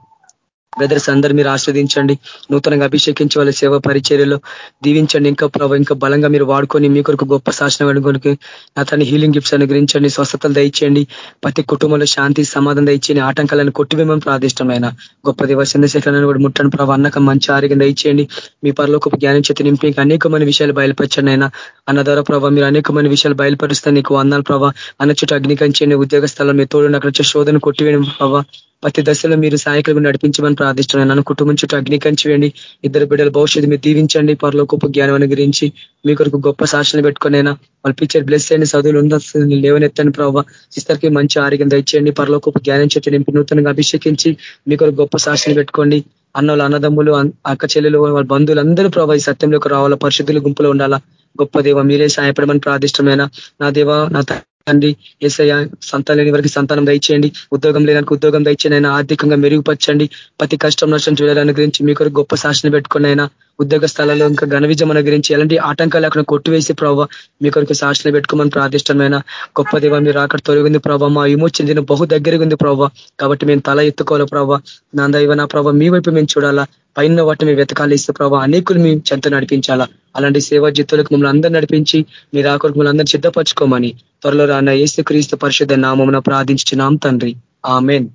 బ్రదర్స్ అందరు మీరు ఆస్వాదించండి. నూతనంగా అభిషేకించే వాళ్ళ సేవ పరిచర్యలో దీవించండి. ఇంకా ప్రభావ ఇంకా బలంగా మీరు వాడుకొని మీ కొరకు గొప్ప శాసనం అనుకోనికి అతని హీలింగ్ గిఫ్ట్స్ అనుగ్రహించండి. స్వస్థతలు దయచేయండి. ప్రతి కుటుంబంలో శాంతి సమాధానం దయచేయండి. ఆటంకాలను కొట్టివేమని ప్రాదిష్టమైన గొప్ప దేవ చంద్రశేఖరాన్ని కూడా ముట్టని ప్రభావ అన్నక మంచి ఆరోగ్యం దయచేయండి. మీ పరలోకి జ్ఞానం చేతి నింపి ఇంకా అనేకమైన విషయాలు బయలుపరచండి అయినా అన్న ద్వారా ప్రభావ మీరు అనేకమైన విషయాలు బయలుపరుస్తే నీకు వందాలు ప్రభావ అన్న చుట్టూ అగ్నికంచేయండి ఉద్యోగ స్థలం మీ తోడు అక్కడ వచ్చే శోధన కొట్టివేయడం ప్రభావ ప్రతి దశలో మీరు సాయకులు నడిపించమని ప్రార్థిస్తున్నాను. నన్ను కుటుంబం చుట్టూ అగ్నికరించివేయండి ఇద్దరు బిడ్డల భవిష్యత్తు మీరు దీవించండి. పరలోకపు జ్ఞానం గురించి మీ కొరకు గొప్ప సాక్షులు పెట్టుకునేనా వాళ్ళ పిక్చర్ బ్లెస్ చేయండి. చదువులు ఉందా లేవనెత్తని ప్రభావ సిస్టర్కి మంచి ఆరోగ్యం దయచేయండి. పరలోకపు జ్ఞానం చెట్టు నింపి నూతనంగా అభిషేకించి మీ కొరకు గొప్ప సాక్షులు పెట్టుకోండి. అన్నోళ్ళు అన్నదమ్ములు అక్క చెల్లెలు వాళ్ళ బంధువులు అందరూ ప్రభావ ఈ సత్యంలోకి రావాలా? పరిశుద్ధుల గుంపులో ఉండాలా? గొప్ప దేవ మీరే సాయపడమని ప్రార్థిష్టమైన నా దేవ నా తండ్రి ఏసయ్య సంతానం లేని వారికి సంతానం దయచేయండి. ఉద్యోగం లేనికి ఉద్యోగం దయచేయండి. ఆర్థికంగా మెరుగుపరచండి. ప్రతి కష్టం నష్టం చూడాలని గురించి మీ కొరకు గొప్ప శాసన పెట్టుకుని ఉద్యోగ స్థలాల్లో ఇంకా ఘన విజయం గురించి ఎలాంటి ఆటంకాలు అక్కడ కొట్టువేసి ప్రభావ మీ కొరకు శాసన పెట్టుకోమని ప్రార్థిష్టమైన గొప్ప దేవ మీరు అక్కడ తొలగింది ప్రభావ మా విమోచన దిన బహు దగ్గరగా ఉంది ప్రభావ కాబట్టి మేము తల ఎత్తుకోవాలి ప్రభావ నా దైవ నా ప్రభావ మీ వైపు మేము చూడాలా? పైన వాటిని వెతకాలి ఇస్తే ప్రభావ అనేకులు మేము చెంత నడిపించాలా? అలాంటి సేవా జిత్తులకు మమ్మల్ని అందరూ నడిపించి మీరు ఆకులకు మమ్మల్ని అందరూ సిద్ధపరచుకోమని త్వరలో రాన్న ఏసు క్రీస్తు పరిషత్ నామమున ప్రార్థించినాం తండ్రి. ఆమెన్.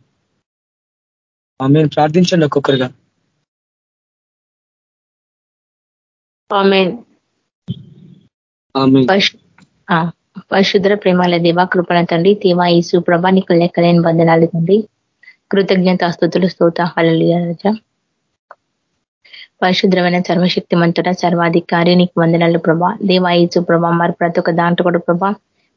ఆమెన్. ప్రార్థించండి ఒక్కొక్కరుగా. పరిశుద్ర ప్రేమాల దేవా కృపణ తండ్రి దేవా ఈసు ప్రభా నీకు లెక్కలేని బంధనాలు తండ్రి. కృతజ్ఞత స్థుతులు స్తోత పరిశుద్రమైన సర్వశక్తి మంతుడ సర్వాధికారి నీకు వందనాలు ప్రభా. దేవాయసు ప్రభా మరి ప్రతి ఒక్క దాంట్లో కూడా ప్రభా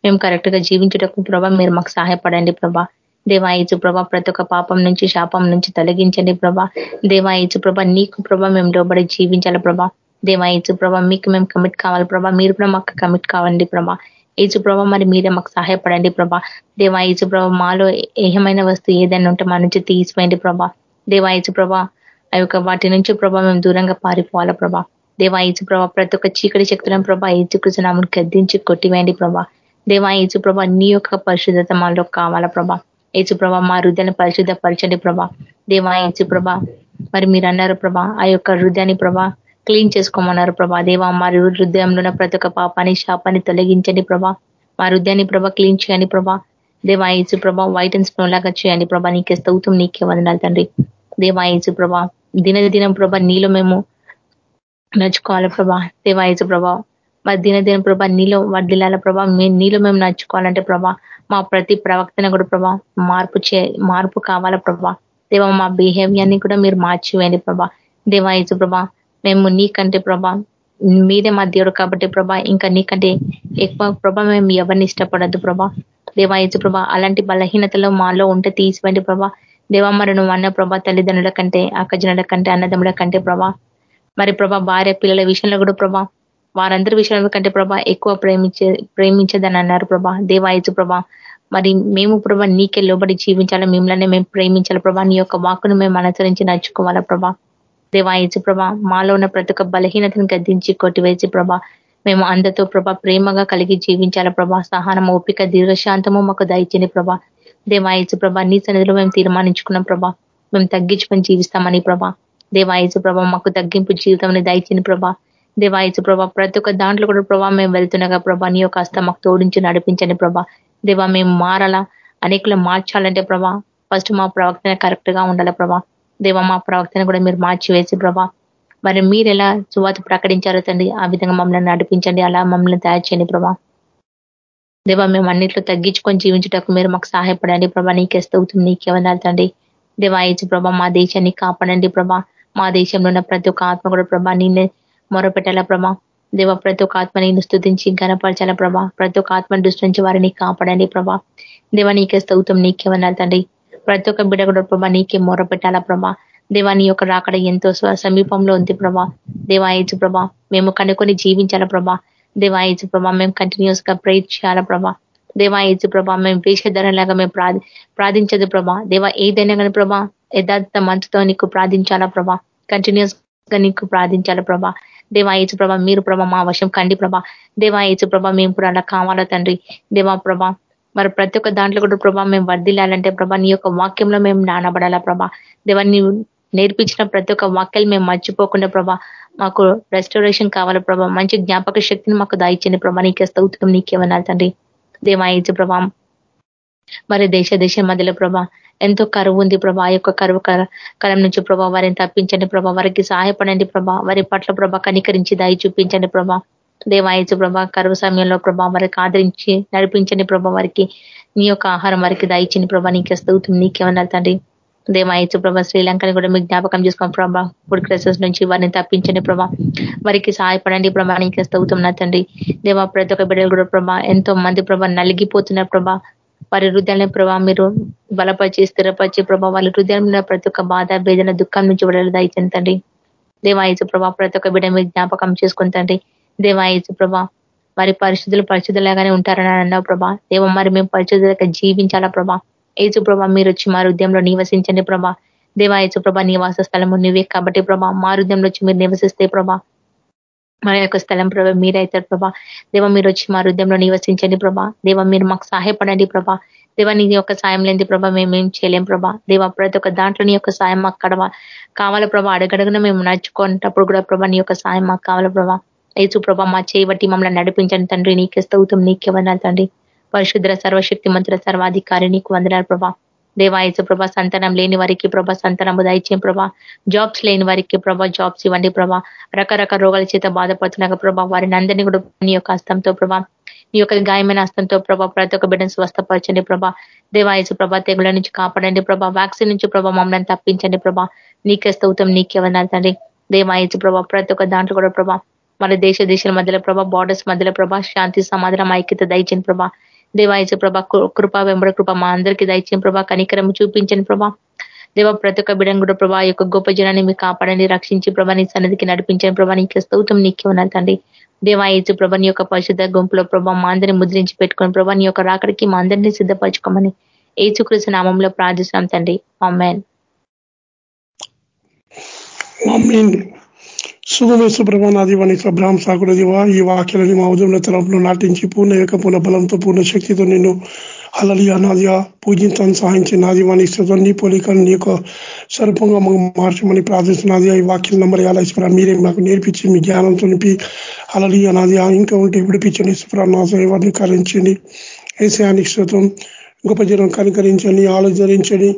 మేము కరెక్ట్గా జీవించటకు ప్రభా మీరు మాకు సహాయపడండి ప్రభా. దేవాయచు ప్రభ ప్రతి ఒక్క పాపం నుంచి శాపం నుంచి తొలగించండి ప్రభా. దేవాయచు ప్రభ నీకు ప్రభ మేము లోబడి జీవించాలి ప్రభా. దేవాయచు ప్రభా మీకు మేము కమిట్ కావాలి ప్రభా. మీరు కూడా మాకు కమిట్ కావండి ప్రభా. ఏచు ప్రభా మరి మీరే మాకు సహాయపడండి ప్రభా. దేవాయచు ప్రభా మాలో ఏమైన వస్తువు ఏదైనా ఉంటే మా నుంచి తీసిపోయండి ప్రభా. దేవాయచు ప్రభా ఆ యొక్క వాటి నుంచి ప్రభా మేము దూరంగా పారిపోవాలా ప్రభా. దేవా ఏచు ప్రభా ప్రతి ఒక్క చీకటి శక్తులను ప్రభా ఏచుకృష్ణనామని గద్దించి కొట్టివేయండి ప్రభా. దేవా ఏచు ప్రభా నీ యొక్క పరిశుద్ధత మాలో కావాలా ప్రభా. ఏచు ప్రభా మా హృదయాన్ని పరిశుద్ధపరచండి ప్రభా. దేవా ఏచు ప్రభా మరి మీరు అన్నారు ప్రభా ఆ యొక్క హృదయాన్ని ప్రభా క్లీన్ చేసుకోమన్నారు ప్రభా. దేవా మరి హృదయంలో ఉన్న ప్రతి ఒక్క పాపాన్ని శాపాన్ని తొలగించండి ప్రభా. మా హృదయాన్ని ప్రభా క్లీన్ చేయండి ప్రభా. దేవా ఏచు ప్రభా వైట్ అండ్ స్నో లాగా చేయండి ప్రభా. నీకే స్తౌతం నీకే వందనాలు తండ్రి. దేవా ఏచు ప్రభా దినదినం ప్రభా నీలో మేము నడుచుకోవాలి ప్రభా. దేవాయచ ప్రభా మరి దినదిన ప్రభా నీలో వడ్డిలాల ప్రభా. నీలో మేము నడుచుకోవాలంటే ప్రభా మా ప్రతి ప్రవక్తన కూడా ప్రభా మార్పు చే మార్పు కావాలా ప్రభా. దేవ మా బిహేవియర్ని కూడా మీరు మార్చివేయండి ప్రభా. దేవాయచ ప్రభా మేము నీకంటే ప్రభా మీరే మా దేవుడు కాబట్టి ప్రభా ఇంకా నీకంటే ఎక్కువ ప్రభా మేము ఎవరిని ఇష్టపడద్దు ప్రభా. దేవాయచు ప్రభా అలాంటి బలహీనతలు మాలో ఉంటే తీసివండి ప్రభా. దేవమ్మరు నువ్వు అన్న ప్రభా తల్లిదండ్రుల కంటే అక్కజనుల కంటే అన్నదమ్ముల కంటే ప్రభా. మరి ప్రభా భార్య పిల్లల విషయంలో కూడా ప్రభా వారందరి విషయంలో కంటే ప్రభా ఎక్కువ ప్రేమించే ప్రేమించదని అన్నారు ప్రభా. దేవాయచు ప్రభా మరి మేము ప్రభా నీకే లోబడి జీవించాలా? మిమ్మల్ని మేము ప్రేమించాలి ప్రభా? నీ యొక్క వాకును మేము అనుసరించి నడుచుకోవాలా ప్రభా? దేవాయచు ప్రభా మాలో ఉన్న ప్రతి ఒక్క బలహీనతను గద్దించి కొట్టివేసి ప్రభా. మేము అందరితో ప్రభా ప్రేమగా కలిగి జీవించాల ప్రభా. సహనం ఓపిక దీర్ఘశాంతము మాకు దయచని ప్రభా. దేవాయచు ప్రభా నీ సన్నిధిలో మేము తీర్మానించుకున్నాం ప్రభా. మేము తగ్గించుకొని జీవిస్తామని ప్రభా. దేవాయచు ప్రభా మాకు తగ్గింపు జీవితం దయచని ప్రభా. దేవాయచు ప్రభా ప్రతి ఒక్క దాంట్లో కూడా ప్రభా మేము వెళ్తున్నాగా ప్రభా నీ యొక్క అస్త మాకు తోడించి నడిపించండి ప్రభా. దేవా మేము మారాలా? అనేకులు మార్చాలంటే ప్రభా ఫస్ట్ మా ప్రవర్తన కరెక్ట్గా ఉండాలి ప్రభా. దేవ మా ప్రవర్తన కూడా మీరు మార్చి వేసి ప్రభా. మరి మీరు ఎలా సువాత ప్రకటించారో తండ్రి ఆ విధంగా మమ్మల్ని నడిపించండి అలా మమ్మల్ని తయారు చేయండి ప్రభా. దేవా మేము అన్నింటిలో తగ్గించుకొని జీవించటకు మీరు మాకు సహాయపడండి ప్రభా. నీకే స్తవుతుంది నీకే వందాలండి దేవాయచు ప్రభా మా దేశాన్ని కాపాడండి ప్రభా. మా దేశంలో ఉన్న ప్రతి ఒక్క ఆత్మ కూడా ప్రభా నిన్నే మొరపెట్టాల ప్రభా. దేవ ప్రతి ఒక్క ఆత్మ నేను స్థుతించి గనపరచాలా ప్రభా. ప్రతి ఒక్క ఆత్మ దృష్టి నుంచి వారిని కాపాడండి ప్రభా. దేవ నీకే స్థౌతం నీకే వందాలి తండ్రి. ప్రతి ఒక్క బిడ కూడా ప్రభా నీకే మొరపెట్టాలా ప్రభా. దేవా నీ యొక్క రాకడ ఎంతో సమీపంలో ఉంది ప్రభా. దేవాయచు ప్రభా మేము కనుకొని జీవించాల ప్రభా. దేవాయచు ప్రభా మేము కంటిన్యూస్గా ప్రే చేయాల ప్రభా. దేవాయచు ప్రభా మేము వేషధరలాగా మేము ప్రాధి ప్రార్థించదు ప్రభా. దేవా ఏదైనా కానీ ప్రభా యథార్థ మంచుతో నీకు ప్రార్థించాలా ప్రభా. కంటిన్యూస్గా నీకు ప్రార్థించాలా ప్రభా. దేవాయచు ప్రభా మీరు ప్రభా మా వశం కండి ప్రభా. దేవాయచు ప్రభా మేము కూడా అలా కావాలా తండ్రి. దేవా ప్రభా మరి ప్రతి ఒక్క దాంట్లో కూడా ప్రభా మేము వర్దిల్లాలంటే ప్రభా నీ యొక్క వాక్యంలో మేము నానబడాలా ప్రభా. దేవాన్ని నేర్పించిన ప్రతి ఒక్క వాక్యాలు మేము మర్చిపోకుండా ప్రభా మాకు రెస్టరేషన్ కావాలి ప్రభా. మంచి జ్ఞాపక శక్తిని మాకు దాయిచ్చండి ప్రభా. నీకే స్తౌత్వం నీకేమన్నారు తండ్రి. దేవాయచు ప్రభా మరి దేశ దేశం మధ్యలో ప్రభా ఎంతో కరువు ఉంది ప్రభా. ఆ యొక్క కరువు కరం నుంచి ప్రభా వారిని తప్పించండి ప్రభా. వారికి సహాయపడండి ప్రభా. వారి పట్ల ప్రభా కనికరించి దాయి చూపించండి ప్రభా. దేవాయచు ప్రభా కరువు సమయంలో ప్రభా వారికి ఆదరించి నడిపించని ప్రభా వారికి నీ యొక్క ఆహారం వారికి దాయిచ్చింది ప్రభా నీకే స్థూతుంది నీకేమన్నారు తండ్రి. దేవాయచు ప్రభా శ్రీలంకని కూడా మీకు జ్ఞాపకం చేసుకోండి ప్రభా ఫుడ్ క్రైసిస్ నుంచి వారిని తప్పించండి ప్రభా. వారికి సహాయపడండి ప్రభా నీకే స్తవుతున్నా తండ్రి. దేవా ప్రతి ఒక్క బిడ్డలు కూడా ప్రభా ఎంతో మంది ప్రభా నలిగిపోతున్నారు ప్రభా. వారి హృదయాన్ని ప్రభా మీరు బలపరిచి స్థిరపరిచి ప్రభా వాళ్ళ హృదయంలో ప్రతి ఒక్క బాధ వేదన దుఃఖం నుంచి విడుదల దాయిచ్చండి దేవాయచు ప్రభా ప్రతి ఒక్క బిడ్డ మీరు జ్ఞాపకం చేసుకుంటండి తండ్రి దేవాయచు ప్రభా వారి పరిశుద్ధులు పరిశుద్ధులాగానే ఉంటారని అన్నావు ప్రభా. దేవ మరి మేము పరిశుద్ధులుగా జీవించాలా ప్రభా? ఏసు ప్రభా మీరు వచ్చి మా హృదయంలో నివసించండి ప్రభా. దేవాయచు ప్రభా నివాస స్థలము నువ్వే కాబట్టి ప్రభా మా హృదయంలో వచ్చి మీరు నివసిస్తే ప్రభా. మన యొక్క స్థలం ప్రభా మీరైతారు ప్రభా. దేవ మీరు వచ్చి మా హృదయంలో నివసించండి ప్రభా. దేవ మీరు మాకు సహాయపడండి ప్రభా. దేవ నీ యొక్క సాయం లేని ప్రభా మేమేం చేయలేం ప్రభా. దేవ ప్రతి ఒక్క దాంట్లో నీ యొక్క సాయం మాకు కడవ కావాల ప్రభా. అడగడగన మేము నడుచుకున్నప్పుడు కూడా ప్రభా నీ యొక్క సాయం మాకు కావాల ప్రభా. యేసు ప్రభా మా చేయబట్టి మమ్మల్ని నడిపించండి తండ్రి. నీకే స్తౌతం నీకే వందాలి తండ్రి. పరిశుద్ర సర్వశక్తి మంత్రుల సర్వాధికారి నీకు వందనాలు ప్రభా. దేవాయచ ప్రభా సంతానం లేని వారికి ప్రభా సంతానం దయచేయం ప్రభా. జాబ్స్ లేని వారికి ప్రభా జాబ్స్ ఇవ్వండి ప్రభా. రకరకాల రోగాల చేత బాధపడుతున్నాక ప్రభా వారిని అందరినీ కూడా నీ యొక్క హస్తంతో ప్రభా నీ యొక్క గాయమైన హస్తంతో ప్రభా ప్రతి ఒక్క బిడ్డను స్వస్థపరచండి ప్రభా. దేవాయసు ప్రభా తెగుల నుంచి కాపాడండి ప్రభా. వ్యాక్సిన్ నుంచి ప్రభా మమ్మల్ని తప్పించండి ప్రభా. నీకే స్తౌతం నీకే వందాలి తండ్రి. దేవాయసు ప్రభా ప్రతి ఒక్క దాంట్లో కూడా ప్రభా మన దేశ దేశాల మధ్యలో ప్రభా బార్డర్స్ మధ్యలో ప్రభా శాంతి సమాధానం ఐక్యత దయచని ప్రభా దేవాయచ ప్రభా కృప వెంబడ కృప మా అందరికీ దయచిన ప్రభా కనికరం చూపించని ప్రభా. దేవ ప్రతి ఒక్క బిడం కూడా ప్రభా యొక్క గొప్ప జనాన్ని మీకు కాపాడండి రక్షించి ప్రభా నీ సన్నిధికి నడిపించని ప్రభా నీకే స్తౌతం నీకే ఉన్నాను తండ్రి. దేవాయచు ప్రభా నీ యొక్క పరిశుద్ధ గుంపులో ప్రభా మా అందరినీ ముద్రించి పెట్టుకుని ప్రభా నీ యొక్క రాకడికి మా అందరినీ సిద్ధపరచుకోమని ఏచుకృష్ణ నామంలో ప్రార్థిస్తున్నాం తండ్రి. అమ్మాన్ శుభమేశ్వ ప్రభా నా దీవానికి దివా. ఈ వాక్యాలని మా ఉదయంలో తలంపులో నాటించి పూర్ణ యొక్క పూర్ణ బలంతో పూర్ణ శక్తితో నిన్ను అలలి అనాదిగా పూజించడానికి సహాయించి నాదివాణి దీవానికి నీ పోలికను నీ యొక్క స్వరూపంగా మాకు మార్చమని ప్రార్థిస్తున్నది ఈ వాక్యం నంబర్ యాలైశ్వర మీరే మాకు నేర్పించి మీ జ్ఞానంతో నింపి అలలి అనాది ఇంకా ఉంటే విడిపించండి. సుప్రా నా సేవాన్ని కరించండి ఏసయానికి శ్రోతం గొప్ప జనం కనికరించండి ఆలోచరించండి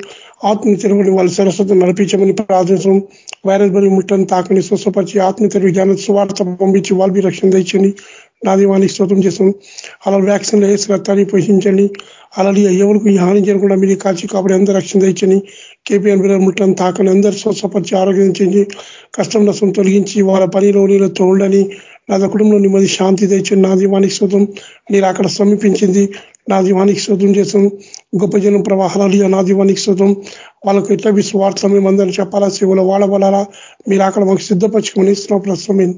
ఆత్మ తెరవని వాళ్ళ సరస్వతం నడిపించమని ప్రార్థించడం వైరస్ బరి ముట్టని తాకని స్వస్థపరిచి ఆత్మ తెరవి జ్ఞాన స్వార్థ పంపించి వాళ్ళకి రక్షణ తెచ్చండి నా దీవానికి స్తోత్రం చేస్తాం అలా వ్యాక్సిన్ వేసి రక్తాన్ని పోషించండి. అలాగే ఎవరికి హాని చేయకుండా మీరు కాల్చి కాబట్టి అందరూ రక్షణ తెచ్చని కేపీఎన్ బిల్లర్ ముట్టని తాకని అందరూ స్వస్థపరిచి ఆరోగ్యం కష్టం నష్టం తొలగించి వాళ్ళ పనిలో నీళ్ళు తోడని నా కుటుంబంలో నెమ్మది శాంతి తెచ్చింది నా దీవానికి శోతం మీరు అక్కడ సమీపించింది. నా దీవానికి శోతం చేస్తాం గొప్ప జనం ప్రవాహాలు నా దీవానికి శోతం వాళ్ళకు ఎట్లా విశ్వార్థ సమయం అందరూ చెప్పాలా సేవలు వాడబడాలా? మీరు అక్కడ మాకు సిద్ధపరచుకొని ఇస్తున్నాం ప్రస్తుతం.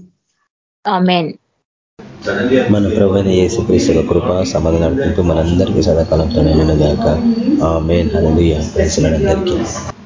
మన ప్రభుత్వ ఏసు క్రీస్తుల కృప సమాధానం నడుపుతూ మనందరికీ సదాకాలంతో నిన్న గాక. ఆ మెయిన్ అనేది అందరికీ.